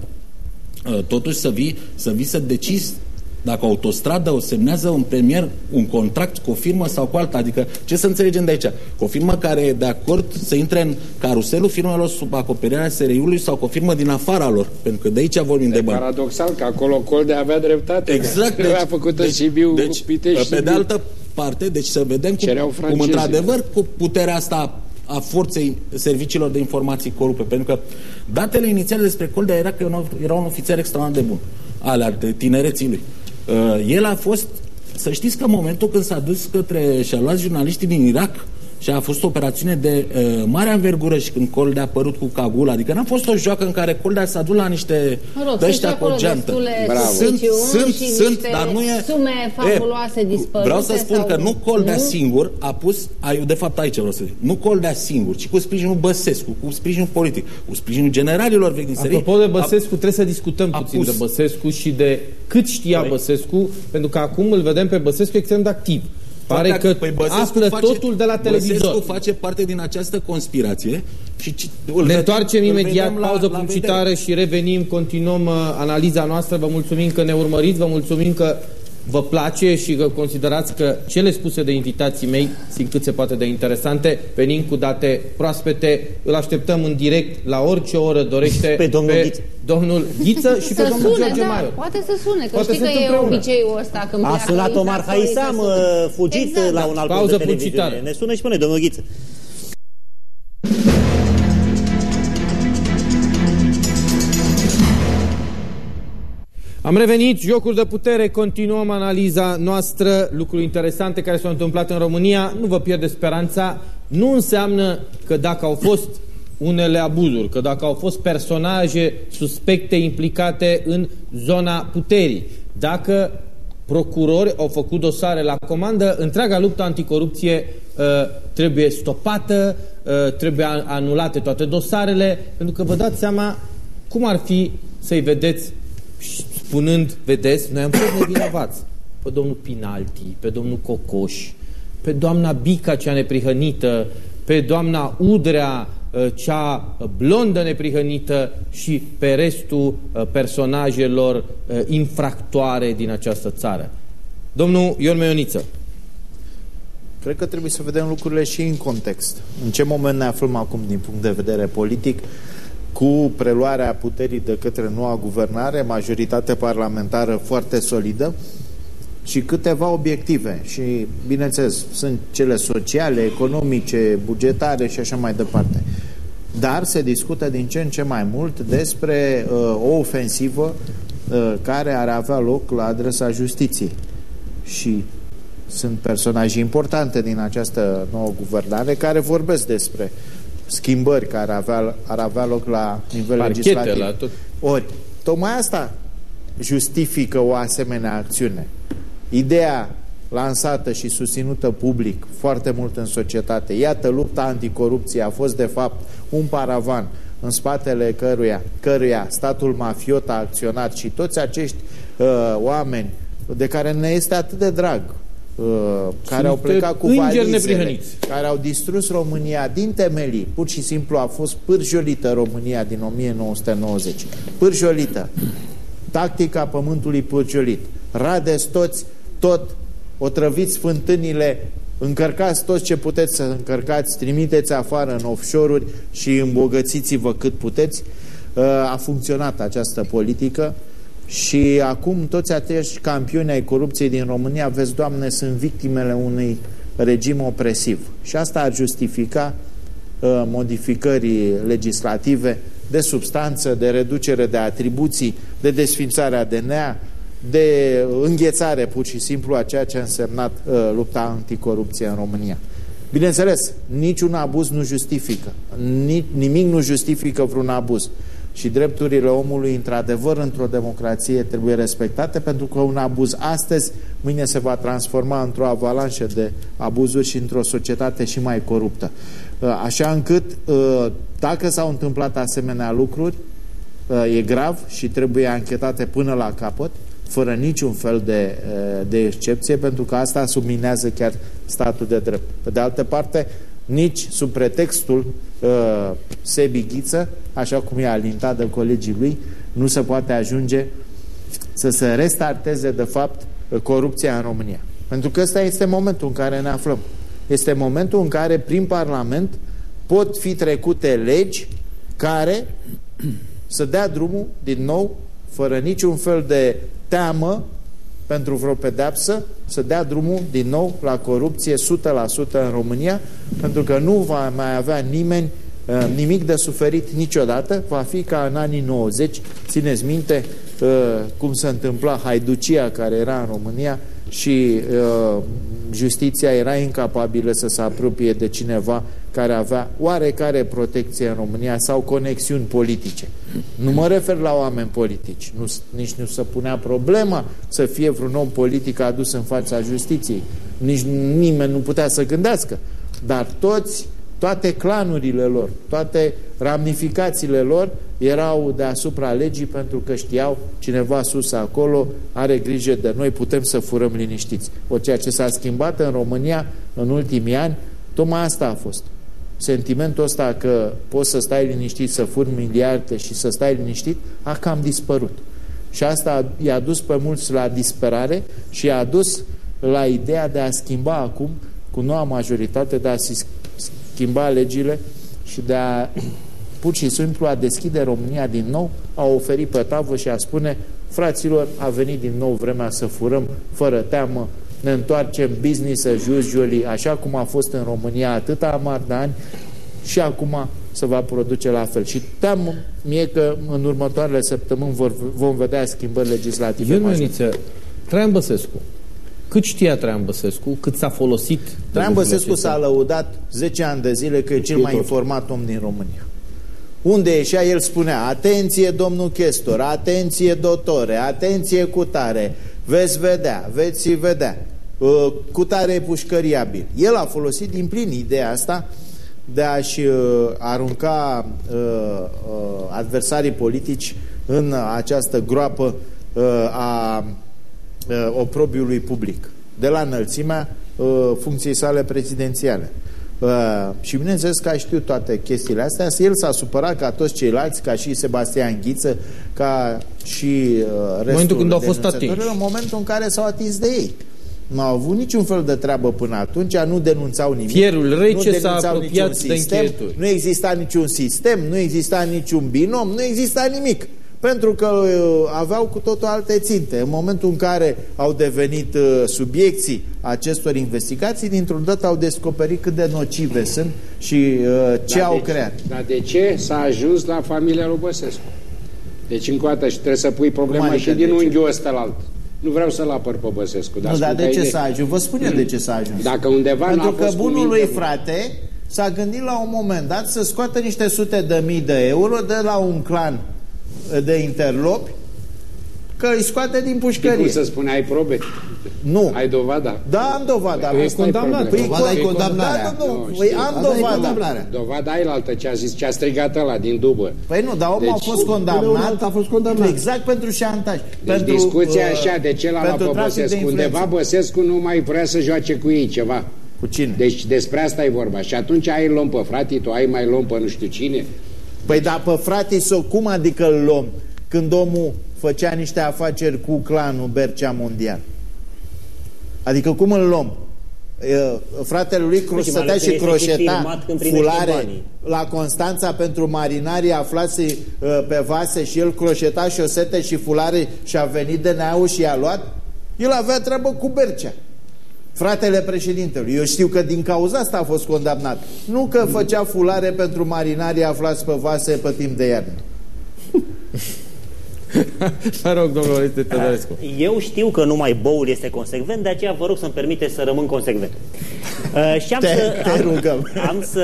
totuși să vii, să vii să decizi dacă autostradă o semnează un premier un contract cu o firmă sau cu alta. Adică ce să înțelegem de aici? Cu o firmă care e de acord să intre în caruselul firmelor sub acoperirea SRI-ului sau cu o firmă din afara lor. Pentru că de aici vorbim de, de bani. paradoxal că acolo Colde avea dreptate. Exact. Deci, a făcut deci, Sibiu, deci, Pitești, pe de altă parte, deci să vedem cum, cum într-adevăr cu puterea asta a forței serviciilor de informații corupte. Pentru că datele inițiale despre Coldea era că era un ofițer extraordinar de bun ale tinereții lui. Uh, el a fost, să știți că în momentul când s-a dus către și-a luat jurnaliștii din Irak și a fost o operațiune de uh, mare anvergură și când Coldea a apărut cu Cagul, adică n-a fost o joacă în care Coldea s-a dus la niște mă rog, ăștia cu geantă. Sunt, sunt, sunt, dar nu e... sume fabuloase e, dispărute. Vreau să spun sau... că nu Coldea nu? singur a pus, a, de fapt aici vreau să zic, nu Coldea singur, ci cu sprijinul Băsescu, cu sprijinul politic, cu sprijinul generalilor vechi din serie. Apropo de Băsescu, a, trebuie să discutăm puțin pus. de Băsescu și de cât știa Păi. Băsescu, pentru că acum îl vedem pe Băsescu extrem de activ. Pare că păi află face, totul de la televizor. Băsescu face parte din această conspirație și ne întoarcem imediat, la, pauză publicitară și revenim, continuăm uh, analiza noastră. Vă mulțumim că ne urmăriți, vă mulțumim că vă place și că considerați că cele spuse de invitații mei sunt cât se poate de interesante, venim cu date proaspete, îl așteptăm în direct la orice oră dorește pe domnul pe Ghiță, domnul Ghiță și pe domnul sune, George da, Maior. Poate să sune, că poate știi că e împreună. obiceiul ăsta când A sunat Omar Haisa, am fugit exact. la un alt Pauză de televiziune. publicitară. Ne sună și spune, domnul Ghiță. Am revenit, jocuri de putere, continuăm analiza noastră, lucruri interesante care s-au întâmplat în România. Nu vă pierde speranța, nu înseamnă că dacă au fost unele abuzuri, că dacă au fost personaje suspecte implicate în zona puterii, dacă procurori au făcut dosare la comandă, întreaga luptă anticorupție uh, trebuie stopată, uh, trebuie anulate toate dosarele, pentru că vă dați seama cum ar fi să-i vedeți spunând, vedeți, noi am fost nevinovați pe domnul Pinalti, pe domnul Cocoș, pe doamna Bica cea neprihănită, pe doamna Udrea cea blondă neprihănită și pe restul personajelor infractoare din această țară. Domnul Ion Meioniță. Cred că trebuie să vedem lucrurile și în context. În ce moment ne aflăm acum din punct de vedere politic? Cu preluarea puterii de către noua guvernare, majoritate parlamentară foarte solidă și câteva obiective. Și, bineînțeles, sunt cele sociale, economice, bugetare și așa mai departe. Dar se discută din ce în ce mai mult despre uh, o ofensivă uh, care ar avea loc la adresa justiției. Și sunt personaje importante din această nouă guvernare care vorbesc despre schimbări care avea, ar avea loc la nivel Parchete, legislativ. La tot. Ori, tocmai asta justifică o asemenea acțiune. Ideea lansată și susținută public foarte mult în societate, iată, lupta anticorupție a fost de fapt un paravan în spatele căruia, căruia statul mafiot a acționat și toți acești uh, oameni de care ne este atât de drag, uh, care au plecat cu valizele, care au distrus România din temelii. Pur și simplu a fost pârjolită România din 1990. Pârjolită. Tactica pământului pârjolit. Radeți toți, tot, otrăviți fântânile, încărcați tot ce puteți să încărcați, trimiteți afară în offshore-uri și îmbogățiți-vă cât puteți. Uh, a funcționat această politică și acum toți acești campioni ai corupției din România, vezi, Doamne, sunt victimele unui regim opresiv. Și asta ar justifica uh, modificării legislative de substanță, de reducere de atribuții, de desfințare a DNA, de înghețare pur și simplu a ceea ce a însemnat uh, lupta anticorupție în România. Bineînțeles, niciun abuz nu justifică, nimic nu justifică vreun abuz, și drepturile omului, într-adevăr, într-o democrație trebuie respectate, pentru că un abuz astăzi, mâine se va transforma într-o avalanșă de abuzuri și într-o societate și mai coruptă. Uh, așa încât, uh, dacă s-au întâmplat asemenea lucruri, uh, e grav și trebuie anchetate până la capăt, fără niciun fel de, de excepție, pentru că asta subminează chiar statul de drept. Pe de altă parte, nici sub pretextul uh, Sebi așa cum e alintat de colegii lui, nu se poate ajunge să se restarteze, de fapt, corupția în România. Pentru că ăsta este momentul în care ne aflăm. Este momentul în care, prin Parlament, pot fi trecute legi care să dea drumul, din nou, fără niciun fel de teamă pentru vreo pedeapsă, să dea drumul din nou la corupție 100% în România, pentru că nu va mai avea nimeni uh, nimic de suferit niciodată, va fi ca în anii 90, țineți minte uh, cum se întâmpla haiducia care era în România și uh, justiția era incapabilă să se apropie de cineva care avea oarecare protecție în România sau conexiuni politice. Nu mă refer la oameni politici. Nu, nici nu se punea problema să fie vreun om politic adus în fața justiției. Nici nimeni nu putea să gândească. Dar toți, toate clanurile lor, toate ramificațiile lor erau deasupra legii pentru că știau cineva sus acolo are grijă de noi, putem să furăm liniștiți. O ceea ce s-a schimbat în România în ultimii ani, tocmai asta a fost sentimentul ăsta că poți să stai liniștit, să furi miliarde și să stai liniștit, a cam dispărut. Și asta i-a dus pe mulți la disperare și i-a dus la ideea de a schimba acum, cu noua majoritate, de a schimba legile și de a pur și simplu a deschide România din nou, a oferi pe tavă și a spune fraților, a venit din nou vremea să furăm fără teamă, ne întoarcem business as usual, așa cum a fost în România atâta amar de ani și acum se va produce la fel. Și team mie că în următoarele săptămâni vor, vom vedea schimbări legislative. Ion Ioniță, Traian Băsescu, cât știa Traian Băsescu, cât s-a folosit Traian Băsescu s-a lăudat 10 ani de zile că e cel mai informat om din România. Unde ieșea, el spunea, atenție domnul Chestor, atenție dotore, atenție cutare, veți vedea, veți vedea. Uh, cu tare pușcăriabil. El a folosit din plin ideea asta de a-și uh, arunca uh, uh, adversarii politici în această groapă uh, a uh, oprobiului public, de la înălțimea uh, funcției sale prezidențiale. Uh, și bineînțeles că a știut toate chestiile astea, el s-a supărat ca toți ceilalți, ca și Sebastian Ghiță, ca și uh, restul momentul când au fost atinși. în momentul în care s-au atins de ei. Nu au avut niciun fel de treabă până atunci, nu denunțau nimic. Fierul rece s-a apropiat sistem, de încheieturi. Nu exista niciun sistem, nu exista niciun binom, nu exista nimic. Pentru că uh, aveau cu totul alte ținte. În momentul în care au devenit uh, subiecții acestor investigații, dintr-un dată au descoperit cât de nocive sunt și uh, ce dar au de creat. Ce? Dar de ce s-a ajuns la familia lui Băsescu? Deci încă o dată și trebuie să pui problema adică și din unghiul ăsta la alt. Nu vreau să-l apăr pe Băsescu. Dar nu, dar de ce s-a ajuns? Vă spun eu de ce s-a ajuns. Dacă undeva Pentru că bunul lui frate s-a gândit la un moment dat să scoată niște sute de mii de euro de la un clan de interlopi că îi scoate din pușcărie. Cum să spune, ai probe? Nu. Ai dovada? Da, am dovada. Păi e condamnat. Păi dovada e condamnarea. Da, nu, nu. Păi am dovada. Dovada ai la altă ce a zis, ce a strigat ăla din dubă. Păi nu, dar omul deci, a fost condamnat. a fost condamnat. Exact pentru șantaj. Deci pentru, discuția uh, așa, de ce l-a luat pe Băsescu? Undeva Băsescu nu mai vrea să joace cu ei ceva. Cu cine? Deci despre asta e vorba. Și atunci ai luăm pe frate, tu ai mai luăm pe nu știu cine. Păi da, pe frate sau cum adică îl luăm? Când omul făcea niște afaceri cu clanul Bercea Mondial. Adică cum îl luăm? Fratele lui păi, stătea și croșeta fulare la Constanța pentru marinarii aflați pe vase și el croșeta șosete și fulare și a venit de neau și i-a luat? El avea treabă cu Bercea. Fratele președintelui. Eu știu că din cauza asta a fost condamnat. Nu că făcea fulare pentru marinarii aflați pe vase pe timp de iarnă. Mă rog, domnul Oreste Tădărescu. Eu știu că numai boul este consecvent, de aceea vă rog să-mi permite să rămân consecvent. Uh, și am te, să, te am, rugăm. Am să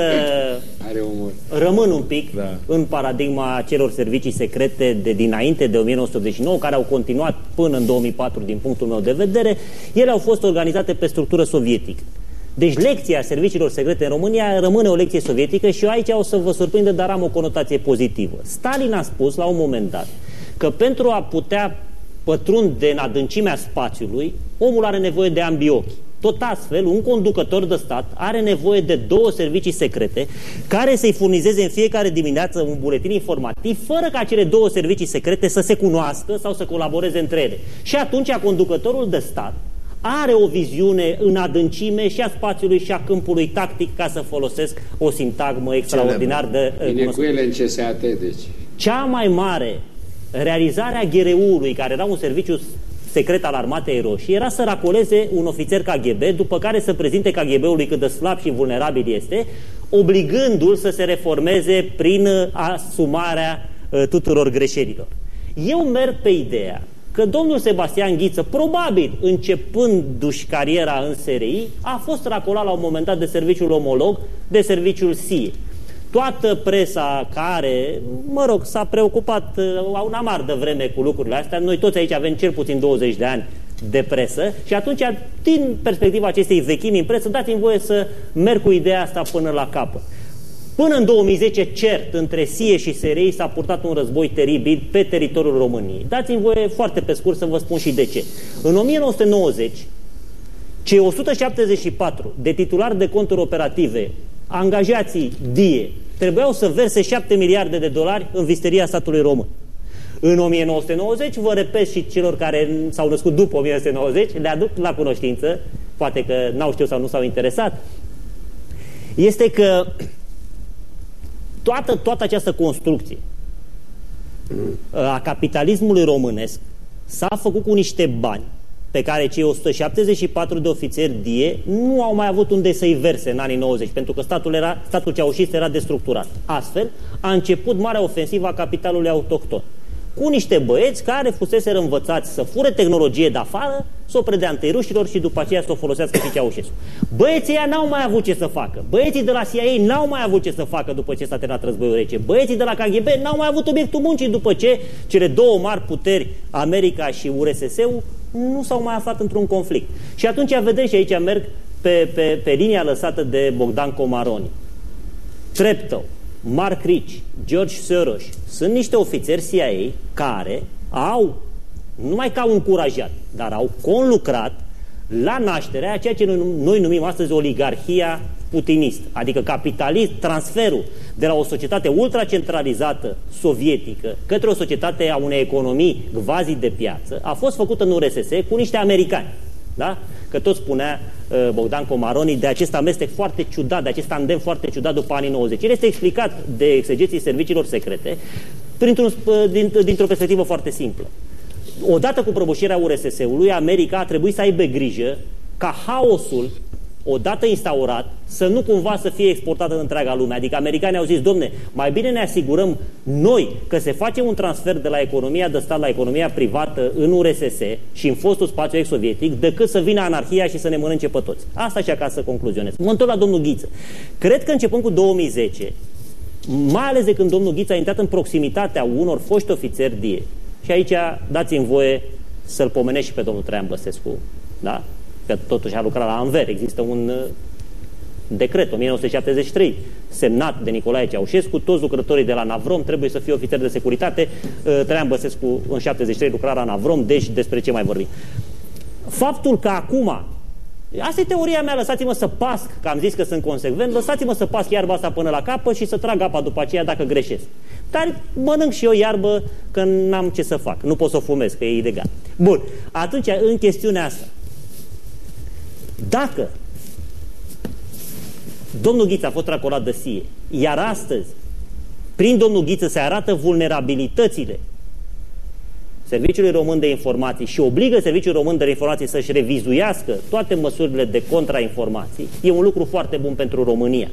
Are umor. rămân un pic da. în paradigma celor servicii secrete de dinainte de 1989, care au continuat până în 2004 din punctul meu de vedere. Ele au fost organizate pe structură sovietică. Deci lecția serviciilor secrete în România rămâne o lecție sovietică și eu aici o să vă surprindă, dar am o conotație pozitivă. Stalin a spus la un moment dat că pentru a putea pătrunde în adâncimea spațiului, omul are nevoie de ambii ochi. Tot astfel, un conducător de stat are nevoie de două servicii secrete care să-i furnizeze în fiecare dimineață un buletin informativ fără ca cele două servicii secrete să se cunoască sau să colaboreze între ele. Și atunci conducătorul de stat are o viziune în adâncime și a spațiului și a câmpului tactic ca să folosesc o sintagmă extraordinar de Bine cu ele în CSAT, deci. Cea mai mare realizare a GRU-ului, care era un serviciu secret al armatei roșii, era să racoleze un ofițer KGB, după care să prezinte KGB-ului cât de slab și vulnerabil este, obligându-l să se reformeze prin asumarea uh, tuturor greșelilor. Eu merg pe ideea că domnul Sebastian Ghiță, probabil începându-și cariera în SRI, a fost racolat la un moment dat de serviciul omolog, de serviciul SIE. Toată presa care, mă rog, s-a preocupat uh, un amar de vreme cu lucrurile astea, noi toți aici avem cel puțin 20 de ani de presă și atunci, din perspectiva acestei vechimi în presă, dați-mi voie să merg cu ideea asta până la capăt. Până în 2010, cert, între SIE și SRI s-a purtat un război teribil pe teritoriul României. Dați-mi voie foarte pe scurt să vă spun și de ce. În 1990, cei 174 de titulari de conturi operative, angajații DIE, trebuiau să verse 7 miliarde de dolari în visteria statului român. În 1990, vă repet și celor care s-au născut după 1990, le aduc la cunoștință, poate că n-au știut sau nu s-au interesat, este că toată, toată această construcție a capitalismului românesc s-a făcut cu niște bani pe care cei 174 de ofițeri DIE nu au mai avut unde să-i verse în anii 90, pentru că statul, era, statul ceaușist era destructurat. Astfel, a început marea ofensivă a capitalului autohton cu niște băieți care fusese învățați să fure tehnologie de afară, să o predea întâi rușilor și după aceea să o folosească și Ceaușescu. Băieții ăia n-au mai avut ce să facă. Băieții de la CIA n-au mai avut ce să facă după ce s-a terminat războiul rece. Băieții de la KGB n-au mai avut obiectul muncii după ce cele două mari puteri, America și URSS-ul, nu s-au mai aflat într-un conflict. Și atunci vedem și aici merg pe, pe, pe linia lăsată de Bogdan Comaroni. Treptow, Mark Rich, George Soros, sunt niște ofițeri CIA care au, numai că au încurajat, dar au conlucrat la nașterea a ceea ce noi numim astăzi oligarhia putinist, adică capitalist, transferul de la o societate ultracentralizată sovietică către o societate a unei economii gvazi de piață, a fost făcută în URSS cu niște americani. Da? Că tot spunea uh, Bogdan Comaroni de acest amestec foarte ciudat, de acest tandem foarte ciudat după anii 90. El este explicat de exegeții serviciilor secrete printr-un, uh, dintr-o perspectivă foarte simplă. Odată cu prăbușirea URSS-ului, America a trebuit să aibă grijă ca haosul odată instaurat, să nu cumva să fie exportată în întreaga lume. Adică americanii au zis, domne, mai bine ne asigurăm noi că se face un transfer de la economia de stat la economia privată în URSS și în fostul spațiu ex-sovietic, decât să vină anarhia și să ne mănânce pe toți. Asta și ca să concluzionez. Mă întorc la domnul Ghiță. Cred că începând cu 2010, mai ales de când domnul Ghiță a intrat în proximitatea unor foști ofițeri DIE, și aici dați-mi voie să-l pomenesc și pe domnul Traian Băsescu, da? Că totuși a lucrat la Anver. Există un uh, decret 1973 semnat de Nicolae Ceaușescu, toți lucrătorii de la Navrom trebuie să fie ofițeri de securitate. Uh, Traian Băsescu în 73 lucra la Navrom, deci despre ce mai vorbim. Faptul că acum Asta e teoria mea, lăsați-mă să pasc, că am zis că sunt consecvent, lăsați-mă să pasc iarba asta până la capăt și să trag apa după aceea dacă greșesc. Dar mănânc și eu iarbă că n-am ce să fac, nu pot să o fumez, că e ilegal. Bun, atunci, în chestiunea asta, dacă domnul Ghiță a fost racolat de SIE, iar astăzi, prin domnul Ghiță se arată vulnerabilitățile Serviciului Român de Informații și obligă Serviciul Român de Informații să-și revizuiască toate măsurile de contrainformații, e un lucru foarte bun pentru România.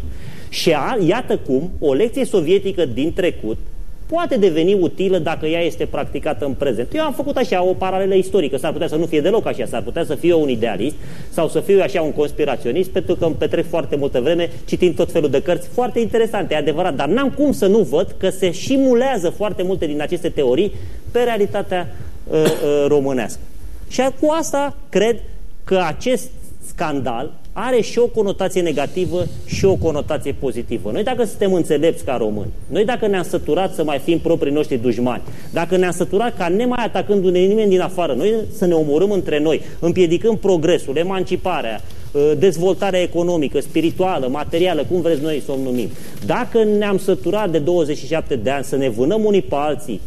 Și a, iată cum o lecție sovietică din trecut poate deveni utilă dacă ea este practicată în prezent. Eu am făcut așa o paralelă istorică, s-ar putea să nu fie deloc așa, s-ar putea să fie un idealist sau să fiu așa un conspiraționist, pentru că îmi petrec foarte multă vreme citind tot felul de cărți foarte interesante, e adevărat, dar n-am cum să nu văd că se șimulează foarte multe din aceste teorii pe realitatea uh, uh, românească. Și cu asta cred că acest scandal are și o conotație negativă și o conotație pozitivă. Noi dacă suntem înțelepți ca români, noi dacă ne-am săturat să mai fim proprii noștri dușmani, dacă ne-am săturat ca nemai atacându-ne nimeni din afară, noi să ne omorâm între noi, împiedicând progresul, emanciparea, ă, dezvoltarea economică, spirituală, materială, cum vreți noi să o numim. Dacă ne-am săturat de 27 de ani să ne vânăm unii pe alții,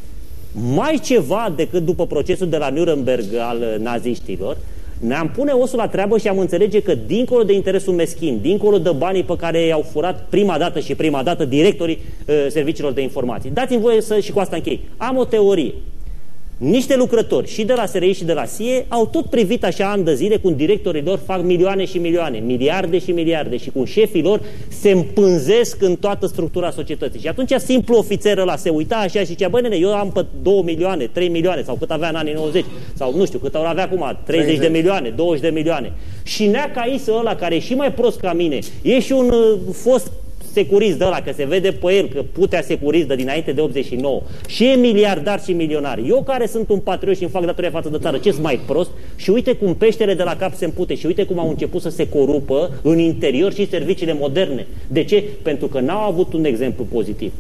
mai ceva decât după procesul de la Nuremberg al naziștilor, ne-am pune osul la treabă și am înțelege că dincolo de interesul meschin, dincolo de banii pe care i-au furat prima dată și prima dată directorii uh, serviciilor de informații. Dați-mi voie să și cu asta închei. Am o teorie. Niște lucrători și de la SRI și de la SIE au tot privit așa ani de zile cum directorii lor fac milioane și milioane, miliarde și miliarde și cum șefii lor se împânzesc în toată structura societății. Și atunci simplu ofițer ăla se uita așa și zicea, băi nene, eu am pe 2 milioane, 3 milioane sau cât avea în anii 90 sau nu știu cât ar avea acum, 30, 30 de milioane, 20 de milioane. Și nea caisă ăla care e și mai prost ca mine, e și un uh, fost securist de ăla, că se vede pe el că putea securist de dinainte de 89 și e miliardar și milionar. Eu care sunt un patriot și îmi fac datoria față de țară, ce mai prost? Și uite cum peștele de la cap se împute și uite cum au început să se corupă în interior și serviciile moderne. De ce? Pentru că n-au avut un exemplu pozitiv.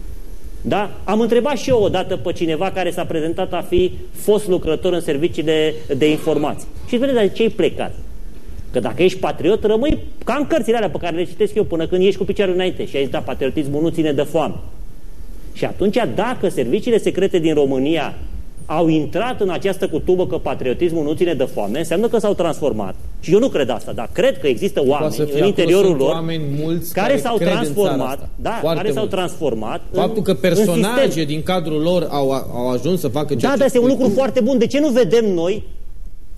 Da? Am întrebat și eu odată pe cineva care s-a prezentat a fi fost lucrător în serviciile de informații. Și spune, dar de ce ai plecat? Că dacă ești patriot, rămâi ca în cărțile alea pe care le citesc eu până când ești cu picioarul înainte și ai zis, da, patriotismul nu ține de foame. Și atunci, dacă serviciile secrete din România au intrat în această cutubă că patriotismul nu ține de foame, înseamnă că s-au transformat. Și eu nu cred asta, dar cred că există oameni în interiorul lor mulți care, care s-au transformat, da, care s-au transformat Faptul că personaje din cadrul lor au, au ajuns să facă ceea Da, dar este un lucru foarte bun. De ce nu vedem noi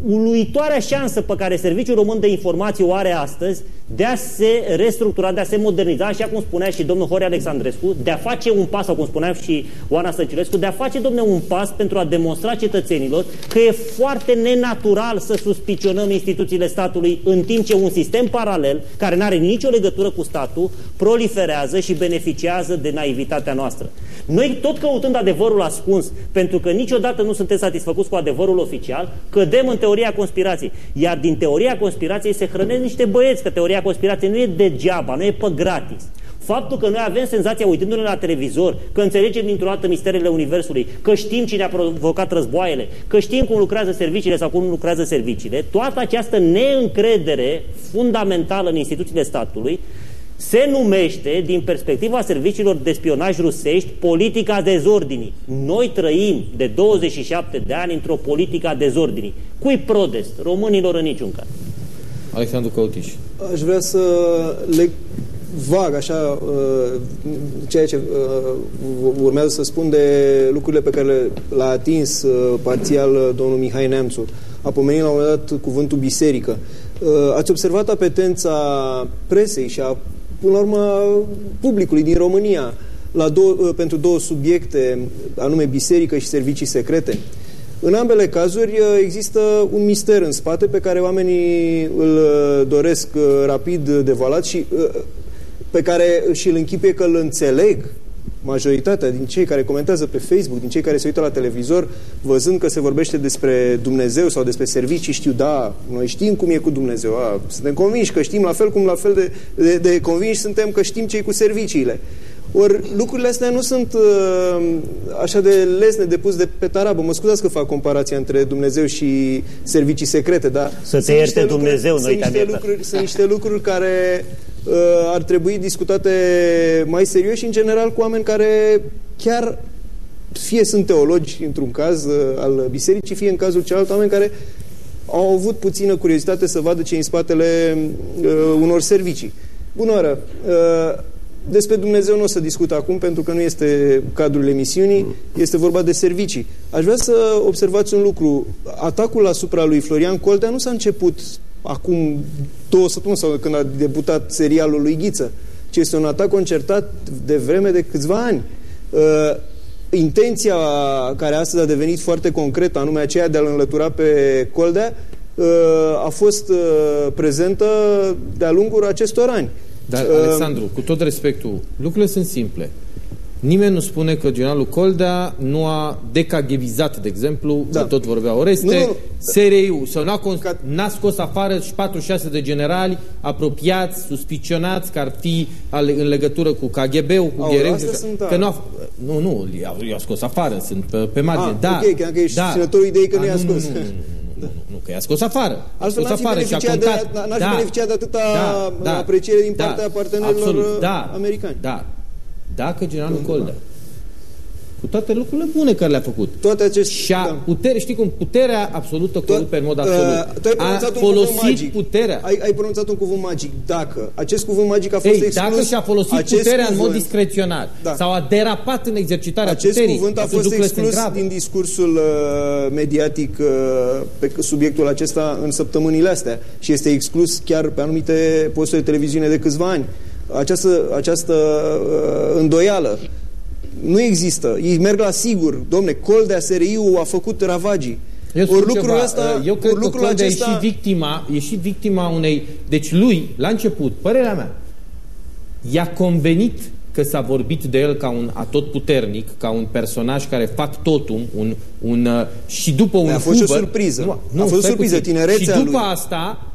uluitoarea șansă pe care Serviciul Român de Informații o are astăzi de a se restructura, de a se moderniza, așa cum spunea și domnul Hori Alexandrescu, de a face un pas, sau cum spunea și Oana Săcilescu, de a face, domnule, un pas pentru a demonstra cetățenilor că e foarte nenatural să suspicionăm instituțiile statului în timp ce un sistem paralel, care nu are nicio legătură cu statul, proliferează și beneficiază de naivitatea noastră. Noi tot căutând adevărul ascuns, pentru că niciodată nu suntem satisfăcuți cu adevărul oficial, cădem în teoria conspirației. Iar din teoria conspirației se hrănesc niște băieți, că teoria conspirației nu e degeaba, nu e pe gratis. Faptul că noi avem senzația, uitându-ne la televizor, că înțelegem dintr-o dată misterele Universului, că știm cine a provocat războaiele, că știm cum lucrează serviciile sau cum nu lucrează serviciile, toată această neîncredere fundamentală în instituțiile statului se numește, din perspectiva serviciilor de spionaj rusești, politica dezordinii. Noi trăim de 27 de ani într-o politică a dezordinii. Cui protest? Românilor în niciun caz. Alexandru Căutiș. Aș vrea să leg vag așa uh, ceea ce uh, urmează să spun de lucrurile pe care le-a atins uh, parțial domnul Mihai Neamțu. A pomenit la un moment dat cuvântul biserică. Ați observat apetența presei și a până la urmă, publicului din România la două, uh, pentru două subiecte, anume biserică și servicii secrete. În ambele cazuri uh, există un mister în spate pe care oamenii îl uh, doresc rapid devalat și pe care și îl închipuie că îl înțeleg majoritatea din cei care comentează pe Facebook, din cei care se uită la televizor, văzând că se vorbește despre Dumnezeu sau despre servicii, știu, da, noi știm cum e cu Dumnezeu, a, suntem convinși că știm, la fel cum la fel de, de, de convinși suntem că știm ce cu serviciile. Ori lucrurile astea nu sunt uh, așa de lesne de pus de pe tarabă. Mă scuzați că fac comparația între Dumnezeu și servicii secrete, dar... Să te ierte Dumnezeu, lucruri, noi sunt niște, lucruri, sunt niște lucruri care uh, ar trebui discutate mai serios și în general cu oameni care chiar fie sunt teologi într-un caz uh, al bisericii, fie în cazul celălalt oameni care au avut puțină curiozitate să vadă ce în spatele uh, unor servicii. Bună oară! Uh, despre Dumnezeu nu o să discut acum pentru că nu este cadrul emisiunii, este vorba de servicii. Aș vrea să observați un lucru. Atacul asupra lui Florian Coldea nu s-a început acum două săptămâni sau când a debutat serialul lui Ghiță, ci este un atac concertat de vreme de câțiva ani. Uh, intenția care astăzi a devenit foarte concretă, anume aceea de a-l înlătura pe Coldea, uh, a fost uh, prezentă de-a lungul acestor ani. Dar, Alexandru, cu tot respectul, lucrurile sunt simple. Nimeni nu spune că generalul Coldea nu a decaghevizat, de exemplu, da. că tot vorbea Oreste, nu, nu. SRI-ul, sau n-a, Ca... n-a scos afară și 46 de generali apropiați, suspicionați că ar fi în legătură cu KGB-ul, cu Ghereu. Că da. nu, a, nu, nu, i-au scos afară, sunt pe, pe margine. Ah, da, ok, că ești da. susținătorul ideii că nu i-a scos. Nu, nu, nu, nu, nu, nu, că i-a scos afară. Altfel n-aș afară și a contat. N-aș da, beneficiat de atâta da, da, apreciere din partea da, partenerilor absolut, da, americani. Da, dacă generalul Coldea cu toate lucrurile bune care le-a făcut. Toate aceste... Și a da. putere, știi cum, puterea absolută corupe în mod uh, absolut. Uh, a folosit magic. puterea. Ai, ai pronunțat un cuvânt magic. Dacă. Acest cuvânt magic a fost Ei, exclus... Dacă și-a folosit puterea cuvânt, în mod discreționar da. sau a derapat în exercitarea acest puterii... Acest cuvânt a fost exclus din discursul uh, mediatic uh, pe subiectul acesta în săptămânile astea și este exclus chiar pe anumite posturi de televiziune de câțiva ani. Această, această uh, îndoială nu există. Ei merg la sigur. Domne, Coldea SRI-ul a făcut ravagii. Eu Ori lucrul ceva, ăsta, eu cred că Coldea acesta... e, și victima, e și victima unei... Deci lui, la început, părerea mea, i-a convenit că s-a vorbit de el ca un atotputernic, ca un personaj care fac totul, un, un, uh, și după un A fost Huber, o surpriză. Nu, nu, a fost o surpriză, tinerețea Și după lui. asta,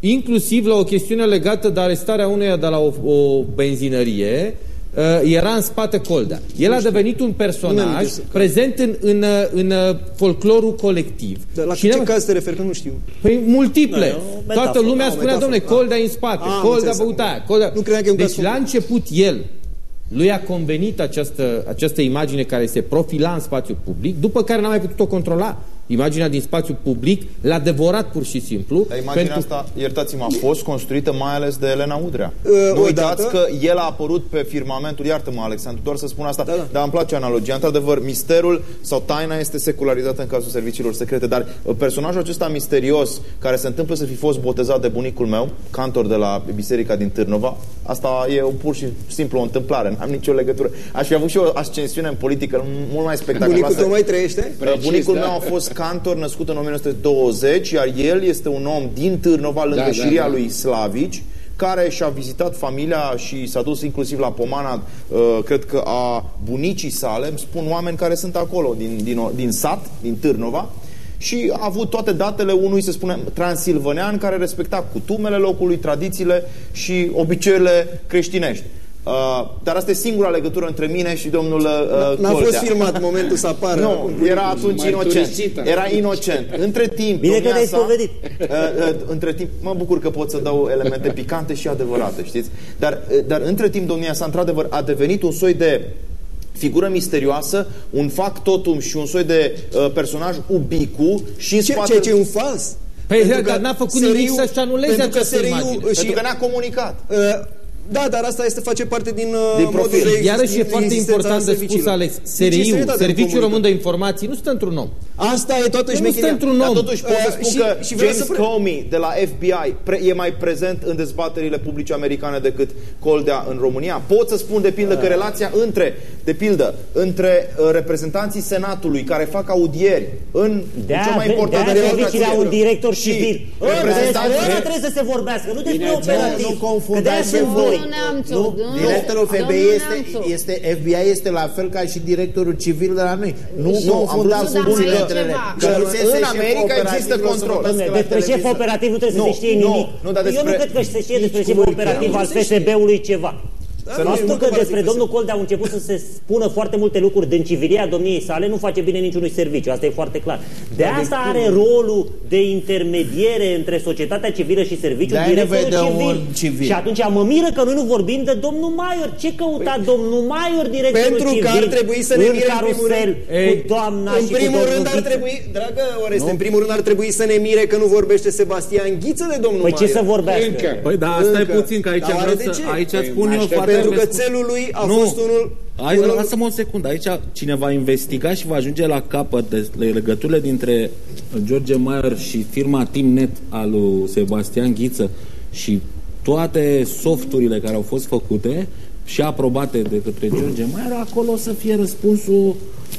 inclusiv la o chestiune legată de arestarea uneia de la o, o benzinărie, uh, era în spate Coldea. El a devenit un personaj prezent în, în, în folclorul colectiv. Dar la și ce caz te referi? Că nu știu. Păi multiple. No, Toată lumea spunea, domnule, Coldea în spate, a, Coldea băut aia. Coldea... Nu credeam că e un deci la început el lui a convenit această, această imagine care se profila în spațiu public, după care n-a mai putut-o controla imaginea din spațiu public, l-a devorat pur și simplu. Dar imaginea pentru... asta, iertați-mă, a fost construită mai ales de Elena Udrea. Uh, nu uitați dată? că el a apărut pe firmamentul, iartă-mă Alexandru, doar să spun asta, da, da. dar îmi place analogia. Într-adevăr, misterul sau taina este secularizată în cazul serviciilor secrete, dar uh, personajul acesta misterios, care se întâmplă să fi fost botezat de bunicul meu, cantor de la biserica din Târnova, asta e o pur și simplu o întâmplare, n-am nicio legătură. Aș fi avut și o ascensiune în politică mult mai spectaculoasă. Bunicul tău mai trăiește? Precis, bunicul da. meu a fost cantor născut în 1920, iar el este un om din Târnova, lângă da, șiria da, da. lui Slavici, care și-a vizitat familia și s-a dus inclusiv la pomana, uh, cred că a bunicii sale, îmi spun oameni care sunt acolo, din, din, din sat, din Târnova, și a avut toate datele unui, să spunem, transilvanean care respecta cutumele locului, tradițiile și obiceiurile creștinești. Uh, dar asta e singura legătură între mine și domnul uh, N-a fost filmat momentul să apară. Nu, era atunci inocent. Era inocent. Între timp, Bine că ne-ai povedit. Uh, uh, între timp, mă bucur că pot să dau elemente picante și adevărate, știți? Dar, uh, dar între timp, domnia sa, într-adevăr, a devenit un soi de figură misterioasă, un fac totum și un soi de uh, personaj ubicu și în ce, spate... Ceea ce e un fals. Păi, dar n-a făcut nimic să-și anuleze această imagine. Și, pentru că n-a comunicat. Uh, da, dar asta este face parte din, uh, din profil. De Iarăși e foarte important de spus, Alex. SRI, Serviciul Român de Informații, nu stă într-un om. Asta e totuși Nu stă într-un om. Dar totuși pot să uh, spun uh, că și James să Comey de la FBI pre- e mai prezent în dezbaterile publice americane decât Coldea în România. Pot să spun, de pildă, că uh. relația între, de pildă, între uh, reprezentanții Senatului care fac audieri în de cea mai importantă de a un director civil. Ăla trebuie să se vorbească, nu despre operativ. Nu confundați voi nu, Directorul FBI este, este, FBI este la fel ca și directorul civil de la noi. Nu, nu confundați funcțiile între ele. Că în America există control. Despre șef operativ nu trebuie să se știe nimic. Eu nu cred că se știe despre șef operativ al FSB-ului ceva. Să nu spun că despre domnul Coldea au început să se spună foarte multe lucruri din civilia domniei sale, nu face bine niciunui serviciu, asta e foarte clar. De asta are rolul de intermediere între societatea civilă și serviciul directorul civil. civil. Și atunci mă miră că noi nu vorbim de domnul Maior. Ce căuta păi, domnul Maior directorul Pentru civil? Pentru că ar trebui să ne mire în primul rând. Cu doamna în și primul cu rând ar trebui, dragă Oreste, nu? în primul rând ar trebui să ne mire că nu vorbește Sebastian Ghiță de domnul păi Maior. ce să vorbească? Încă. Păi da, asta e puțin, că aici, vreau să, aici spun eu foarte Pentru că țelul lui lui a nu. fost unul... Hai, unul... lasă-mă o secundă. Aici cine va investiga și va ajunge la capăt de legăturile dintre George Mayer și firma Timnet al lui Sebastian Ghiță și toate softurile care au fost făcute, și aprobate de către George Maier, acolo să fie răspunsul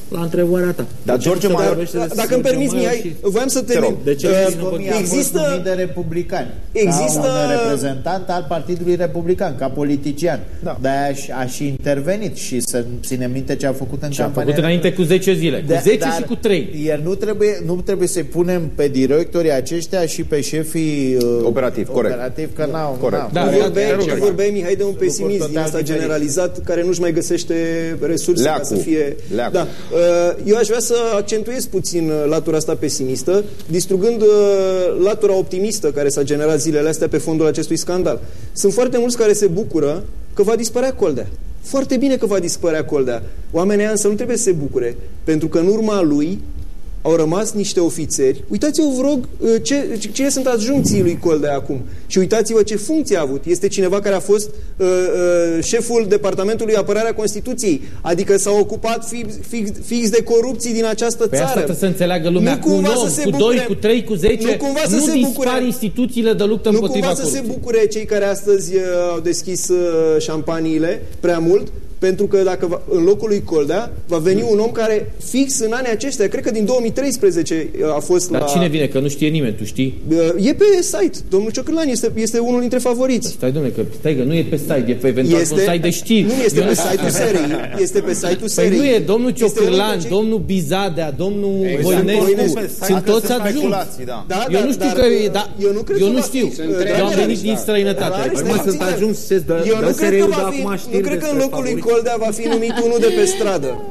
la întrebarea ta. Dar De ce George nu se Maier- vorbește Da, despre dacă îmi George permiți, Maier Mihai, și- voiam să termin. De ce Uh, nu se Comia a fost Există... numit de republicani. Există- Ca un reprezentant al Partidului Republican, ca politician. Da. De-aia și- aș și intervenit și să ținem minte ce a făcut în Și am campania. făcut înainte cu 10 zile. Cu Da, 10 dar și cu 3. El nu trebuie, nu trebuie să-i punem pe directorii aceștia și pe șefii uh, Operativ, corect. operativ că n-au, Corect. n-au. Da, Da, te vorbeai, rog, Mihai. vorbeai, Mihai, de un pesimism din total asta diferite. generalizat care nu-și mai găsește resurse Leacu. ca să fie... Leacu. Da. Uh, Eu aș vrea să accentuez puțin uh, latura asta pesimistă, distrugând uh, latura optimistă care s-a generat zilele astea pe fondul acestui scandal. Sunt foarte mulți care se bucură că va dispărea Coldea. Foarte bine că va dispărea Coldea. Oamenii ăia însă nu trebuie să se bucure, pentru că în urma lui au rămas niște ofițeri. Uitați-vă, vă rog, uh, ce, cine sunt adjuncții lui Coldea acum. Și uitați-vă ce funcție a avut. Este cineva care a fost uh, uh, șeful Departamentului Apărarea Constituției, adică s-a ocupat fix, fix, fix de corupții din această Păi țară. asta trebuie să înțeleagă lumea. Nu cu un cumva om, să se cu bucure- 2, cu 3, cu 10, nu cumva să nu se dispar bucure- instituțiile de luptă nu împotriva cumva să se corupției. bucure cei care astăzi uh, au deschis uh, șampaniile prea mult, pentru că dacă va, în locul lui Coldea va veni un om care fix în anii aceștia, cred că din 2013 uh, a fost Dar la... cine vine? Că nu știe nimeni, tu știi? Uh, E pe site. Domnul Ciocârlani este, este unul dintre favoriți. Stai, domnule, că, stai, că nu e pe site, e pe eventual Este, pe un site de știri. nu este Eu pe știu. site-ul serii, este pe site-ul Păi serii. nu e domnul Este unul Ciocârlan, dintre cei- domnul Bizadea, domnul Exact. Voinescu, Voinescu. sunt Asta toți sunt adjunți. speculații, da. Da, Eu dar- nu știu dar, că uh, e, da, eu nu cred eu că nu va știu. fi, uh, Eu am dragă venit Alex, din da. străinătate. Alex, Păi, stai mă, sunt puțin. ajuns să dă, Eu dă nu cred că SRI-ul va de fi, acum nu știri cred că în despre locul lui favoriți. Coldea va fi numit unul de pe stradă.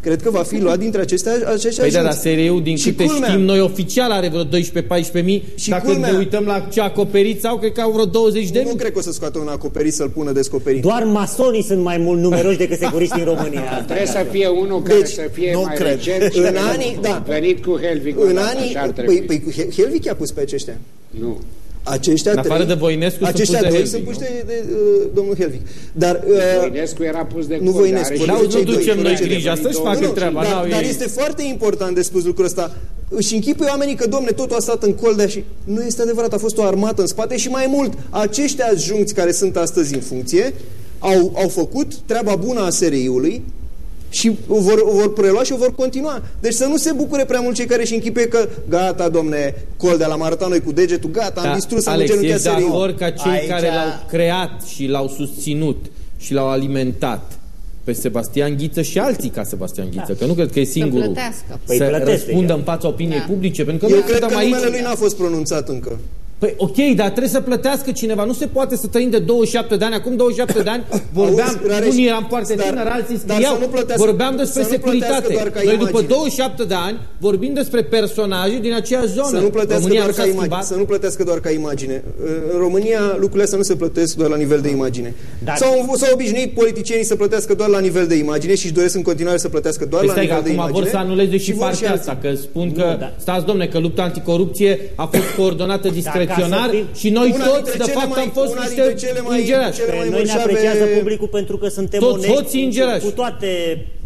Cred că va fi luat dintre acestea aceștia Păi da, dar ajuți. SRE-ul, din Și câte culmea- știm noi, oficial are vreo 12-14 mii. Și Dacă culmea- ne uităm la ce acoperiți au, cred că au vreo 20 de Nu mii. cred că o să scoată un acoperit să-l pună descoperit. Doar masonii sunt mai mult numeroși decât securiști în România. Asta Trebuie e să fie unul care Deci, să fie nu mai cred. recent și În care anii- a da. venit cu Helvig. În odată, anii... așa ar Păi, trebui. păi Hel- Helvig i-a pus pe aceștia. Nu. Aceștia În afară trei- de Voinescu sunt aceștia puși de doi Helvig, sunt nu? puși de, de uh, domnul Helvig. Dar uh, Voinescu era pus de nu cur, Voinescu, dar are și Da, vorbim nu cei doi, ducem noi vorbim cei doi. grija, să-și Nu, facă nu, treaba. dar, n-au dar ei. este foarte important de spus lucrul ăsta. Își închipui oamenii că, domne, totul a stat în coldea și nu este adevărat, a fost o armată în spate și mai mult, aceștia adjuncți care sunt astăzi în funcție au, au făcut treaba bună a SRI-ului și o vor, o vor prelua și o vor continua. Deci să nu se bucure prea mult cei care își închipe că gata, domne, Coldea, l-am arătat noi cu degetul, gata, am Da, distrus, am Alex, îngenunchiat ești de SRI-ul. acord ca cei Aici- care l-au creat și l-au susținut și l-au alimentat pe Sebastian Ghiță și alții ca Sebastian Ghiță, că nu cred că e singurul plătească. Păi să plătesc răspundă deja. în fața opiniei Da. publice, pentru că Eu noi cred că suntem aici... numele lui n-a fost pronunțat încă. Păi ok, dar trebuie să plătească cineva. Nu se poate să trăim de 27 de ani. Acum 27 de ani vorbeam, Auzi, Rareș, unii eram foarte dar- tineri, alții dar scriau. să nu plătească- vorbeam despre să nu plătească securitate. doar ca Noi după imagine. 27 de ani vorbim despre personaje din aceeași zonă. Să nu plătească România doar nu ca s-a imagine. schimbat. Să nu plătească doar ca imagine. În România lucrurile astea nu se plătesc doar la nivel de imagine. Dar- S-au, s-au obișnuit politicienii să plătească doar la nivel de imagine și își doresc în continuare să plătească doar Păi la stai că nivel de acum imagine. vor să anuleze și, vor partea alții. asta, că spun că, Nu, da. stați domne, că lupta anticorupție a fost coordonată reacționar și noi toți, de fapt, mai, am fost niște cele ingerași. Noi ne apreciază ave... publicul pentru că suntem toți onești cu toate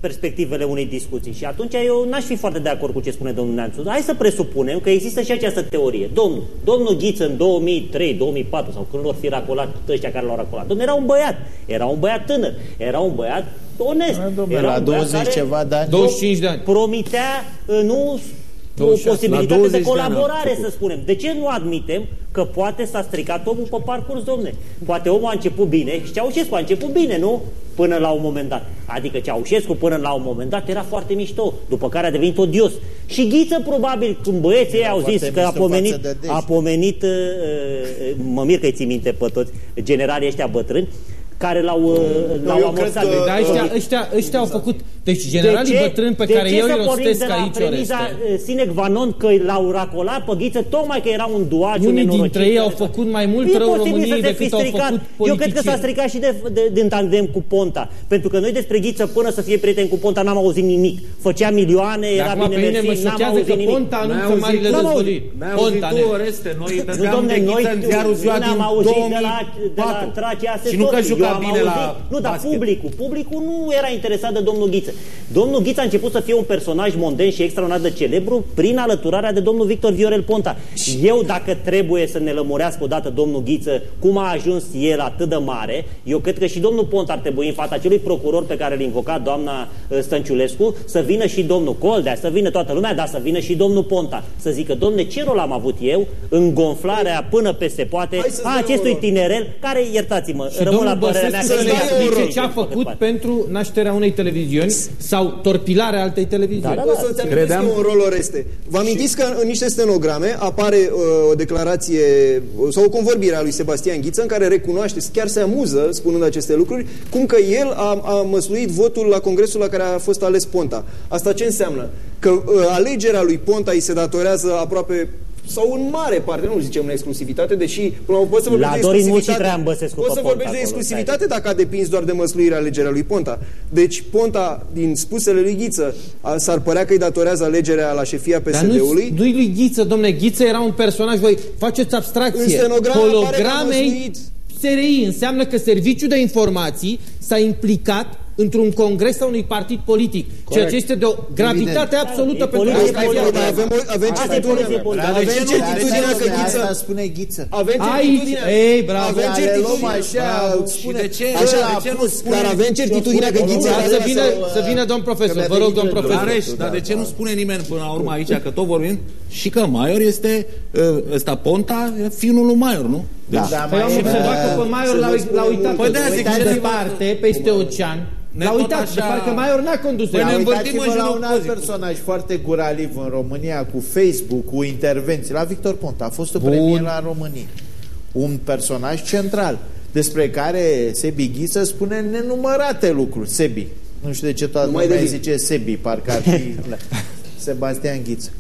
perspectivele unei discuții. Și atunci eu n-aș fi foarte de acord cu ce spune domnul Neamțu. Hai să presupunem că există și această teorie. Domnul, domnul Ghiță în 2003, 2004 sau când lor fi racolat ăștia care l-au racolat. Domnul era un băiat, era un băiat tânăr, era un băiat onest. Domnule, era la 20 ceva de ani. 25 de ani. Promitea, nu o posibilitate de colaborare, să spunem. De ce nu admitem că poate s-a stricat omul pe parcurs, domne? Poate omul a început bine și Ceaușescu a început bine, nu? Până la un moment dat. Adică Ceaușescu până la un moment dat era foarte mișto, după care a devenit odios. Și Ghiță, probabil, când băieții ei au zis că a pomenit, a pomenit uh, uh, mă mir că ții minte pe toți generalii ăștia bătrâni, uh, care l-au, uh, l-au eu cred amorțat. că- Dar ăștia, ăștia, ăștia au făcut... Deci generalii De ce- bătrâni pe de care ce eu să îi pornim rostesc de la aici, premiza Oreste, eh, sine qua non că l-au racolat pe Ghiță tocmai că era un dual și un Unii nenorocit. dintre ei au făcut mai mult E rău posibil României să se fi decât au stricat. făcut Eu cred că s-a politicieni. stricat și de, de, din tandem cu Ponta. Pentru că noi despre Ghiță până să fie prieten cu Ponta n-am auzit nimic. Făcea milioane, Dar era acum bine pe mine mă mersi, n-am șochează auzit că nimic. Ponta N-ai anunță auzit? marile N-am auzit. dezvăluiri. N-ai auzit Ponta, tu, ne. Oreste, noi Nu, dădeam domne, de noi ghiță în ziarul ziua nu din ne-am auzit de la, de la 2004. Tracia Și nu că Asesori. Juca am bine auzit. la Nu, dar basket. publicul, publicul nu era interesat de domnul Ghiță. Domnul Ghiță a început să fie un personaj monden și extraordinar de celebru prin alăturarea de domnul Victor Viorel Ponta. Eu, dacă trebuie să ne lămurească odată domnul Ghiță cum a ajuns el atât de mare, eu cred că și domnul Ponta ar trebui în fața acelui procuror pe care îl invoca doamna uh, Stănciulescu, să vină și domnul Coldea, să vină toată lumea, dar să vină și domnul Ponta. Să zică, domne, ce rol am avut eu în gonflarea până peste poate Hai să-ți a dau acestui un rol. tinerel care, iertați-mă, Și rămân la domnul părerea mea Băsescu că să ne nu e explice ok. ce a făcut pentru nașterea unei televiziuni sau torpilarea altei televiziuni. Da, O să-ți amintesc Credeam- eu un rol oreste. Vă amintiți că în niște stenograme apare uh, o declarație uh, sau o convorbire a lui Sebastian Ghiță în care recunoaște, chiar se amuză spunând aceste lucruri, cum că el a, a măsluit votul la congresul la care a fost ales Ponta. Asta ce înseamnă? Că uh, alegerea lui Ponta îi se datorează aproape sau în mare parte, nu zicem în exclusivitate, deși până la urmă, poți să vorbești L-a de dorit mult și exclusivitate. Traian Băsescu Poți pe să Ponta vorbești de acolo, exclusivitate dacă a depins doar de măsluirea alegerea lui Ponta. Deci Ponta, din spusele lui Ghiță, a- s-ar părea că îi datorează alegerea la șefia Dar nu PSD-ului. nu lui Ghiță, domne, Ghiță era un personaj, voi faceți abstracție. În stenograme apare că a Hologramei măsluit. SRI înseamnă că Serviciul de Informații s-a implicat într-un congres sau unui partid politic, ceea ce este de o gravitate absolută E pentru poliție ocazia politică. asta. Avem, o- avem Asta e certitudinea, poliție politică. avem de ce nu? certitudinea Dar că de Ghiță... Asta spune Ghiță. Avem Aici, certitudinea. ei, bravo. Avem Dar le luăm certitudinea. așa, Bravo. spune, Și de ce? așa De a ce nu pus, spune- Dar avem certitudinea că Ghiță... Dar să vrea vină, să- să vină domn profesor, vă rog, domn profesor. Areș, dar de ce nu spune nimeni până la urmă aici, că tot vorbim, și că Maior este, uh, ăsta Ponta, e fiul lui Maior, nu? Deci, Da, Păi am mai- observat că pe Maior l-a, l-a uitat Păi de-aia zic, mai ce departe, peste ocean. Ne L-a tot uitat, de așa- parcă Maior n-a condus Păi de ne la- învârtim în Uitați-vă la jurul un alt cozii. personaj foarte guraliv în România, cu Facebook, cu intervenții, la Victor Ponta. A fost o premier la România. Un personaj central, despre care Sebi Ghiță spune nenumărate lucruri. Sebi. Nu știu de ce toată Numai lumea de îi vin. zice Sebi, parcă ar fi Sebastian Ghiță.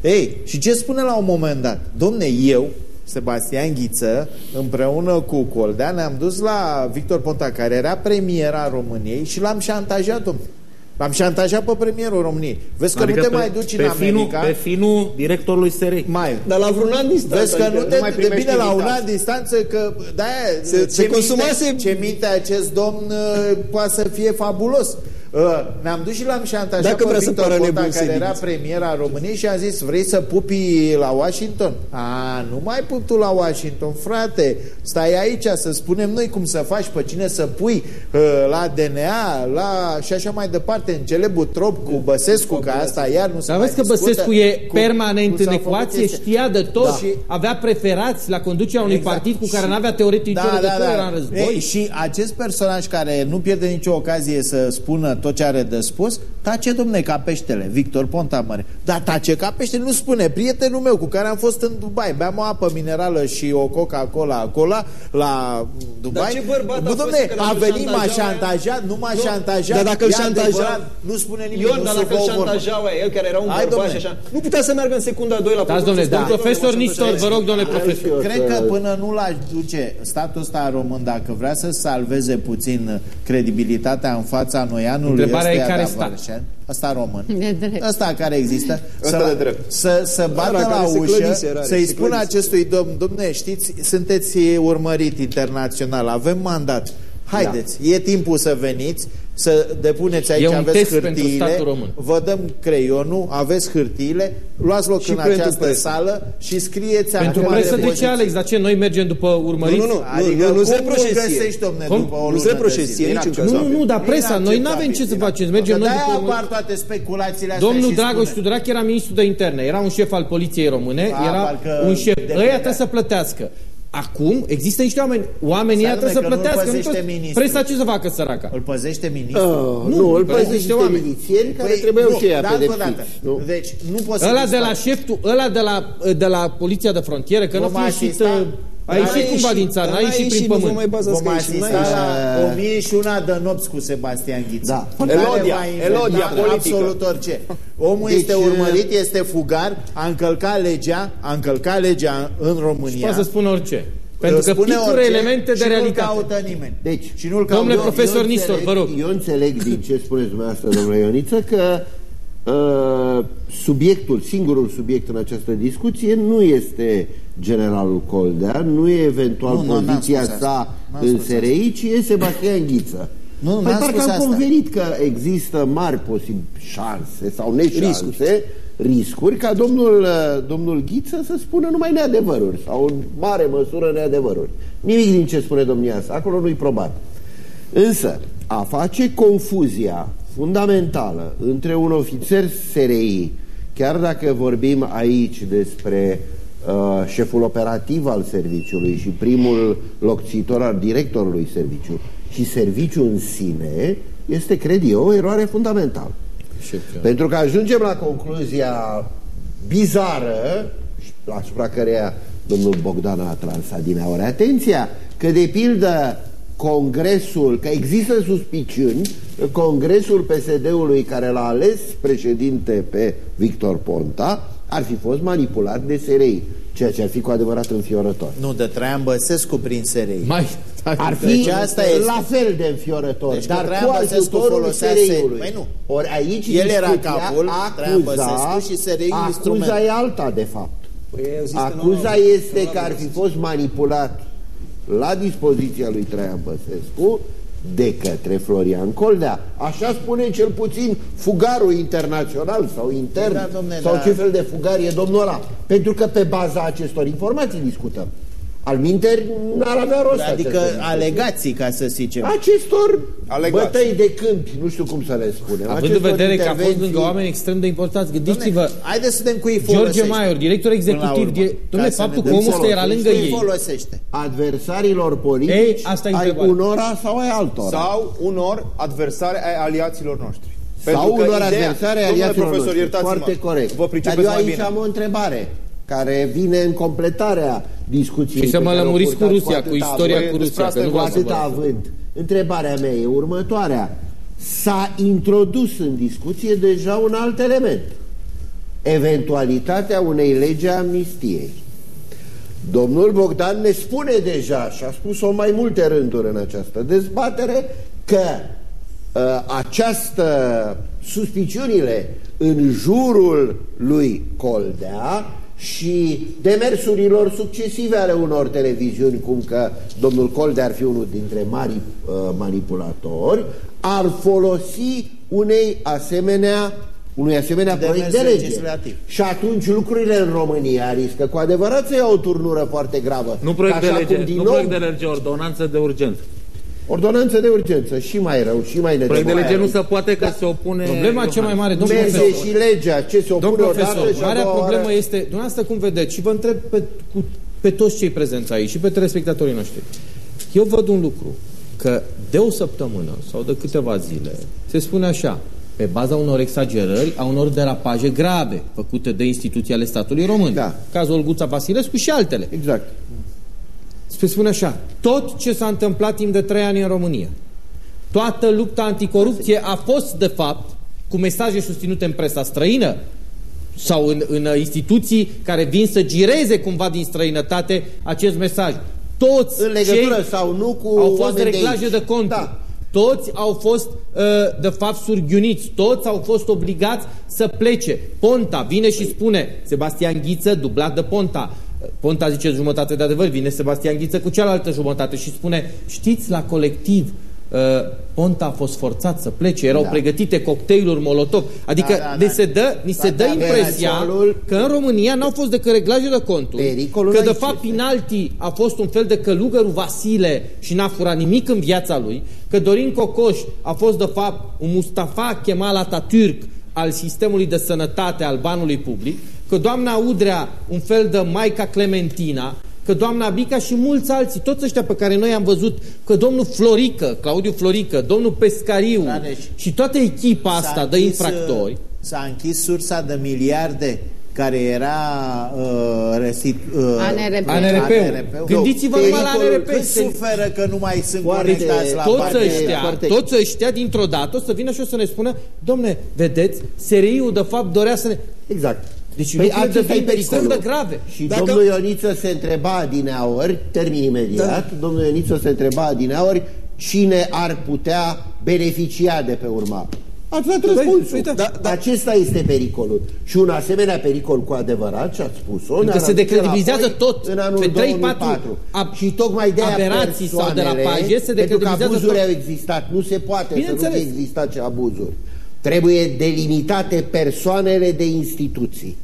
Ei, și ce spune la un moment dat? Domne, eu, Sebastian Ghiță, împreună cu Coldea, ne-am dus la Victor Ponta, care era premiera României și l-am șantajat, domne. L-am șantajat pe premierul României. Vezi că adică nu te pe, mai duci pe în finul, America. pe finul directorului SRI. Mai. Dar la vreun an distanță. Vezi că adică nu te mai de primești bine la un invitați. an distanță că da, Se- ce, se minte, consumase- ce minte acest domn uh, poate să fie fabulos. Uh, ne-am dus și l-am șantajat Dacă pe vrea să Victor pară Ponta, nebun care Sebi era Ghiță. premiera României și a zis vrei să pupi la Washington? A, nu mai pup tu la Washington, frate. Stai aici să spunem noi cum să faci, pe cine să pui uh, la DNA, la și așa mai departe, în celebru trop cu Băsescu, că asta iar nu se Dar mai vezi că discută. Băsescu e Cum- permanent cum în s-a făcut ecuație, chestia. știa de tot, Da. avea preferați la conducerea unui Exact. partid cu care n-avea teoretic nicio legătură, era în război. Ei, și acest personaj care nu pierde nicio ocazie să spună tot ce are de spus, tace, domne, ca peștele, Victor Ponta Mare. Dar tace ca peștele, nu spune. Prietenul meu cu care am fost în Dubai, beam o apă minerală și o Coca-Cola acolo, la Dubai. Dar ce bărbat a Bă, fost domne, că a dacă venit, îl m-a șantajau șantajat, nu m-a Nu, șantajat. Dar dacă îl e șantaja, adevărat, nu spune nimic, Ion, nu dar se dacă îl dă o vorbă. șantajau el care era un Hai, bărbat domne. și așa, nu putea să meargă în secunda 2 la Dați, producție. domnule, domn Da, profesor domnule, Nistor, așa vă rog, domnule profesor. Cred că până nu l-aș duce statul ăsta român, dacă vrea să salveze puțin credibilitatea în fața noianului Întrebarea e ăstuia care de stat. Avărșeni, ăsta român, De drept. ăsta care există, Ăsta să, de drept. să, să bată Ăla care la se ușă, clădise, rare, să-i se spună clădise. acestui domn, domne, știți, sunteți urmărit internațional, avem mandat. Haideți, e timpul să veniți, să depuneți aici, E un aveți test pentru hârtiile, statul român. vă dăm creionul, aveți hârtiile, luați loc Și în pentru această presă. sală și scrieți Pentru acum presă de ce, poziții. Alex? Dar ce, noi mergem după urmăriți? Nu, nu, nu. Adică nu, nu se cum procesie. găsești, domne, Cum? după o Nu lună se de procesie, zile? niciun caz. Nu, nu, dar presa, noi nu avem ce să facem, mergem noi de după apar urmăriți. toate speculațiile astea Domnul și Dragoș spune. Tudorache era ministru de interne, era un șef al poliției române, A, era parcă un șef. depindea. Ăia trebuie să plătească. Acum există niște oameni, oamenii ăia Stai, trebuie să dom'le, că nu-l plătească. Nu păzește trebuie- ministrul. presa ce să facă săraca? Îl păzește ministrul? Uh, nu, îl păi, păzește niște niște oameni. milițieni care Păi, trebuiau nu, și ei dar încă o dată. pedepsiți. nu? Deci nu poți să Ăla de la dispari. șeftul, ăla de la, de la poliția de frontieră, că nu Vom fi ieșit, asista- uh, a Dar ieșit n-a cumva ieșit, din țară, dar a n-a ieșit prin ieșit, nu vă pământ. mai bazați Vom că a ieșit, asista n-a la ieșit. o mie și una de nopți cu Sebastian Ghiță. Da. Care Elodia, va inventa Elodia politică. Absolut orice. Omul Deci, este urmărit, este fugar, a încălcat legea, a încălcat legea în România. Poate să spună orice. Pentru că Spune picură orice elemente de și nu-l realitate. caută nimeni. Deci, și nu-l caută Domnule Eu- profesor eu Nistor, înțeleg- vă rog. Eu înțeleg din ce spuneți dumneavoastră, domnule Ioniță, că uh, subiectul, singurul subiect în această discuție nu este generalul Coldea, nu e eventual Nu, nu, n-am poziția spus asta. sa N-am în spus SRI, ci e Sebastian Ghiță. Nu, păi n-am parcă spus am asta. convenit că există mari posibil șanse sau neșanse, riscuri. riscuri ca domnul, uh, domnul Ghiță să spună numai neadevăruri sau în mare măsură neadevăruri. Nimic din ce spune domnia sa, acolo nu-i probat. Însă, a face confuzia fundamentală între un ofițer SRI, chiar dacă vorbim aici despre uh, șeful operativ al serviciului și primul locțitor al directorului serviciu și serviciul în sine, este, cred eu, o eroare fundamentală. Pentru că ajungem la concluzia bizară, asupra căreia domnul Bogdan a atras adineaori atenția, că de pildă Congresul, că există suspiciuni că Congresul PSD-ului care l-a ales președinte pe Victor Ponta ar fi fost manipulat de SRI, ceea ce ar fi cu adevărat înfiorător. Nu, de Traian Băsescu prin SRI. Mai, Ar fi Deci asta este. la fel de înfiorător, Deci că dar Traian cu Băsescu ajutorul folosea SRI-ului. Păi nu. Ori aici El era discuția capul, Traian acuza, Băsescu și SRI instrument. acuza e alta, de fapt. Păi există Acuza normal- este că ar fi fost manipulat la dispoziția lui Traian Băsescu de către Florian Coldea. Așa spune cel puțin fugarul internațional sau intern Da, domne, sau da. ce fel de fugar e domnul ăla. Pentru că pe baza acestor informații discutăm. Al minteri n-ar avea rost Adică aceste discuții. alegații, ca să zicem. acestor Alegații. bătăi de câmpi, nu știu cum să le spunem. Având în acestor vedere că a fost intervenții- lângă oameni extrem de importanți, gândiți-vă, Dom'le, Haideți să vedem cui îi George folosește. Maior, director Până la executiv, urmă. die- Ca dom'le, să faptul ne că dăm omul ăsta seama. era lângă Cui îi ei. folosește. adversarilor politici Ei, asta e ai întrebarea. unora sau ai altora. Sau unor adversari ai aliaților noștri. sau că unor ideea- adversare Domnule aliaților profesor, noștri. iertați-mă, Foarte corect. Vă Dar pricepeți eu mai aici bine. am o întrebare care vine în completarea discuției. Și să pe mă care o lămuriți cu purtați Rusia, cu atâta istoria avânt. cu despre Rusia, asta că e nu Cu vreau să atâta vă... avânt. Întrebarea mea e următoarea. S-a introdus în discuție deja un alt element. Eventualitatea unei legi a amnistiei. Domnul Bogdan ne spune deja, și a spus-o mai multe rânduri în această dezbatere, că uh, această suspiciunile în jurul lui Coldea și demersurilor succesive ale unor televiziuni, cum că domnul Coldea ar fi unul dintre mari uh, manipulatori, ar folosi unei asemenea unui asemenea Demers proiect de lege. legislativ. Și atunci lucrurile în România riscă cu adevărat să ia o turnură foarte gravă. Nu proiect de Așa lege, cum din nu nou, proiect de lege, ordonanță de urgență. Ordonanță de urgență, și mai rău, și mai Proiect de lege nedemocratic. nu se poate că se opune... Problema cea mai mare, domnul Merge profesor, și legea, ce se opune Domnul odată profesor, și a marea doua problemă oară. este, dumneavoastră cum vedeți, și vă întreb pe, cu, pe toți cei prezenți aici și pe telespectatorii noștri. Eu văd un lucru, că de o săptămână sau de câteva zile se spune așa, pe baza unor exagerări, a unor derapaje grave făcute de instituții ale statului român. Da. Cazul Olguța Vasilescu și altele. Exact. Se spune așa, tot ce s-a întâmplat timp de trei ani în România, toată lupta anticorupție a fost, de fapt, cu mesaje susținute în presa străină sau în, în instituții care vin să gireze cumva din străinătate acest mesaj. Toți În legătură cei sau nu cu au fost oameni de reglaje aici. de conturi. Da. Toți au fost, uh, de fapt, surghiuniți. Toți au fost obligați să plece. Ponta vine și spune, Sebastian Ghiță, dublat de Ponta. Ponta zice jumătate de adevăr, vine Sebastian Ghiță cu cealaltă jumătate și spune, știți, la colectiv, uh, Ponta a fost forțat să plece, erau Da. pregătite cocktailuri Molotov. Adică Da, da, ne da. se dă, ni se Da, dă da, impresia pericolul- că în România n-au fost decât reglaje de conturi, Pericolul că de aici fapt este. Pinalti a fost un fel de călugărul Vasile și n-a furat nimic în viața lui, că Dorin Cocoș a fost de fapt un Mustafa Kemal Atatürk al sistemului de sănătate al banului public, că doamna Udrea un fel de Maica Clementina, că doamna Bica și mulți alții, toți ăștia pe care noi am văzut, că domnul Florică, Claudiu Florică, domnul Pescariu Rareș, și toată echipa S-a asta de închis, infractori, uh, S-a închis sursa de miliarde care era uh, resit, uh, ANRP. ANRP-ul. Gândiți-vă numai la Pericolul ANRP. Cât Se- suferă că nu mai sunt Foarte- conectați la toți partea ăștia, foarte- toți ăștia dintr-o dată o să vină și o să ne spună domne, vedeți, SRI-ul de fapt dorea să ne... Exact. Deci păi lucrurile acesta e devin extrem pericolul. de grave. Și Dacă- domnul Ioniță se întreba adineaori, termin imediat, Da. domnul Ioniță se întreba adineaori cine ar putea beneficia de pe urma Ați dat răspunsul. Da, da. Acesta este pericolul. Și un asemenea pericol cu adevărat, și ați spus-o, Pentru că se decredibilizează tot. În anul Pe 3-4 2004. ab- și tocmai de aia aberații sau persoanele, derapaje se Pentru că decredibilizează abuzuri tot. au existat. Nu se poate să nu Bineînțeles. fie existat ce abuzuri. Trebuie delimitate persoanele de instituții.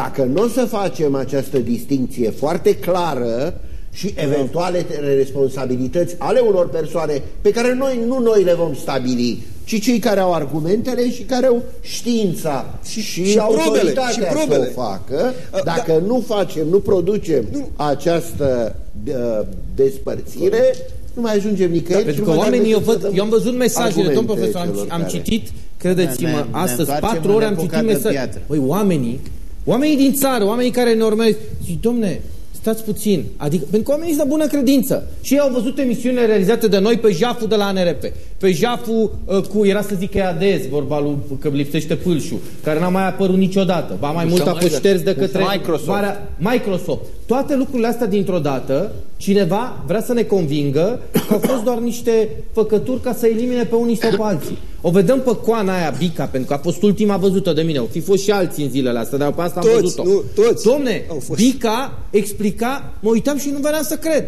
Dacă nu o să facem această distinție foarte clară și eventuale responsabilități ale unor persoane pe care noi nu noi le vom stabili, ci cei care au argumentele și care au știința și, și, și probele, autoritatea și probele. să o facă, A, dacă nu facem, nu producem Nu. această uh, despărțire, nu mai ajungem nicăieri. Pentru și că nu mai oamenii, eu, avem văd, să dăm eu am văzut mesajele, domn argumente profesor, am, celor am care- citit, credeți-mă, Ne- ne astăzi, întoarcem patru în ore am epoca citit de mesaje. piatră. Păi oamenii, oamenii din țară, oamenii care ne urmăresc, zic, domne, stați puțin, adică, pentru că oamenii sunt de bună credință și ei au văzut emisiunile realizate de noi pe jaful de la ANRP, pe jaful uh, cu, era să zic EADS, vorba lui că lipsește pâlșul, care n-a mai apărut niciodată, ba mai mult a fost șters de către Microsoft. Marea, Microsoft. Toate lucrurile astea dintr-o dată, cineva vrea să ne convingă că au fost doar niște făcături ca să elimine pe unii sau pe alții. O vedem pe coana aia, Bica, pentru că a fost ultima văzută de mine. Au fi fost și alții în zilele astea, dar pe asta am Toți, văzut-o. nu, toți Domne, au fost. Bica explica, mă uitam și nu venea să cred.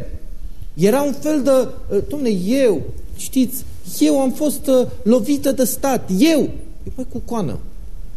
Era un fel de, uh, domne, eu, știți, eu am fost uh, lovită de stat, eu. E păi cu coană.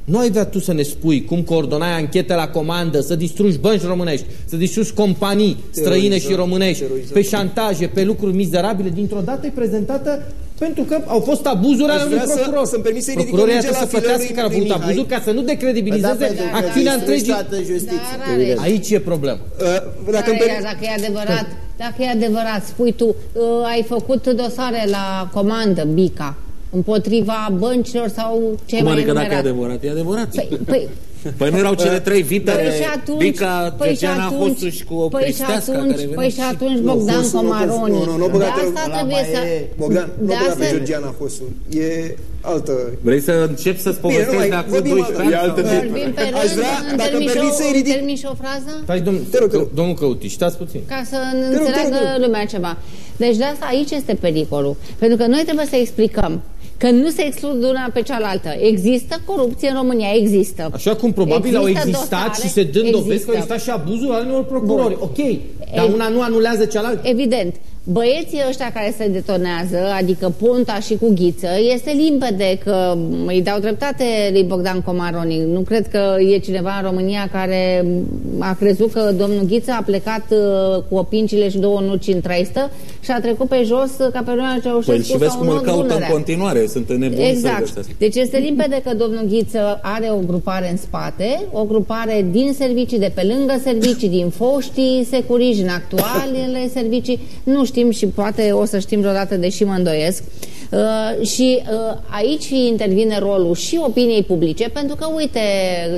Nu ai vrea tu să ne spui cum coordonai anchete la comandă, să distrugi bănci românești, să distrugi companii străine Terorizăm, și românești, terorizăm. pe șantaje, pe lucruri mizerabile, dintr-o dată e prezentată pentru că au fost abuzuri ale Aș unui vrea să- procuror. să-mi permit să-i ridic Procurorii o minge trebuie să la plătească filerul care au lui avut Mihai. abuzuri ca să nu decredibilizeze Da, pentru că acțiunea distrugi întregii. toată justiția. Dar are, Aici e problema. Uh, dacă Care îmi e, permit- dacă e adevărat, dacă e adevărat, spui tu, uh, ai făcut dosare la comandă, Bica, împotriva băncilor sau ce Cum mai adică dacă e enumerat? adevărat? E adevărat. Păi, păi, Păi nu erau cele trei vite, Păi și atunci, Bica, păi și Georgiana atunci, Hosu și cu o păi și Cristeasca atunci, care păi și veneau și- atunci Nu, Bogdan Hosu, nu, Comaroni. nu, nu, nu de băgate- asta ăla trebuie mai să... e- Bogdan, nu de băga asta... pe Georgiana Hosu. E altă... Vrei să încep să-ți Bine, nu povestesc mai- de acum vorbim- 12 ani? E altă sau- Vorbim pe Aș rând, vrea, îmi dacă îmi termin și permiți o- să-i îmi ridic- termin și o frază? Stai, domn, Te rog, te rog. domnul Căuti, stați puțin. Ca să rog, te înțeleagă rog, te rog. lumea ceva. Deci de asta aici este pericolul. Pentru că noi trebuie să explicăm că nu se exclud una pe cealaltă. Există corupție în România, există. Așa cum probabil au Există existat dosare, și se dând dovezi că există. au existat și abuzul ale unor procurori. Bun. Ok, dar Ei- una nu anulează cealaltă. Evident, băieții ăștia care se detonează, adică Ponta și cu Ghiță, este limpede că îi dau dreptate lui Bogdan Comaroni. Nu cred că e cineva în România care a crezut că domnul Ghiță a plecat uh, cu opincile și două nuci în traistă și a trecut pe jos uh, ca pe lumea Ceaușescu Păi și vezi sau cum îl un caută în Dunărea. continuare, sunt nebuni să Exact. găsesc. Deci este limpede că domnul Ghiță are o grupare în spate, o grupare din servicii, de pe lângă servicii, din foștii securiși, în actualele servicii. Nu știm și poate o să știm vreodată, deși mă îndoiesc. Uh, și uh, aici intervine rolul și opiniei publice, pentru că, uite,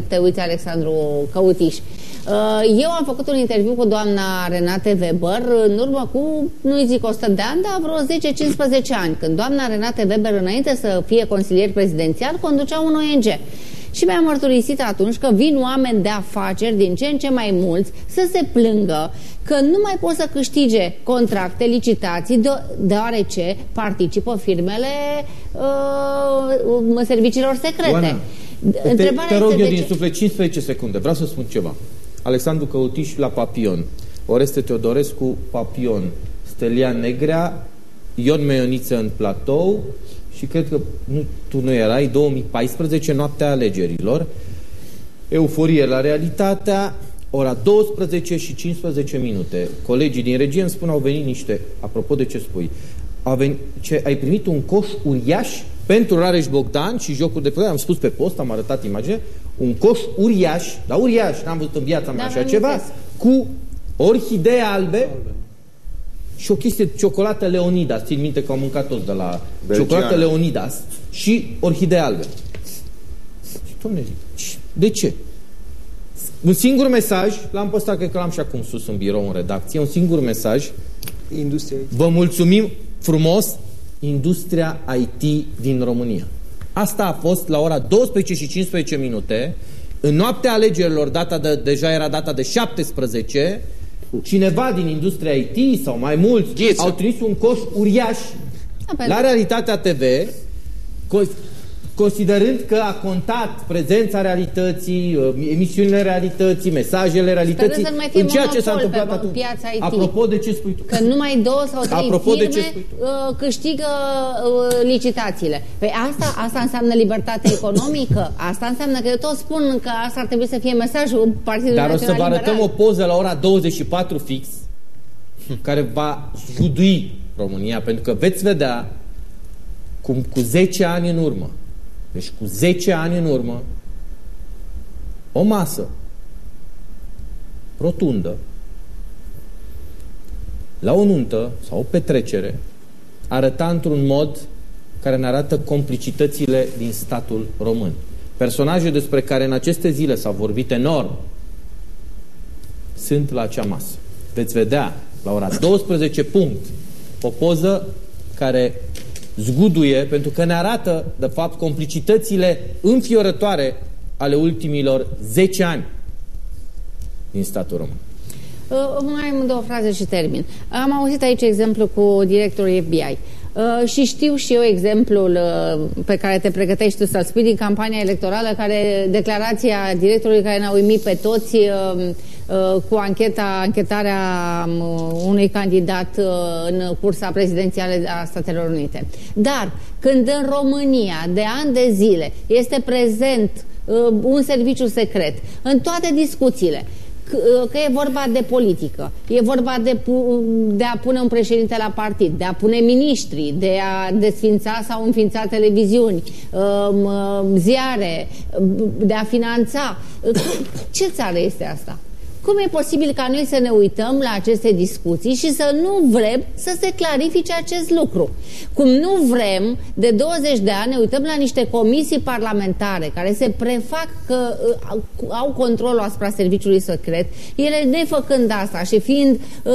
te uiți, Alexandru Căutiș, Uh, Eu am făcut un interviu cu doamna Renate Weber în urmă cu, nu-i zic 100 de ani, dar vreo 10-15 ani, când doamna Renate Weber, înainte să fie consilier prezidențial, conducea un ONG. Și mi-a mărturisit atunci că vin oameni de afaceri din ce în ce mai mulți să se plângă că nu mai pot să câștige contracte, licitații, de- deoarece participă firmele uh, serviciilor secrete. Oana, te, Întrebarea te rog este eu de din ce- suflet 15 secunde. Vreau să spun ceva. Alexandru Căutiș la Papion, Oreste Teodorescu Papion, Stelian Negrea, Ion Meioniță în platou și cred că nu, tu nu erai, 2014, noaptea alegerilor, euforie la realitatea, ora 12 și 15 minute. Colegii din regie îmi spun au venit niște, apropo de ce spui, au venit, ce, ai primit un coș uriaș pentru Rareș Bogdan și jocuri de putere, am spus pe post, am arătat imagine, un coș uriaș, dar uriaș, n-am văzut în viața mea Da, așa mi-am ceva, amintesc. cu orhidee albe și o chestie de ciocolată Leonidas, țin minte că am mâncat toți de la Belgiană. ciocolată Leonidas și orhidee albe. Și, domne, zic, de ce? Un singur mesaj, l-am păstrat, cred că l-am și acum sus în birou, în redacție, un singur mesaj, Industria vă mulțumim frumos, industria IT din România. Asta a fost la ora 12 și 15 minute, în noaptea alegerilor, data de, deja era data de 17, cineva din industria IT sau mai mulți au trimis un coș uriaș. Da, pentru- la Realitatea TV, coș- considerând că a contat prezența realității, uh, emisiunile realității, mesajele realității, în ceea ce s-a întâmplat atunci. Piața IT. Apropo de ce spui tu? Că numai două sau trei Apropo firme de ce spui tu? Uh, câștigă uh, licitațiile. Păi asta, asta înseamnă libertate economică? Asta înseamnă că eu tot spun că asta ar trebui să fie mesajul Partidului Dar o să Național vă arătăm Liberal. o poză la ora 24 fix care va zgudui România, pentru că veți vedea cum cu 10 ani în urmă, deci cu 10 ani în urmă, o masă rotundă la o nuntă sau o petrecere arăta într-un mod care ne arată complicitățile din statul român. Personaje despre care în aceste zile s-a vorbit enorm sunt la acea masă. Veți vedea la ora 12 punct o poză care zguduie pentru că ne arată de fapt complicitățile înfiorătoare ale ultimilor 10 ani din statul român. Uh, mai am două fraze și termin. Am auzit aici exemplu cu directorul FBI. Uh, și știu și eu exemplul uh, pe care te pregătești tu să-l spui din campania electorală, care declarația directorului care ne-a uimit pe toți uh, uh, cu ancheta, anchetarea um, unui candidat uh, în cursa prezidențială a Statelor Unite. Dar când în România de ani de zile este prezent uh, un serviciu secret în toate discuțiile, că că e vorba de politică, e vorba de, pu- de a pune un președinte la partid, de a pune miniștri, de a desfința sau înființa televiziuni, um, um, ziare, um, de a finanța. Ce țară este asta? Cum e posibil ca noi să ne uităm la aceste discuții și să nu vrem să se clarifice acest lucru? Cum nu vrem, de 20 de ani, ne uităm la niște comisii parlamentare care se prefac că uh, au controlul asupra serviciului secret, ele nefăcând asta și fiind uh,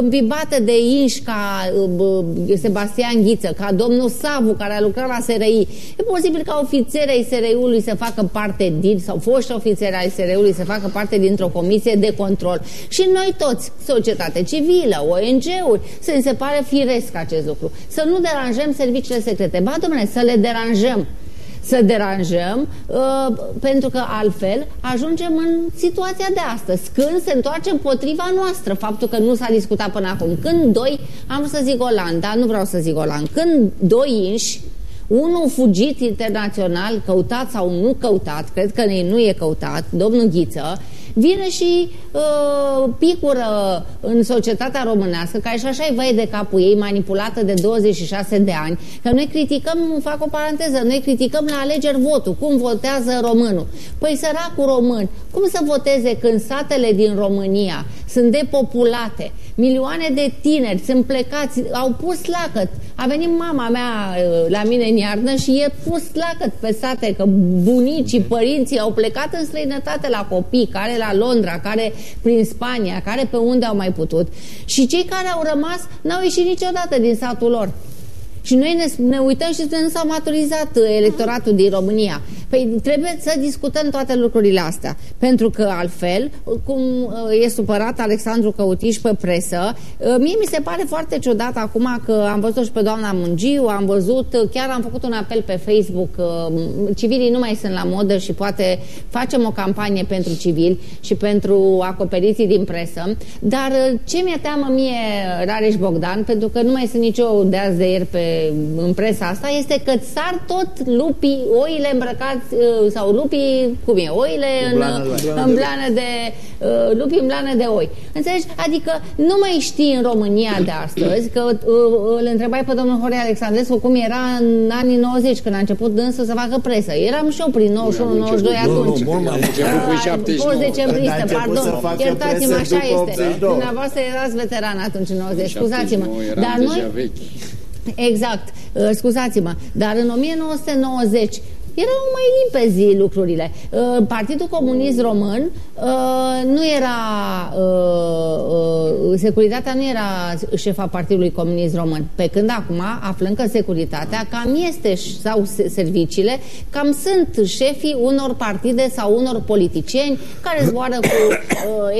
îmbibate de inși ca uh, Sebastian Ghiță, ca domnul Savu care a lucrat la SRI, e posibil ca ofițerii ai SRI-ului să facă parte din, sau foști ofițeri ai SRI-ului să facă parte dintr-o comisie de control. Și noi toți, societate civilă, ONG-uri, să ne se pare firesc acest lucru. Să nu deranjăm serviciile secrete. Ba, domnule, să le deranjăm să deranjăm, uh, pentru că altfel ajungem în situația de astăzi, când se întoarce împotriva noastră faptul că nu s-a discutat până acum. Când doi, am să zic Oland, dar nu vreau să zic Oland, când doi inși unul fugit internațional, căutat sau nu căutat, cred că nu e căutat, domnul Ghiță, vine și uh, picură în societatea românească, care și așa e vai de capul ei, manipulată de 26 de ani, că noi criticăm, fac o paranteză, noi criticăm la alegeri votul, cum votează românul. Păi săracul român, cum să voteze când satele din România sunt depopulate, milioane de tineri sunt plecați, au pus lacăt. A venit mama mea uh, la mine în iarnă și e pus lacăt pe sate, că bunicii, părinții au plecat în străinătate la copii, care la Londra, care prin Spania, care pe unde au mai putut. Și cei care au rămas n-au ieșit niciodată din satul lor. Și noi ne, ne uităm și nu s-a maturizat uh, electoratul din România. Păi trebuie să discutăm toate lucrurile astea. Pentru că altfel, cum uh, e supărat Alexandru Căutiș pe presă, uh, mie mi se pare foarte ciudat acum că am văzut și pe doamna Mungiu, am văzut, chiar am făcut un apel pe Facebook, civilii nu mai sunt la modă și poate facem o campanie pentru civili și pentru acoperiții din presă. Dar ce mi-e teamă mie, Rareș Bogdan, pentru că nu mai sunt nicio de azi de ieri pe în presa asta este că sar tot lupii, oile îmbrăcați sau lupii, cum e, oile în, în blană de uh, lupii în blană de oi. Înțelegi? Adică nu mai știi în România de astăzi că uh, îl întrebai pe domnul Horea Alexandrescu cum era în anii 90 când a început dânsul să facă presă. Eram și eu prin 91-92 atunci. Nu, nu, am început cu 79. Fost decembristă, pardon. Iertați-mă, așa este. Dumneavoastră erați veteran atunci în 90, scuzați-mă. Dar noi... Exact, uh, scuzați-mă, dar în 1990 erau mai limpezi lucrurile. Uh, Partidul Comunist Român uh, nu era securitatea nu era șefa Partidului Comunist Român. Pe când acum aflăm că securitatea cam este sau serviciile, cam sunt șefii unor partide sau unor politicieni care zboară cu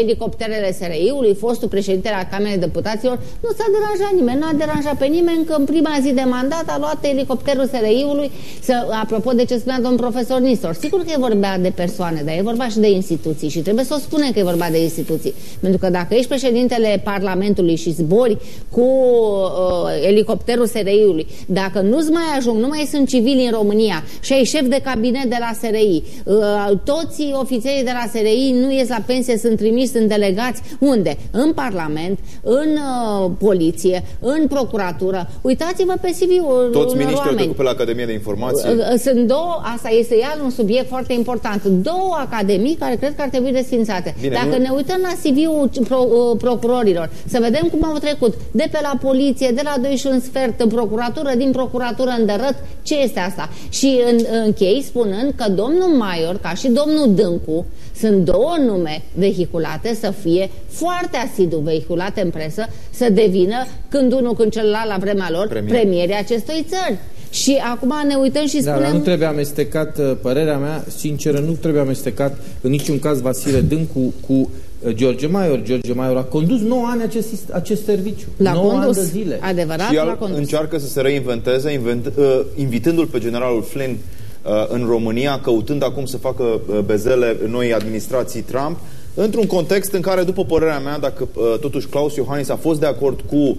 elicopterele SRI-ului, fostul președinte al Camerei Deputaților. Nu s-a deranjat nimeni, nu a deranjat pe nimeni că în prima zi de mandat a luat elicopterul SRI-ului să, apropo de ce spunea domnul profesor Nistor. Sigur că e vorba de persoane, dar e vorba și de instituții și trebuie să o spunem că e vorba de instituții. Pentru că dacă ești președintele Parlamentului și zbori cu uh, elicopterul SRI-ului, dacă nu-ți mai ajung, nu mai sunt civili în România și ai șef de cabinet de la SRI, uh, toți ofițerii de la SRI nu ies la pensie, sunt trimiși, sunt delegați. Unde? În Parlament, în uh, poliție, în procuratură. Uitați-vă pe CV-ul Toți unor miniștrii au oameni. trecut pe la Academia de Informații. Uh, uh, Sunt două, asta este iar un subiect foarte important, două academii care cred că ar trebui desfințate. Bine, Dacă nu- ne uităm la CV-ul pro, uh, procurorilor, să vedem cum au trecut de pe la poliție, de la 2 și un sfert în procuratură, din procuratură în dărăt, ce este asta? Și în, închei spunând că domnul Maior, ca și domnul Dâncu, sunt două nume vehiculate să fie foarte asidu vehiculate în presă, să devină când unul, când celălalt la vremea lor, Premier. premierii acestui țări. Și acum ne uităm și Da, spunem... dar nu trebuie amestecat, uh, părerea mea, sinceră, nu trebuie amestecat în niciun caz Vasile Dâncu cu uh, George Maior. George Maior a condus 9 ani acest, acest serviciu. L-a 9 ani condus. de zile. Adevărat, și l-a el condus. încearcă să se reinventeze, invent, uh, invitându-l pe generalul Flynn uh, în România, căutând acum să facă uh, bezele noi administrații Trump, într-un context în care, după părerea mea, dacă uh, totuși Claus Iohannis a fost de acord cu uh,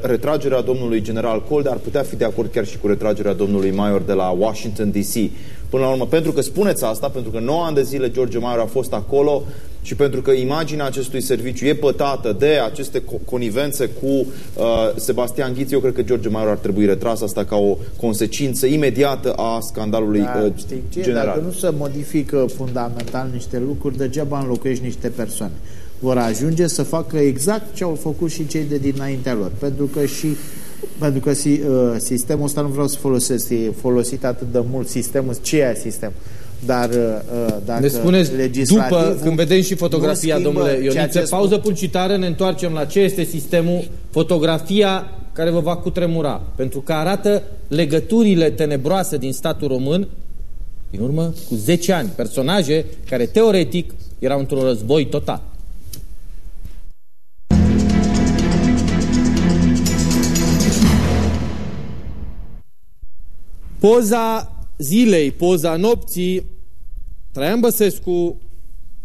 retragerea domnului general Colde, ar putea fi de acord chiar și cu retragerea domnului Maior de la Washington DC. Până la urmă, pentru că spuneți asta, pentru că 9 ani de zile George Maior a fost acolo și pentru că imaginea acestui serviciu e pătată de aceste co- conivențe cu uh, Sebastian Ghiț, eu cred că George Maior ar trebui retras asta ca o consecință imediată a scandalului Da, uh, știi ce? general. Dacă nu se modifică fundamental niște lucruri, degeaba înlocuiești niște persoane. Vor ajunge să facă exact ce au făcut și cei de dinaintea lor. Pentru că și pentru că si, uh, sistemul ăsta nu vreau să folosesc, e folosit atât de mult sistemul, ce e sistem? Dar uh, dacă Ne spuneți, legislativul după, când vedem și nu fotografia, schimbă domnule ceea Ioniță, ce spun- pauză publicitară, ne întoarcem la ce este sistemul, fotografia care vă va cutremura, pentru că arată legăturile tenebroase din statul român din urmă cu 10 ani, personaje care teoretic erau într-un război total. Poza zilei, poza nopții, Traian Băsescu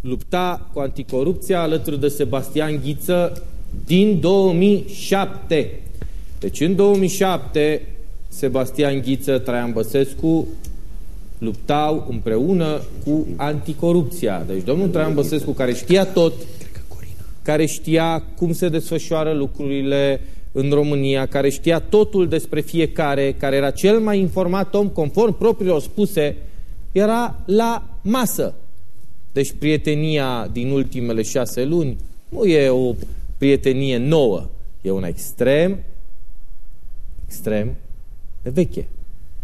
lupta cu anticorupția alături de Sebastian Ghiță din 2007. Deci în 2007 Sebastian Ghiță, Traian Băsescu luptau împreună cu anticorupția. Deci domnul Traian Băsescu care știa tot, care știa cum se desfășoară lucrurile în România, care știa totul despre fiecare, care era cel mai informat om, conform propriilor spuse, era la masă. Deci prietenia din ultimele șase luni nu e o prietenie nouă, e una extrem, extrem de veche.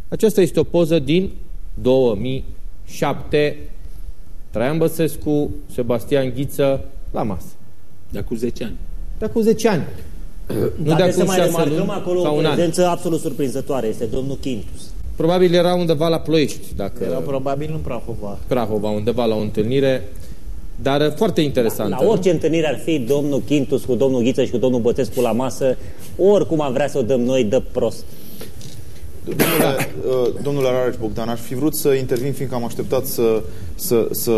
Aceasta este o poză din 2007, Traian Băsescu, Sebastian Ghiță, la masă. De acum 10 ani. De acum 10 ani. Nu de Dacă să acum mai 6 remarcăm luni acolo sau o un an. prezență absolut surprinzătoare, este domnul Quintus. Probabil era undeva la Ploiești, dacă Era probabil în Prahova. Prahova, undeva la o întâlnire, dar uh, foarte interesantă. La orice întâlnire ar fi domnul Quintus cu domnul Ghiță și cu domnul Bătescu la masă, oricum am vrea să o dăm noi, dă prost. Domnule, uh, domnule Rareș Bogdan, aș fi vrut să intervin, fiindcă am așteptat să, să, să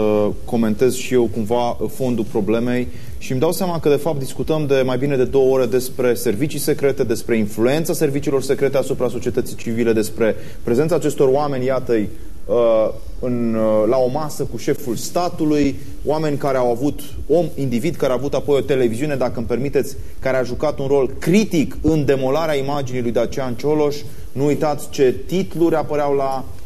comentez și eu cumva fondul problemei și îmi dau seama că de fapt discutăm de mai bine de două ore despre servicii secrete, despre influența serviciilor secrete asupra societății civile, despre prezența acestor oameni, iată-i, uh, în, uh, la o masă cu șeful statului, oameni care au avut, om, individ care a avut apoi o televiziune, dacă îmi permiteți, care a jucat un rol critic în demolarea imaginii lui Dacian Cioloș. Nu uitați ce titluri apăreau la, uh, real-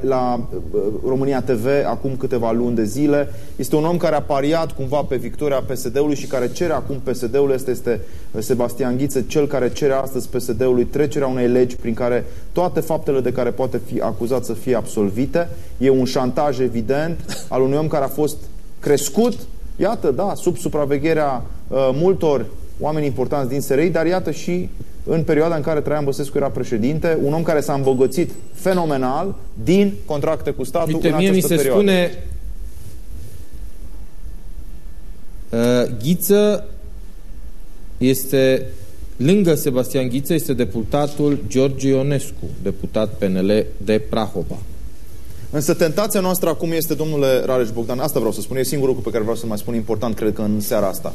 la uh, România TV acum câteva luni de zile. Este un om care a pariat cumva pe victoria PSD-ului și care cere acum PSD-ul, este, este Sebastian Ghiță, cel care cere astăzi PSD-ului trecerea unei legi prin care toate faptele de care poate fi acuzat să fie absolvite. E un șantaj evident al unui om care a fost crescut, iată, da, sub supravegherea uh, multor oameni importanți din SRI, dar iată și în perioada în care Traian Băsescu era președinte, un om care s-a îmbogățit fenomenal din contracte cu statul Uite, în mie mi această se perioadă. spune uh, Ghiță este lângă Sebastian Ghiță este deputatul George Ionescu, deputat PNL de Prahova. Însă tentația noastră acum este, domnule Rareș Bogdan, asta vreau să spun, e singurul lucru pe care vreau să mai spun important, cred că în seara asta.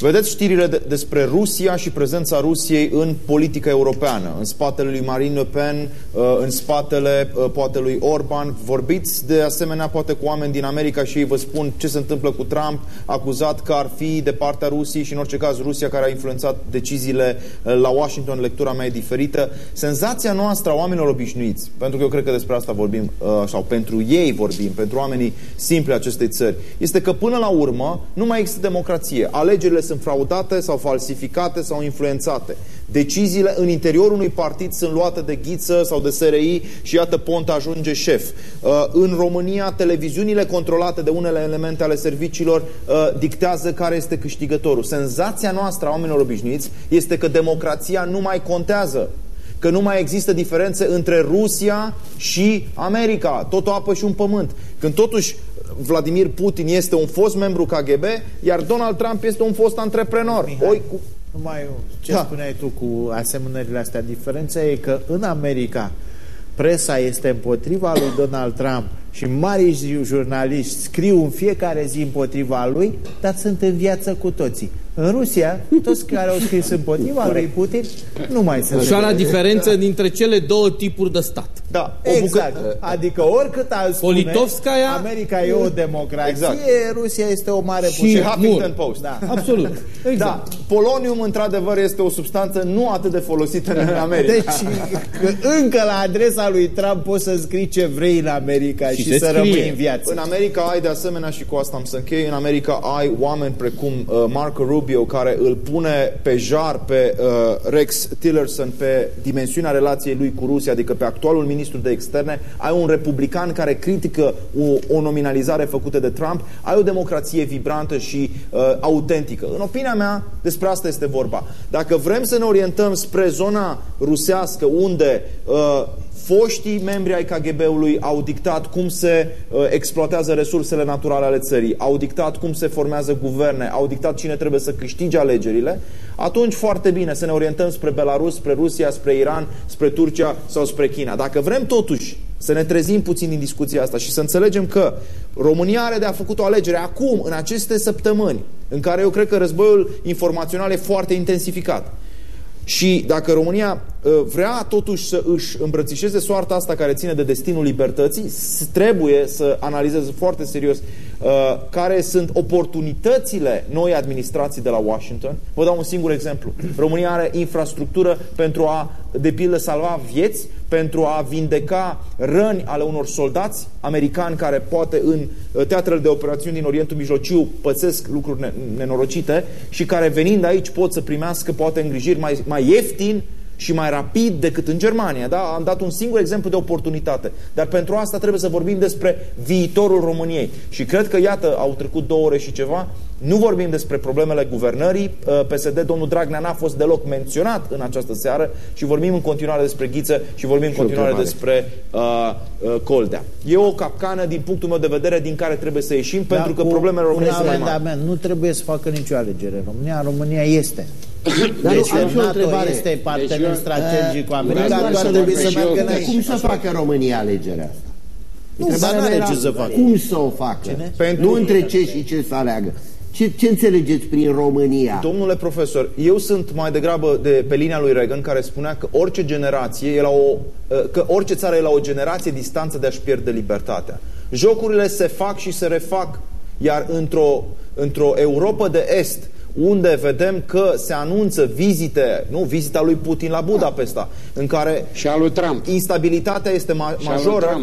Vedeți știrile de, despre Rusia și prezența Rusiei în politica europeană, în spatele lui Marine Le Pen, uh, în spatele uh, poate lui Orban. Vorbiți de asemenea poate cu oameni din America și ei vă spun ce se întâmplă cu Trump, acuzat că ar fi de partea Rusiei și în orice caz Rusia care a influențat deciziile uh, la Washington, lectura mea e diferită. Senzația noastră a oamenilor obișnuiți, pentru că eu cred că despre asta vorbim, sau pentru ei vorbim, pentru oamenii simpli acestei țări, este că până la urmă nu mai există democrație. Alegerile sunt fraudate sau falsificate sau influențate. Deciziile în interiorul unui partid sunt luate de Ghiță sau de SRI și iată Ponta ajunge șef. Uh, în România, televiziunile controlate de unele elemente ale serviciilor uh, dictează care este câștigătorul. Senzația noastră a oamenilor obișnuiți este că democrația nu mai contează că nu mai există diferențe între Rusia și America, tot o apă și un pământ. Când totuși Vladimir Putin este un fost membru KGB, iar Donald Trump este un fost antreprenor. Mihai, Oi, cu... Numai ce da. spuneai tu cu asemănările astea, diferența e că în America presa este împotriva lui Donald Trump și mari jurnaliști scriu în fiecare zi împotriva lui, dar sunt în viață cu toții. În Rusia, toți care au scris împotriva lui Putin nu mai sunt. Și la diferență dintre cele două tipuri de stat. Da, o exact. Bucă... Adică oricât al spune, America e o democrație, exact. Rusia este o mare putere. Și Huffington Post. Da. Absolut. Da. Exact. Da. Polonium, într-adevăr, este o substanță nu atât de folosită în America. Deci, încă la adresa lui Trump poți să scrii ce vrei în America și, și să rămâi în viață. În America ai de asemenea, și cu asta am să închei, în America ai oameni precum uh, Marco Rubio, Rubio care îl pune pe jar pe uh, Rex Tillerson pe dimensiunea relației lui cu Rusia, adică pe actualul ministru de externe, ai un republican care critică o, o nominalizare făcută de Trump, ai o democrație vibrantă și uh, autentică. În opinia mea, despre asta este vorba. Dacă vrem să ne orientăm spre zona rusească, unde uh, foștii membri ai KGB-ului au dictat cum se uh, exploatează resursele naturale ale țării, au dictat cum se formează guverne, au dictat cine trebuie să câștige alegerile, atunci foarte bine să ne orientăm spre Belarus, spre Rusia, spre Iran, spre Turcia sau spre China. Dacă vrem totuși să ne trezim puțin din discuția asta și să înțelegem că România are de a făcut o alegere acum, în aceste săptămâni, în care eu cred că războiul informațional e foarte intensificat. Și dacă România uh, vrea totuși să își îmbrățișeze soarta asta care ține de destinul libertății, trebuie să analizeze foarte serios uh, care sunt oportunitățile noi administrații de la Washington. Vă dau un singur exemplu. România are infrastructură pentru a, de pildă, salva vieți, pentru a vindeca răni ale unor soldați americani care poate în uh, teatrele de operațiuni din Orientul Mijlociu pățesc lucruri nenorocite și care venind aici pot să primească poate îngrijiri mai, mai ieftin și mai rapid decât în Germania. Da? Am dat un singur exemplu de oportunitate. Dar pentru asta trebuie să vorbim despre viitorul României. Și cred că, iată, au trecut două ore și ceva, nu vorbim despre problemele guvernării. Uh, PSD, domnul Dragnea n-a fost deloc menționat în această seară și vorbim în continuare despre Ghiță și vorbim în continuare despre uh, uh, Coldea. E o capcană, din punctul meu de vedere, din care trebuie să ieșim, da, pentru că problemele României sunt mai mari. Nu trebuie să facă nicio alegere. România, România este. Dar deci, am și o întrebare. este partener deci, strategic cu America. Doar trebuie să meargă Cum să facă România alegerea asta? Nu, dar nu are ce să facă. Cum să o facă? Pentru... Nu între ce și ce să aleagă. Ce, ce înțelegeți prin România? Domnule profesor, eu sunt mai degrabă de pe linia lui Reagan care spunea că orice generație e la o, că orice țară e la o generație distanță de a-și pierde libertatea. Jocurile se fac și se refac, iar într-o într-o Europa de Est unde vedem că se anunță vizite, nu, vizita lui Putin la Budapesta, în care și a lui Trump. instabilitatea este ma majoră.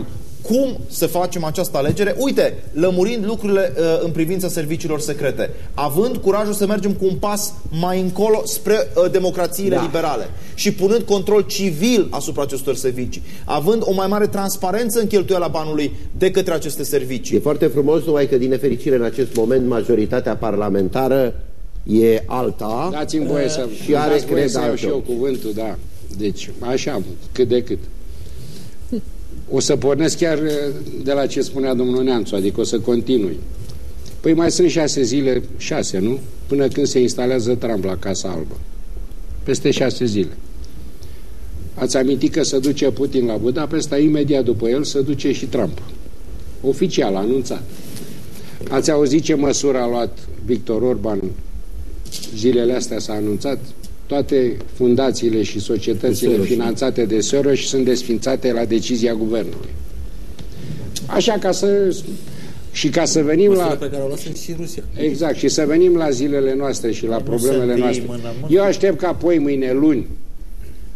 Cum să facem această alegere? Uite, lămurind lucrurile uh, în privința serviciilor secrete, având curajul să mergem cu un pas mai încolo spre uh, democrațiile da. liberale și punând control civil asupra acestor servicii, având o mai mare transparență în cheltuiala banului de către aceste servicii. E foarte frumos, numai că din nefericire în acest moment majoritatea parlamentară e alta. Dați-mi voie să, și are voie să iau și eu cuvântul, da. Deci, așa, cât de cât. O să pornesc chiar uh, de la ce spunea domnul Neamțu, adică o să continui. Păi mai sunt șase zile, șase, nu? Până când se instalează Trump la Casa Albă. Peste șase zile. Ați amintit că se duce Putin la Budapesta, imediat după el se duce și Trump. Oficial, anunțat. Ați auzit ce măsură a luat Victor Orban zilele astea s-a anunțat? Toate fundațiile și societățile finanțate de Soros sunt desfințate la decizia guvernului. Așa ca să și ca să venim Măsura la... pe care o luat și Rusia. Exact, și să venim la zilele noastre și la problemele să noastre. mână, mă. Eu aștept ca apoi, mâine, luni,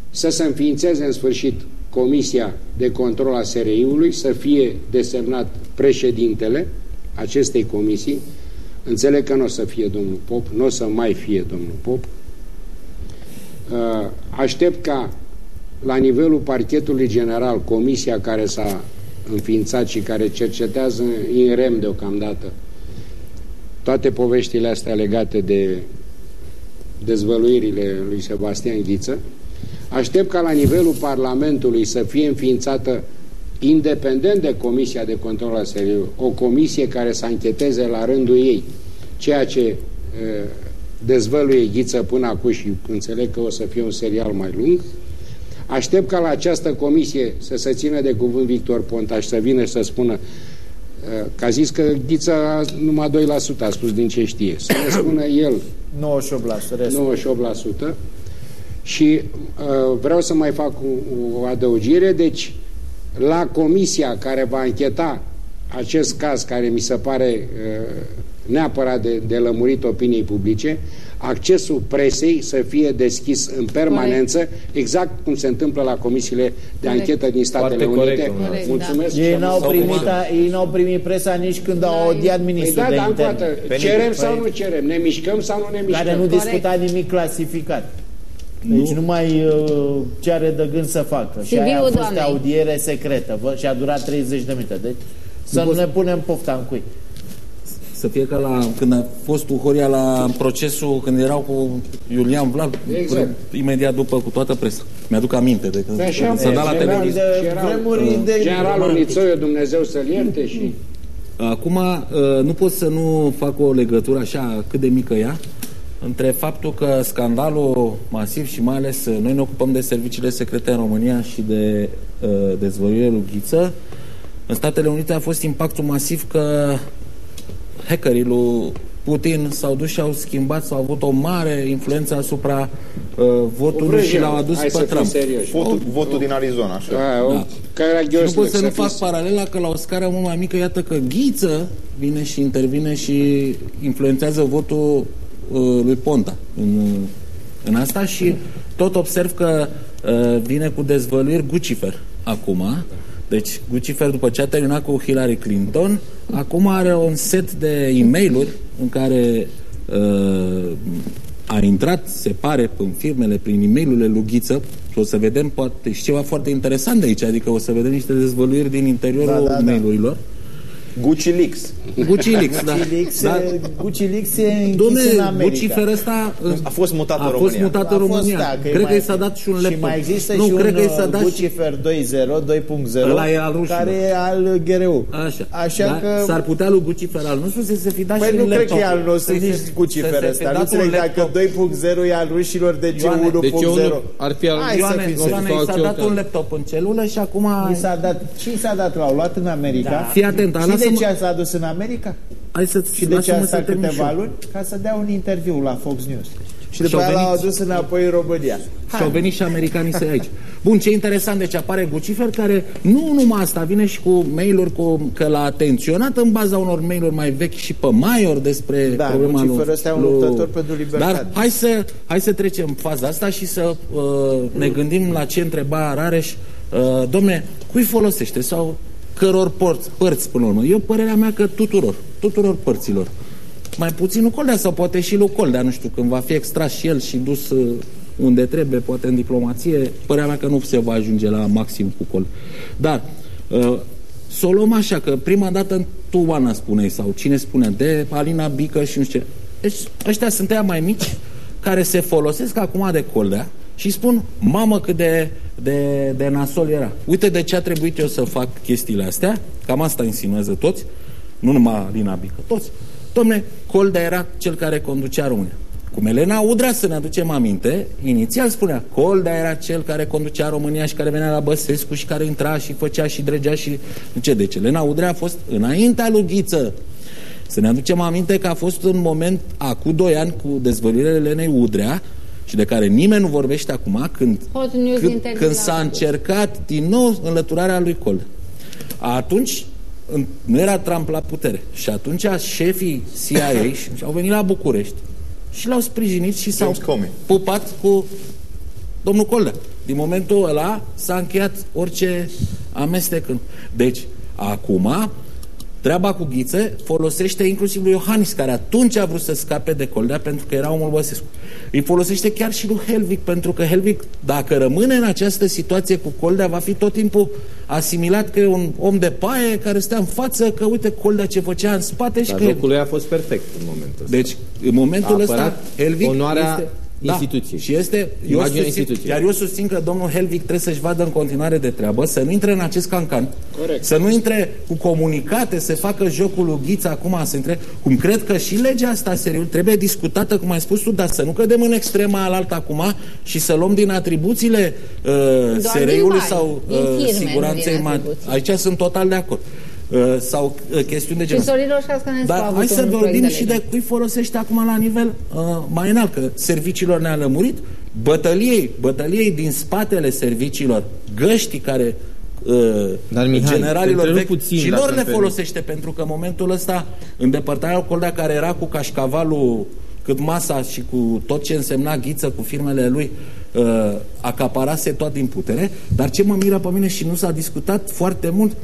să se înființeze în sfârșit Comisia de Control a SRI-ului, să fie desemnat președintele acestei comisii. Înțeleg că nu o să fie domnul Pop, nu o să mai fie domnul Pop. Uh, Aștept ca la nivelul parchetului general, comisia care s-a înființat și care cercetează în rem deocamdată toate poveștile astea legate de dezvăluirile lui Sebastian Ghiță, aștept ca la nivelul Parlamentului să fie înființată independent de Comisia de Control al Seriului, o comisie care să ancheteze la rândul ei ceea ce e, dezvăluie Ghiță până acum și înțeleg că o să fie un serial mai lung, Aștept ca la această comisie să se țină de cuvânt Victor Ponta și să vină și să spună uh, că a zis că Ghița numai 2% a spus din ce știe. Să ne spună el 98%, restul. 98% și uh, vreau să mai fac o, o adăugire, deci la comisia care va încheta acest caz care mi se pare uh, neapărat de, de lămurit opiniei publice, accesul presei să fie deschis în permanență, corect. exact cum se întâmplă la comisiile de Corect. anchetă din Statele Foarte Unite. corect, Corect, Mulțumesc. Ei și n-au am- primit, a, ei n-au primit presa nici când au audiat Păi ministrul da, de dar încă o dată, interne. cerem sau nu cerem? Ne mișcăm sau nu ne mișcăm? Care nu Corect. discuta nimic clasificat. Deci nu mai uh, ce are de gând să facă. Și aia a CV-ul fost doamnei. audiere secretă vă, și a durat 30 de minute. Deci să nu ne punem pofta în cui. Să fie ca la, când a fost Uhoria la procesul, când erau cu Iulian Vlad, Exact. imediat după cu toată presa. Mi-aduc aminte de când Păi așa, s-a dat la general- televiziune. de general- vremuri de Generalul Nițoiu, Dumnezeu să-l ierte și... Acum, uh, nu pot să nu fac o legătură așa cât de mică ea între faptul că scandalul masiv și mai ales uh, noi ne ocupăm de serviciile secrete în România și de uh, dezvăluire lui Ghiță. În Statele Unite a fost impactul masiv că hackerii lui Putin s-au dus și au schimbat, s-au avut o mare influență asupra uh, votului și l-au adus Hai pe să fim Trump. serioși. Votul, votul din Arizona, așa. Da, o, Da. Care era Și nu ghios pot să nu fim- fac paralela că la o scară mult mai mică, iată că Ghiță vine și intervine și influențează votul uh, lui Ponta în, în asta și tot observ că uh, vine cu dezvăluiri Gucifer acum. Deci Gucifer după ce a terminat cu Hillary Clinton, acum are un set de e mail în care uh, a intrat, se pare, în firmele, prin e mail lui Ghiță și o să vedem poate și ceva foarte interesant de aici, adică o să vedem niște dezvăluiri din interiorul Da, da, da. mail-urilor. Gucci Leaks. Gucci-Leaks, da. Wikileaks, da. e- Wikileaks e închis Dom'le, în America. Gucifer ăsta A fost mutat a în fost România. mutat A în fost, România. da, că e cred că mai- i s-a dat și un laptop. Și mai există nu, și cred că i s-a un dat și... Lucifer 2.0, 2.0, Ăla e al rușilor. care e al GRU. Așa. Așa da? că... S-ar putea lui Gucifer al nostru să se fi dat Păi și nu un cred laptop. că e al nostru, Să se- nici să Gucifer se fi ăsta. Nu dat un înțeleg dacă laptop. 2.0 e al rușilor, de ce Ioane, 1.0? Deci eu ar fi al Hai să Ioane, fim Ioane, serioși. i s-a Fac dat eu un că- laptop în celulă și acum... I s-a dat, și i s-a dat, l-au luat în America. Da. Fii atent, și de lasă-mă- ce s-a dus în America? Hai să Și de ce a stat termin și câteva eu. luni? Ca să dea un interviu la Fox News. Și după Și-au aia l-au venit- adus înapoi în România. Și au venit și americanii să ia aici. Bun, ce interesant, deci apare Gucifer care nu numai asta, vine și cu mail-uri cu, că l-a atenționat în baza unor mail-uri mai vechi și pe Maior despre Da, problema Gucifer lui, ăsta e un lui- luptător pentru libertate. Dar hai să, hai să trecem faza asta și să uh, ne gândim la ce întreba Rareș. Uh, domne, cui folosește sau căror părți, părți până la urmă? Eu părerea mea că tuturor, tuturor părților. Mai puțin lui Coldea sau poate și lui Coldea, nu știu, când va fi extras și el și dus uh, unde trebuie, poate în diplomație, părerea mea că nu se va ajunge la maxim cu Coldea. Dar uh, să o luăm așa, că prima dată tu, Oana, spuneai, sau cine spunea, de Alina Bică și nu știu ce. Deci ăștia sunt ăia mai mici care se folosesc acum de Coldea și spun, mamă cât de, de, de nasol era. Uite de ce a trebuit eu să fac chestiile astea, cam asta insinuează toți, nu numai Alina Bică, toți. Domne, Coldea era cel care conducea România. Cum Elena Udrea, să ne aducem aminte, inițial spunea, Coldea era cel care conducea România și care venea la Băsescu și care intra și făcea și dregea și... Ce? Deci Elena Udrea a fost înaintea lui Ghiță. Să ne aducem aminte că a fost un moment, acum doi ani, cu dezvăluirea Elenei Udrea, și de care nimeni nu vorbește acum, când, când, când s-a încercat din nou înlăturarea lui Coldea. Atunci nu era Trump la putere. Și atunci șefii CIA au venit la București și l-au sprijinit și s-au pupat cu domnul Coldea. Din momentul ăla s-a încheiat orice amestec. Deci, acum, treaba cu Ghiță folosește inclusiv lui Iohannis, care atunci a vrut să scape de Coldea pentru că era omul Băsescu. Îi folosește chiar și lui Helvic, pentru că Helvic, dacă rămâne în această situație cu Coldea, va fi tot timpul asimilat că e un om de paie care stă în față, că uite Coldea ce făcea în spate și Dar că... locul lui a fost perfect în momentul ăsta. Deci, în momentul ăsta, Helvic onoarea este... instituției. Da, și este, eu susțin, iar eu susțin că domnul Helvic trebuie să-și vadă în continuare de treabă, să nu intre în acest cancan, Corect. să nu intre cu comunicate, să facă jocul lui Ghiță acum, să intre, cum cred că și legea asta serios trebuie discutată, cum ai spus tu, dar să nu cădem în extrema alaltă acum și să luăm din atribuțiile uh, SRI-ului sau din firme, uh, nu din siguranței mari. atribuții. Aici sunt total de acord. Uh, sau uh, chestiuni de Și genul ăsta. Sorin Roșcascanescu a Dar avut hai să un vorbim proiect și lege. de cui folosește acum la nivel uh, mai înalt, că serviciilor ne-a lămurit, bătăliei, bătăliei din spatele serviciilor, găștii care uh, Dar, Mihai, te generalilor întrerup vechi, puțin, și dacă lor îmi ne permiți. folosește, pentru că în momentul ăsta îndepărtarea Coldea care era cu cașcavalul cât masa și cu tot ce însemna ghiță cu firmele lui uh, acaparase tot din putere, dar ce mă miră pe mine și nu s-a discutat foarte mult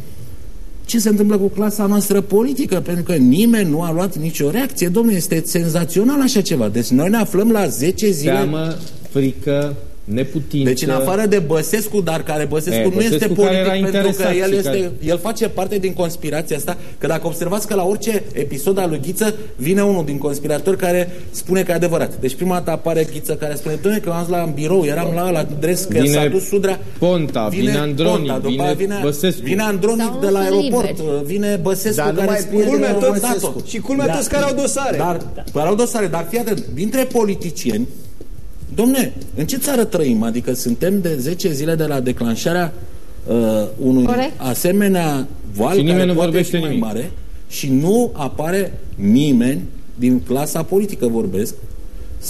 ce se întâmplă cu clasa noastră politică, pentru că nimeni nu a luat nicio reacție. Domnule, este senzațional așa ceva. Deci noi ne aflăm la 10 zile... Teamă, frică, neputință. Deci în afară de Băsescu, dar care Băsescu E, nu Băsescu este care era politic pentru că interesat el, și este, care- el face parte din conspirația asta, că dacă observați că la orice episod al lui Ghiță vine unul din conspiratori care spune că e adevărat. Deci prima dată apare Ghiță care spune, domnule că eu am zis la în birou, eram la la adres, că Vine s-a dus Sudrea. Ponta, vine Andronic, după vine aia vine, Băsescu. vine Andronic Sau de la sunt aeroport, liberi. vine Băsescu Dar nu care mai spune spune că culmea a tot dat-o. Și culmea toți care au dosare. Dar, care au dosare, dar fii atent, dintre politicieni, domne, în ce țară trăim? Adică suntem de 10 zile de la declanșarea uh, unui Corect. asemenea val Și nimeni care nu poate vorbește fi mai nimic. mare și nu apare nimeni din clasa politică vorbesc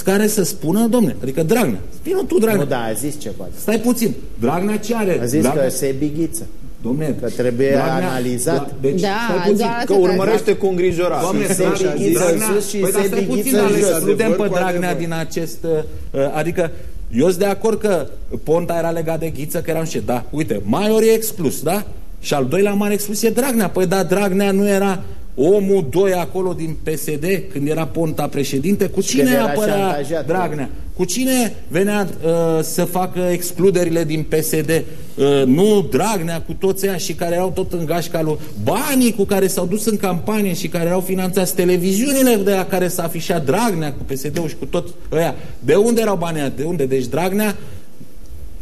care să spună, domne, adică Dragnea, vină tu Dragnea, Nu, da, a zis ceva. stai puțin, Dragnea ce are? A zis Dragnea, că se bighiță. Domne, că trebuie analizat. deci, Da, stai puțin, doar Că urmărește cu îngrijorare. Doamne, Se Dragnea, bighiță Dragnea, sus și păi, se dar stai bighiță puțin, dar le jos. excludem Adevăr pe cu Dragnea adevăr. din acest... uh, Adică, eu sunt de acord că Ponta era legat de Ghiță, că era un șef. Da, uite, Maior e exclus, da? Și al doilea mare exclus e Dragnea. Păi da, Dragnea nu era omul doi acolo din PSD când era Ponta președinte. Cu cine când era apărea șantajat. Dragnea? Cu cine venea uh, să facă excluderile din PSD? Uh, nu Dragnea cu toți ăia și care erau tot în gașca lui banii cu care s-au dus în campanie și care erau finanțați televiziunile de la care s-a afișat Dragnea cu PSD-ul și cu tot ăia. De unde erau banii ăia? De unde? Deci Dragnea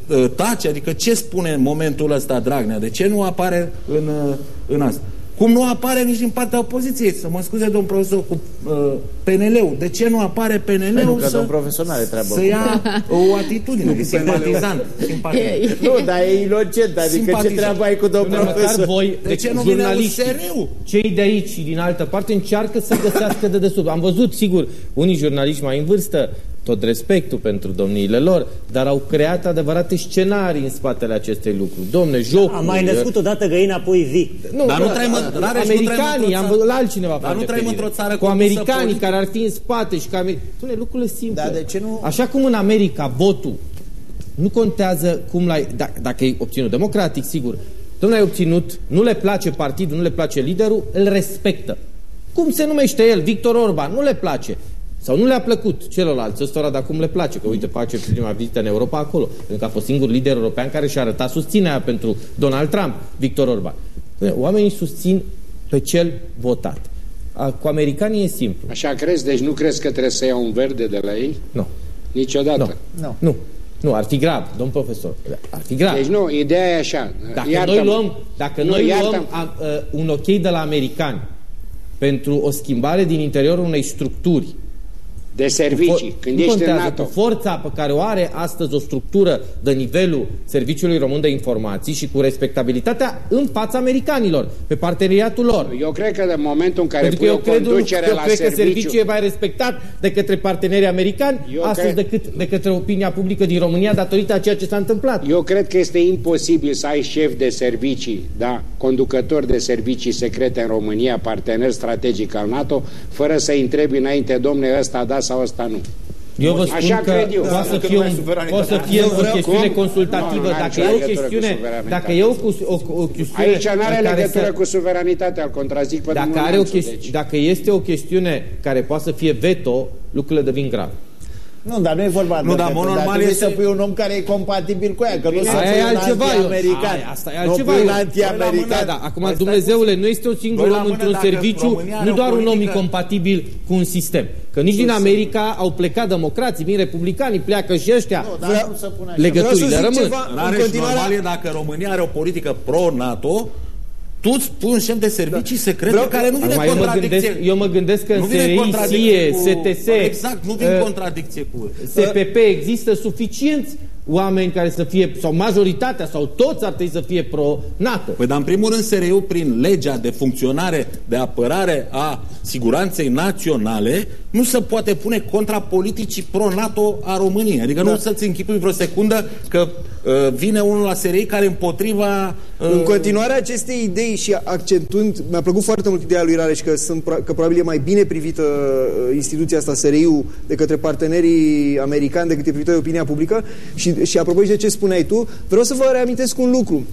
uh, tace, adică ce spune în momentul ăsta Dragnea? De ce nu apare în, uh, în asta? Cum nu apare nici din partea opoziției? Să mă scuze, domn profesor, cu uh, PNL-ul. De ce nu apare Pentru PNL-ul că să, domn profesor n-are treabă să cu- ia o atitudine simpatizant? simpatizant. Nu, dar e inocent, adică ce Simpatizant. treabă ai cu domnul Dom'le, măcar profesor? voi, De deci ce nu vine jurnaliștii, USR-ul? cei de aici și din altă parte încearcă să găsească de desubt. Am văzut, sigur, unii jurnaliști mai în vârstă, tot respectul pentru domniile lor, dar au creat adevărate scenarii în spatele acestei lucruri. Domne, jocuri... Am mai născut odată găina, apoi vii. Nu, Dar nu da, trăim în- Rareș, nu trăim americanii, într-o am țară- văzut la altcineva Dar nu face trăim referire. într-o țară cu condusă americanii politic. care ar fi în spate și că Amer... Spune, lucrurile simple. Dar de ce nu- Așa cum în America votul nu contează cum l-ai, da, dacă e obținut democratic, sigur. Domnule, ai obținut, nu le place partidul, nu le place liderul, îl respectă. Cum se numește el? Victor Orban. Nu le place. Sau nu le-a plăcut celorlalți, ăstora de acum le place, că uite, face prima vizită în Europa acolo, pentru că a fost singur lider european care și-a arătat susținerea pentru Donald Trump, Victor Orban. Oamenii susțin pe cel votat. A, cu americanii e simplu. Așa crezi? Deci nu crezi că trebuie să iau un verde de la ei? Nu. Niciodată. Nu. Nu. Nu, ar fi grav, domn profesor. Ar fi grav. Deci nu, ideea e așa. Dacă Iartă-mă. noi luăm, dacă Nu, noi iartă-mă. luăm a, a, un ok de la americani pentru o schimbare din interiorul unei structuri de servicii, când nu ești în contează, NATO. Cu forța pe care o are astăzi o structură de nivelul Serviciului Român de Informații și cu respectabilitatea în fața americanilor, pe parteneriatul lor. Eu cred că de momentul în care Pentru că pui eu o cred, conducere eu la cred că serviciu, serviciul e mai respectat de către partenerii americani Eu astăzi cred- decât de către opinia publică din România datorită a ceea ce s-a întâmplat. Eu cred că este imposibil să ai șef de servicii, da, conducător de servicii secrete în România, partener strategic al NATO, fără să-i întrebi înainte, domne, ăsta da sau ăsta nu. Eu vă spun Așa că cred eu. poate să Că fie, nu ai un, suveranitate. poate să fie Eu o vreau- chestiune Cum? consultativă. Nu, nu are dacă nicio e o legătură cu chestiune, suveranitate. dacă e o, o, o chestiune Aici nu are în care legătură să- cu suveranitatea, îl contrazic pe dacă, domnul are o Neamțu, chesti- deci. dacă este o chestiune care poate să fie veto, lucrurile devin grave. Nu, dar nu e vorba Nu, de dar, veto, mă, dar normal trebuie este- să pui un om care e compatibil cu ea, că nu să Aia pui e un altceva, eu- anti-american. Aia, asta e Nu altceva, pui un eu- anti-american. Da, da, acum, Păi stai Dumnezeule, nu este un singur Doi la om mână, într-un dacă serviciu, România are nu o doar un om politică- incompatibil cu un sistem. Că nici din America au plecat democrații, vin republicanii, pleacă și ăștia. Nu, dar nu se pune așa. Legăturile Vreau să zic rămân. ceva. Rare În și continuare- normal e dacă România are o politică pro-NATO, tu îți pui un șef de servicii secrete Vreau- care nu vine Acum, în eu, mă contradicție. gândesc, eu mă gândesc că nu în vine în SRI, contradicție SIE, cu- STS, Exact, nu vine în uh, contradicție cu... SPP există suficienți oameni care să fie, sau majoritatea, sau toți ar trebui să fie pro-NATO. Păi, dar în primul rând, SRU, prin legea de funcționare, de apărare a siguranței naționale, nu se poate pune contra politicii pro-NATO a României. Adică Da. nu să-ți închipui vreo secundă că uh, vine unul la SRI care împotriva... Uh, În continuarea acestei idei și accentuând, mi-a plăcut foarte mult ideea lui Rareș că, sunt, pro- că probabil e mai bine privită uh, instituția asta, SRI-ul, de către partenerii americani decât e privită de opinia publică și, și apropo și de ce spuneai tu, vreau să vă reamintesc un lucru.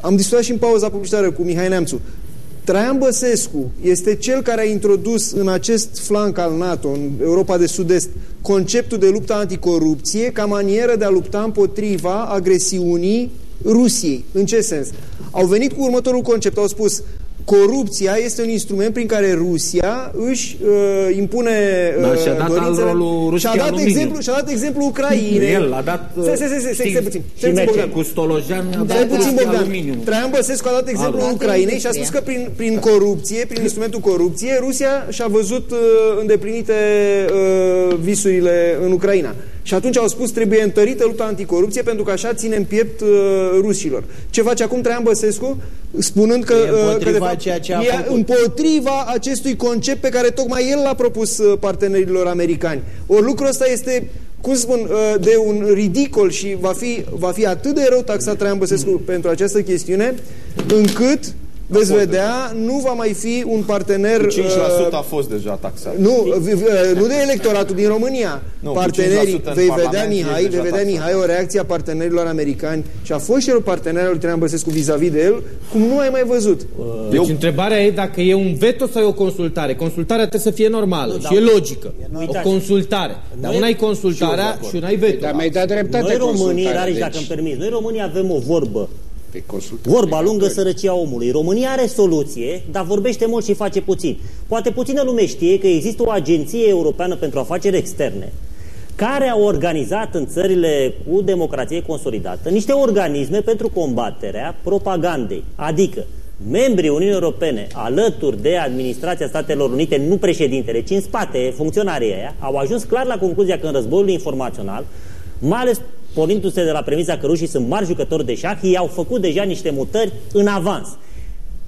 Am discutat și în pauza publicitară cu Mihai Neamțu. Traian Băsescu este cel care a introdus în acest flanc al NATO, în Europa de Sud-Est, conceptul de luptă anticorupție ca manieră de a lupta împotriva agresiunii Rusiei. În ce sens? Au venit cu următorul concept, au spus corupția este un instrument prin care Rusia își uh, impune uh, Da, și-a dat dorințele- al lui și-a Ruski dat, Aluminiu. exemplu, și-a dat exemplu Ucrainei. El a dat... uh, Stai, stai, stai, stai, stai, stai puțin. Stai Și puțin, Bogdan. cu Stolojan a Stai dat puțin, Ruski Bogdan. Aluminiu. Traian Băsescu a dat exemplul Alba. Ucrainei și a spus că prin, prin corupție, prin instrumentul corupție, Rusia și-a văzut uh, îndeplinite uh, visurile în Ucraina. Și atunci au spus trebuie întărită lupta anticorupție pentru că așa ținem piept uh, rușilor. Ce face acum Traian Băsescu? Spunând că, E uh, împotriva că de fapt, ceea ce a e făcut. împotriva acestui concept pe care tocmai el l-a propus uh, partenerilor americani. Ori lucrul ăsta este cum să spun, uh, de un ridicol și va fi, va fi atât de rău taxat Traian Băsescu pentru această chestiune, încât veți vedea, nu va mai fi un partener... Cu 5% uh, a fost deja taxat. nu, vi- vi- uh, nu de electoratul din România. Nu, cu Partenerii, 5% în vei vedea, Parlament Mihai, e vei deja vedea, taxat. Mihai, o reacție a partenerilor americani și a fost și el partenerul lui Traian Băsescu vis-a-vis de el, cum nu ai mai văzut. Deci Eu... întrebarea e dacă e un veto sau e o consultare. Consultarea trebuie să fie normală și e logică. O uitați. consultare. Dar una e consultarea și una e veto. Dar mi-ai dat dreptate Noi românii, consultarea, Rareș, deci- dacă îmi permiți, noi românii avem o vorbă Pe consultare Vorba lungă, obligatorie. sărăcia omului. România are soluție, dar vorbește mult și face puțin. Poate puțină lume știe că există o agenție europeană pentru afaceri externe care a organizat în țările cu democrație consolidată niște organisme pentru combaterea propagandei. Adică membrii Uniunii Europene, alături de administrația Statelor Unite, nu președintele, ci în spate, funcționarii aia, au ajuns clar la concluzia că în războiul informațional, mai ales pornindu-se de la premisa că rușii sunt mari jucători de șah, ei au făcut deja niște mutări în avans.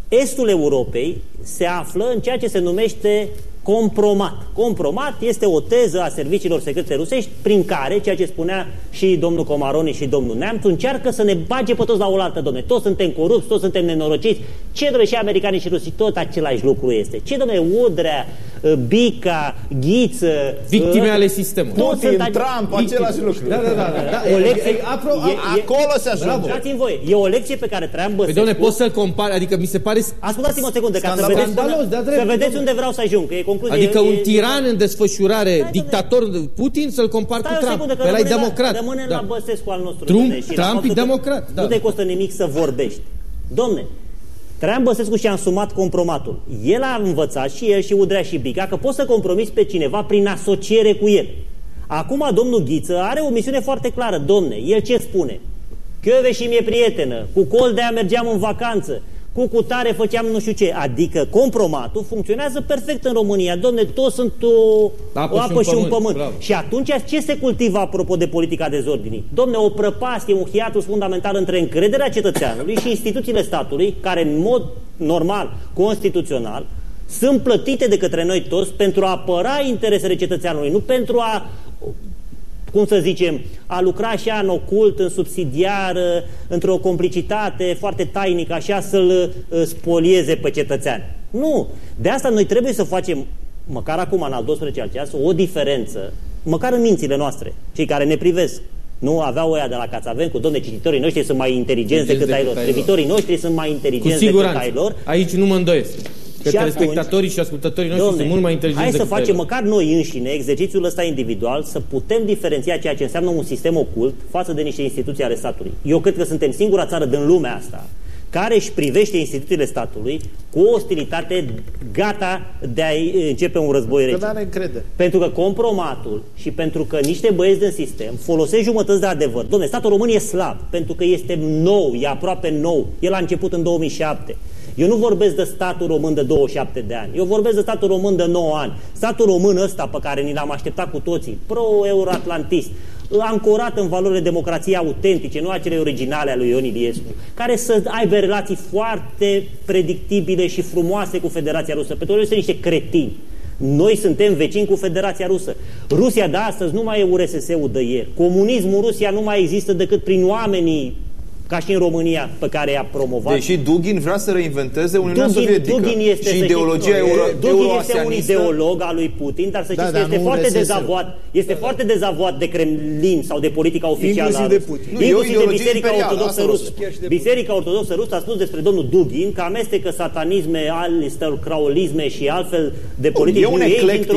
Estul Europei se află în ceea ce se numește compromat. Compromat este o teză a serviciilor secrete rusești prin care, ceea ce spunea și domnul Comaroni și domnul Neamțu, încearcă să ne bage pe toți la oaltă, domne. Toți suntem corupți, toți suntem nenorociți. Ce, domne, și americanii și rusii, tot același lucru este. Ce, domne, Udrea, Bica, Ghiță... Victime ă, ale sistemului. toți Putin, sunt Trump, același lucru. Da, da, da. da, da. O E- lecție- e- apro- e- a- e- Acolo se ajunge. Dați-mi voie. E o lecție pe care Traian Păi, Băsescu... domne, poți să-l compari, adică mi se pare... Ascultați-mă o secundă, ca să Scandalos, vedeți, scandalos, până, de-a dreptul, să vedeți domnule. unde vreau să ajung, că e concluzie. Adică e, un e- tiran în desfășurare, Stai, dictator Putin, să-l compar cu Stai o Trump. secundă, că Pe ăla e rămânem democrat. La, rămânem Da. la Băsescu al nostru. Trump- domne, și la Trump e faptul că democrat, da. Nu te costă nimic să vorbești. Domne, Traian Băsescu și-a însumat compromatul. El a învățat și el și Udrea și Bica că poți să compromiți pe cineva prin asociere cu el. Acum domnul Ghiță are o misiune foarte clară. Domne, el ce spune? Chiove și mie prietenă, cu Coldea mergeam în vacanță, cu cutare făceam nu știu ce. Adică compromatul funcționează perfect în România. Domne, toți sunt o apă, o apă și un pământ. Și, un pământ. și atunci ce se cultivă apropo de politica dezordinii? Domne, o prăpastie, un hiatus fundamental între încrederea cetățeanului și instituțiile statului, care în mod normal, constituțional, sunt plătite de către noi toți pentru a apăra interesele cetățeanului, nu pentru a cum să zicem, a lucra așa în ocult, în subsidiar, într-o complicitate foarte tainică, așa să-l uh, spolieze pe cetățean. Nu! De asta noi trebuie să facem, măcar acum, în al 12 al ceas, o diferență, măcar în mințile noastre, cei care ne privesc. Nu aveau oia de la Cațaven cu domne, cititorii noștri sunt mai inteligenți decât ai lor. Privitorii noștri sunt mai inteligenți decât ai lor. Aici nu mă îndoiesc. Că telespectatorii și ascultătorii noștri domne, sunt mult mai inteligenți Hai să facem măcar noi înșine exercițiul ăsta individual, să putem diferenția ceea ce înseamnă un sistem ocult față de niște instituții ale statului. Eu cred că suntem singura țară din lumea asta care își privește instituțiile statului cu o ostilitate gata de a începe un război rece. Pentru că compromatul și pentru că niște băieți din sistem folosesc jumătăți de adevăr. Dom'le, statul român e slab, pentru că este nou, e aproape nou. El a început în 2007. Eu nu vorbesc de statul român de 27 de ani. Eu vorbesc de statul român de 9 ani. Statul român ăsta pe care ni l-am așteptat cu toții, pro-euroatlantist, ancorat în valorile democrației autentice, nu acele originale ale lui Ion Iliescu, care să aibă relații foarte predictibile și frumoase cu Federația Rusă. Pentru că sunt niște cretini. Noi suntem vecini cu Federația Rusă. Rusia de astăzi nu mai e URSS-ul de ieri. Comunismul Rusia nu mai există decât prin oamenii ca și în România, pe care i-a promovat. Deși Dugin vrea să reinventeze Uniunea Dugin, Sovietică Dugin este, și ideologia euro, Dugin este un ideolog al lui Putin, dar să da, știți da, că este foarte dezavoat, este da, foarte dezavoat de Kremlin sau de politica oficială. Inclusiv de Putin. Nu, Inclusiv de Biserica Ortodoxă Rusă. Biserica Ortodoxă Rusă a spus despre domnul Dugin că amestecă satanisme, craulisme și altfel de politici. E un eclectic.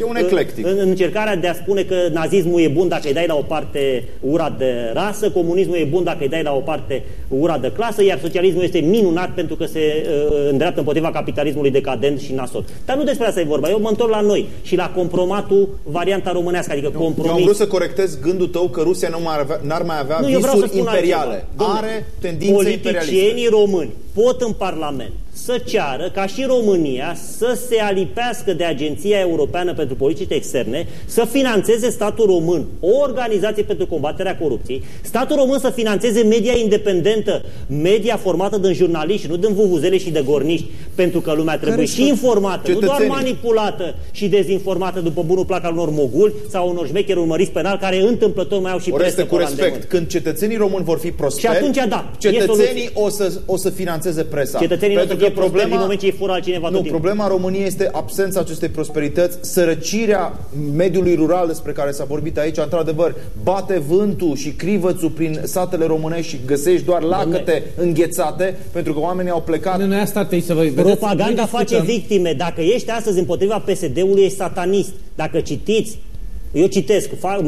E un eclectic. În încercarea de a spune că nazismul e bun dacă îi dai la o parte ura de rasă, comunismul e bun dacă îi dai la o parte ura de clasă, iar socialismul este minunat pentru că se uh, îndreaptă împotriva capitalismului decadent și nasol. Dar nu despre asta e vorba. Eu mă întorc la noi și la compromatul varianta românească, adică compromis. Eu am vrut să corectez gândul tău că Rusia nu mai avea, n-ar mai avea nu, visuri imperiale. Are tendințe Politicienii români pot în Parlament să ceară ca și România să se alipească de Agenția Europeană pentru Politici Externe, să financeze statul român, o organizație pentru combaterea corupției, statul român să financeze media independentă, media formată din jurnaliști, nu din vuvuzele și de gorniști, pentru că lumea trebuie Care și informată, cetățenii. nu doar manipulată și dezinformată după bunul plac al unor moguli sau unor șmecheri urmăriți penal care întâmplător mai au și presă cu respect. Când cetățenii români vor fi prosperi, și atunci, da, cetățenii o să, o să financeze presa. Cetățenii pentru că problema, din moment ce îi fură altcineva Nu, problema României este absența acestei prosperități, sărăcirea mediului rural despre care s-a vorbit aici, într-adevăr, bate vântul și crivățul prin satele românești și găsești doar lacăte înghețate, pentru că oamenii au plecat. Nu, asta trebuie să vă Propaganda face victime. Dacă ești astăzi împotriva PSD-ului, ești satanist. Dacă citiți eu citesc, fac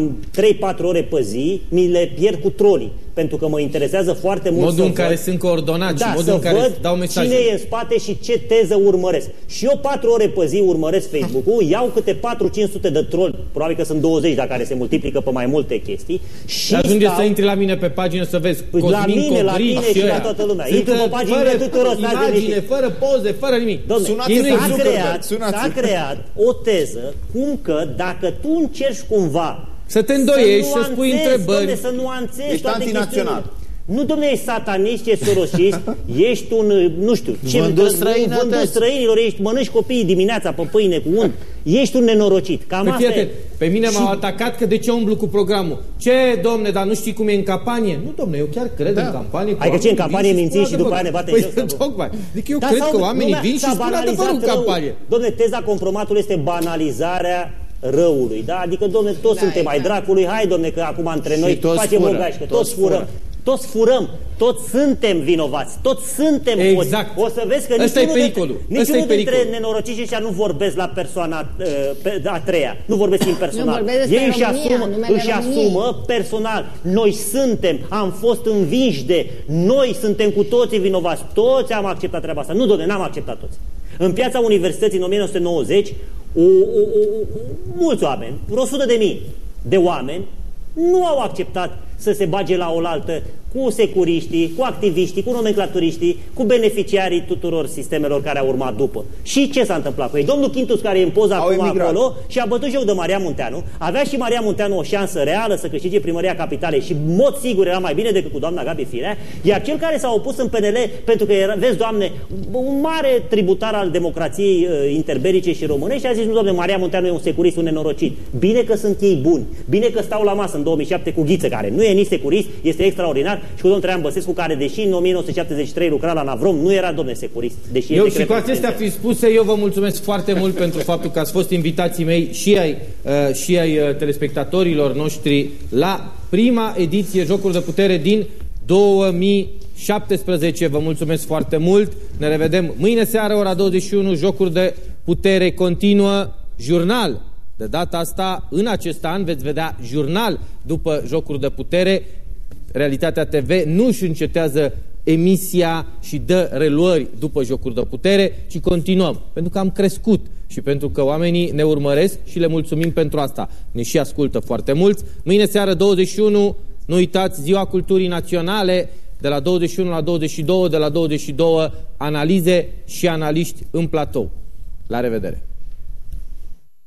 3-4 ore pe zi, mi le pierd cu trolii pentru că mă interesează foarte mult modul în care sunt coordonați da, și modul în care văd dau mesaje. cine e în spate și ce teză urmăresc. Și eu patru ore pe zi urmăresc Facebook-ul, iau câte 4-500 de troll, probabil că sunt 20 dacă care se multiplică pe mai multe chestii. Și ajunge stau... să intri la mine pe pagină să vezi Cosmin La mine, Cobric, la tine și, și la toată lumea. Intru pe paginile tuturor. Imagine, fără poze, fără nimic. s-a creat, s-a creat o teză cum că dacă tu încerci cumva să te îndoiești, să, să spui întrebări. Domne, să nuanțezi Ești toate antinațional. Nu, domne, ești satanist, ești sorosist, ești un, nu știu, ce vândul străinilor, ești, mănânci copiii dimineața pe pâine cu unt, ești un nenorocit. Cam păi, asta e. Pe mine și... m-au atacat că de ce umblu cu programul. Ce, domne, dar nu știi cum e în campanie? Nu, domne, eu chiar cred da. în campanie. Adică ce, în campanie minți și după aia ne bate păi, jos? Tocmai. Adică eu da, cred că oamenii vin și spun adevărul în campanie. Domne, teza compromatului este banalizarea răului, da? Adică, domne, toți da, suntem mai dracului, hai, domne, că acum între noi facem o gașcă, toți, toți furăm. Toți furăm, toți suntem vinovați, toți suntem exact. O să vezi că niciunul, dintre, niciunul dintre nenorociști ăștia nu vorbesc la persoana uh, a treia, nu vorbesc impersonal. Ei își asumă, își asumă personal. Noi suntem, am fost învinși de, noi suntem cu toții vinovați, toți am acceptat treaba asta. Nu, domne, n-am acceptat toți. În piața universității în 1990 o, o, o, mulți oameni, vreo 100 de mii de oameni, nu au acceptat să se bage la oaltă cu securiștii, cu activiștii, cu nomenclaturiștii, cu beneficiarii tuturor sistemelor care au urmat după. Și ce s-a întâmplat cu ei? Domnul Quintus, care e în poza acum emigrat. acolo și a bătut joc de Maria Munteanu, avea și Maria Munteanu o șansă reală să câștige primăria capitalei și în mod sigur era mai bine decât cu doamna Gabi Firea, iar cel care s-a opus în PNL, pentru că era, vezi, doamne, un mare tributar al democrației uh, interberice și românești, a zis, nu, doamne, Maria Munteanu e un securist, un nenorocit. Bine că sunt ei buni, bine că stau la masă în 2007 cu Ghiță, care nu e nici securist, este extraordinar, și cu domnul Traian Băsescu, care, deși în 1973 lucra la Navrom, nu era domne securist. Deși eu și cu acestea fi spuse, eu vă mulțumesc foarte mult pentru faptul că ați fost invitații mei și ai, uh, și ai uh, telespectatorilor noștri la prima ediție Jocuri de Putere din 2017. Vă mulțumesc foarte mult. Ne revedem mâine seară, ora 21, Jocuri de Putere continuă, jurnal. De data asta, în acest an, veți vedea jurnal după Jocuri de Putere. Realitatea TV nu își încetează emisia și dă reluări după Jocuri de Putere, ci continuăm. Pentru că am crescut și pentru că oamenii ne urmăresc și le mulțumim pentru asta. Ne și ascultă foarte mulți. Mâine seară 21, nu uitați, Ziua Culturii Naționale, de la 21 la 22, de la 22 analize și analiști în platou. La revedere!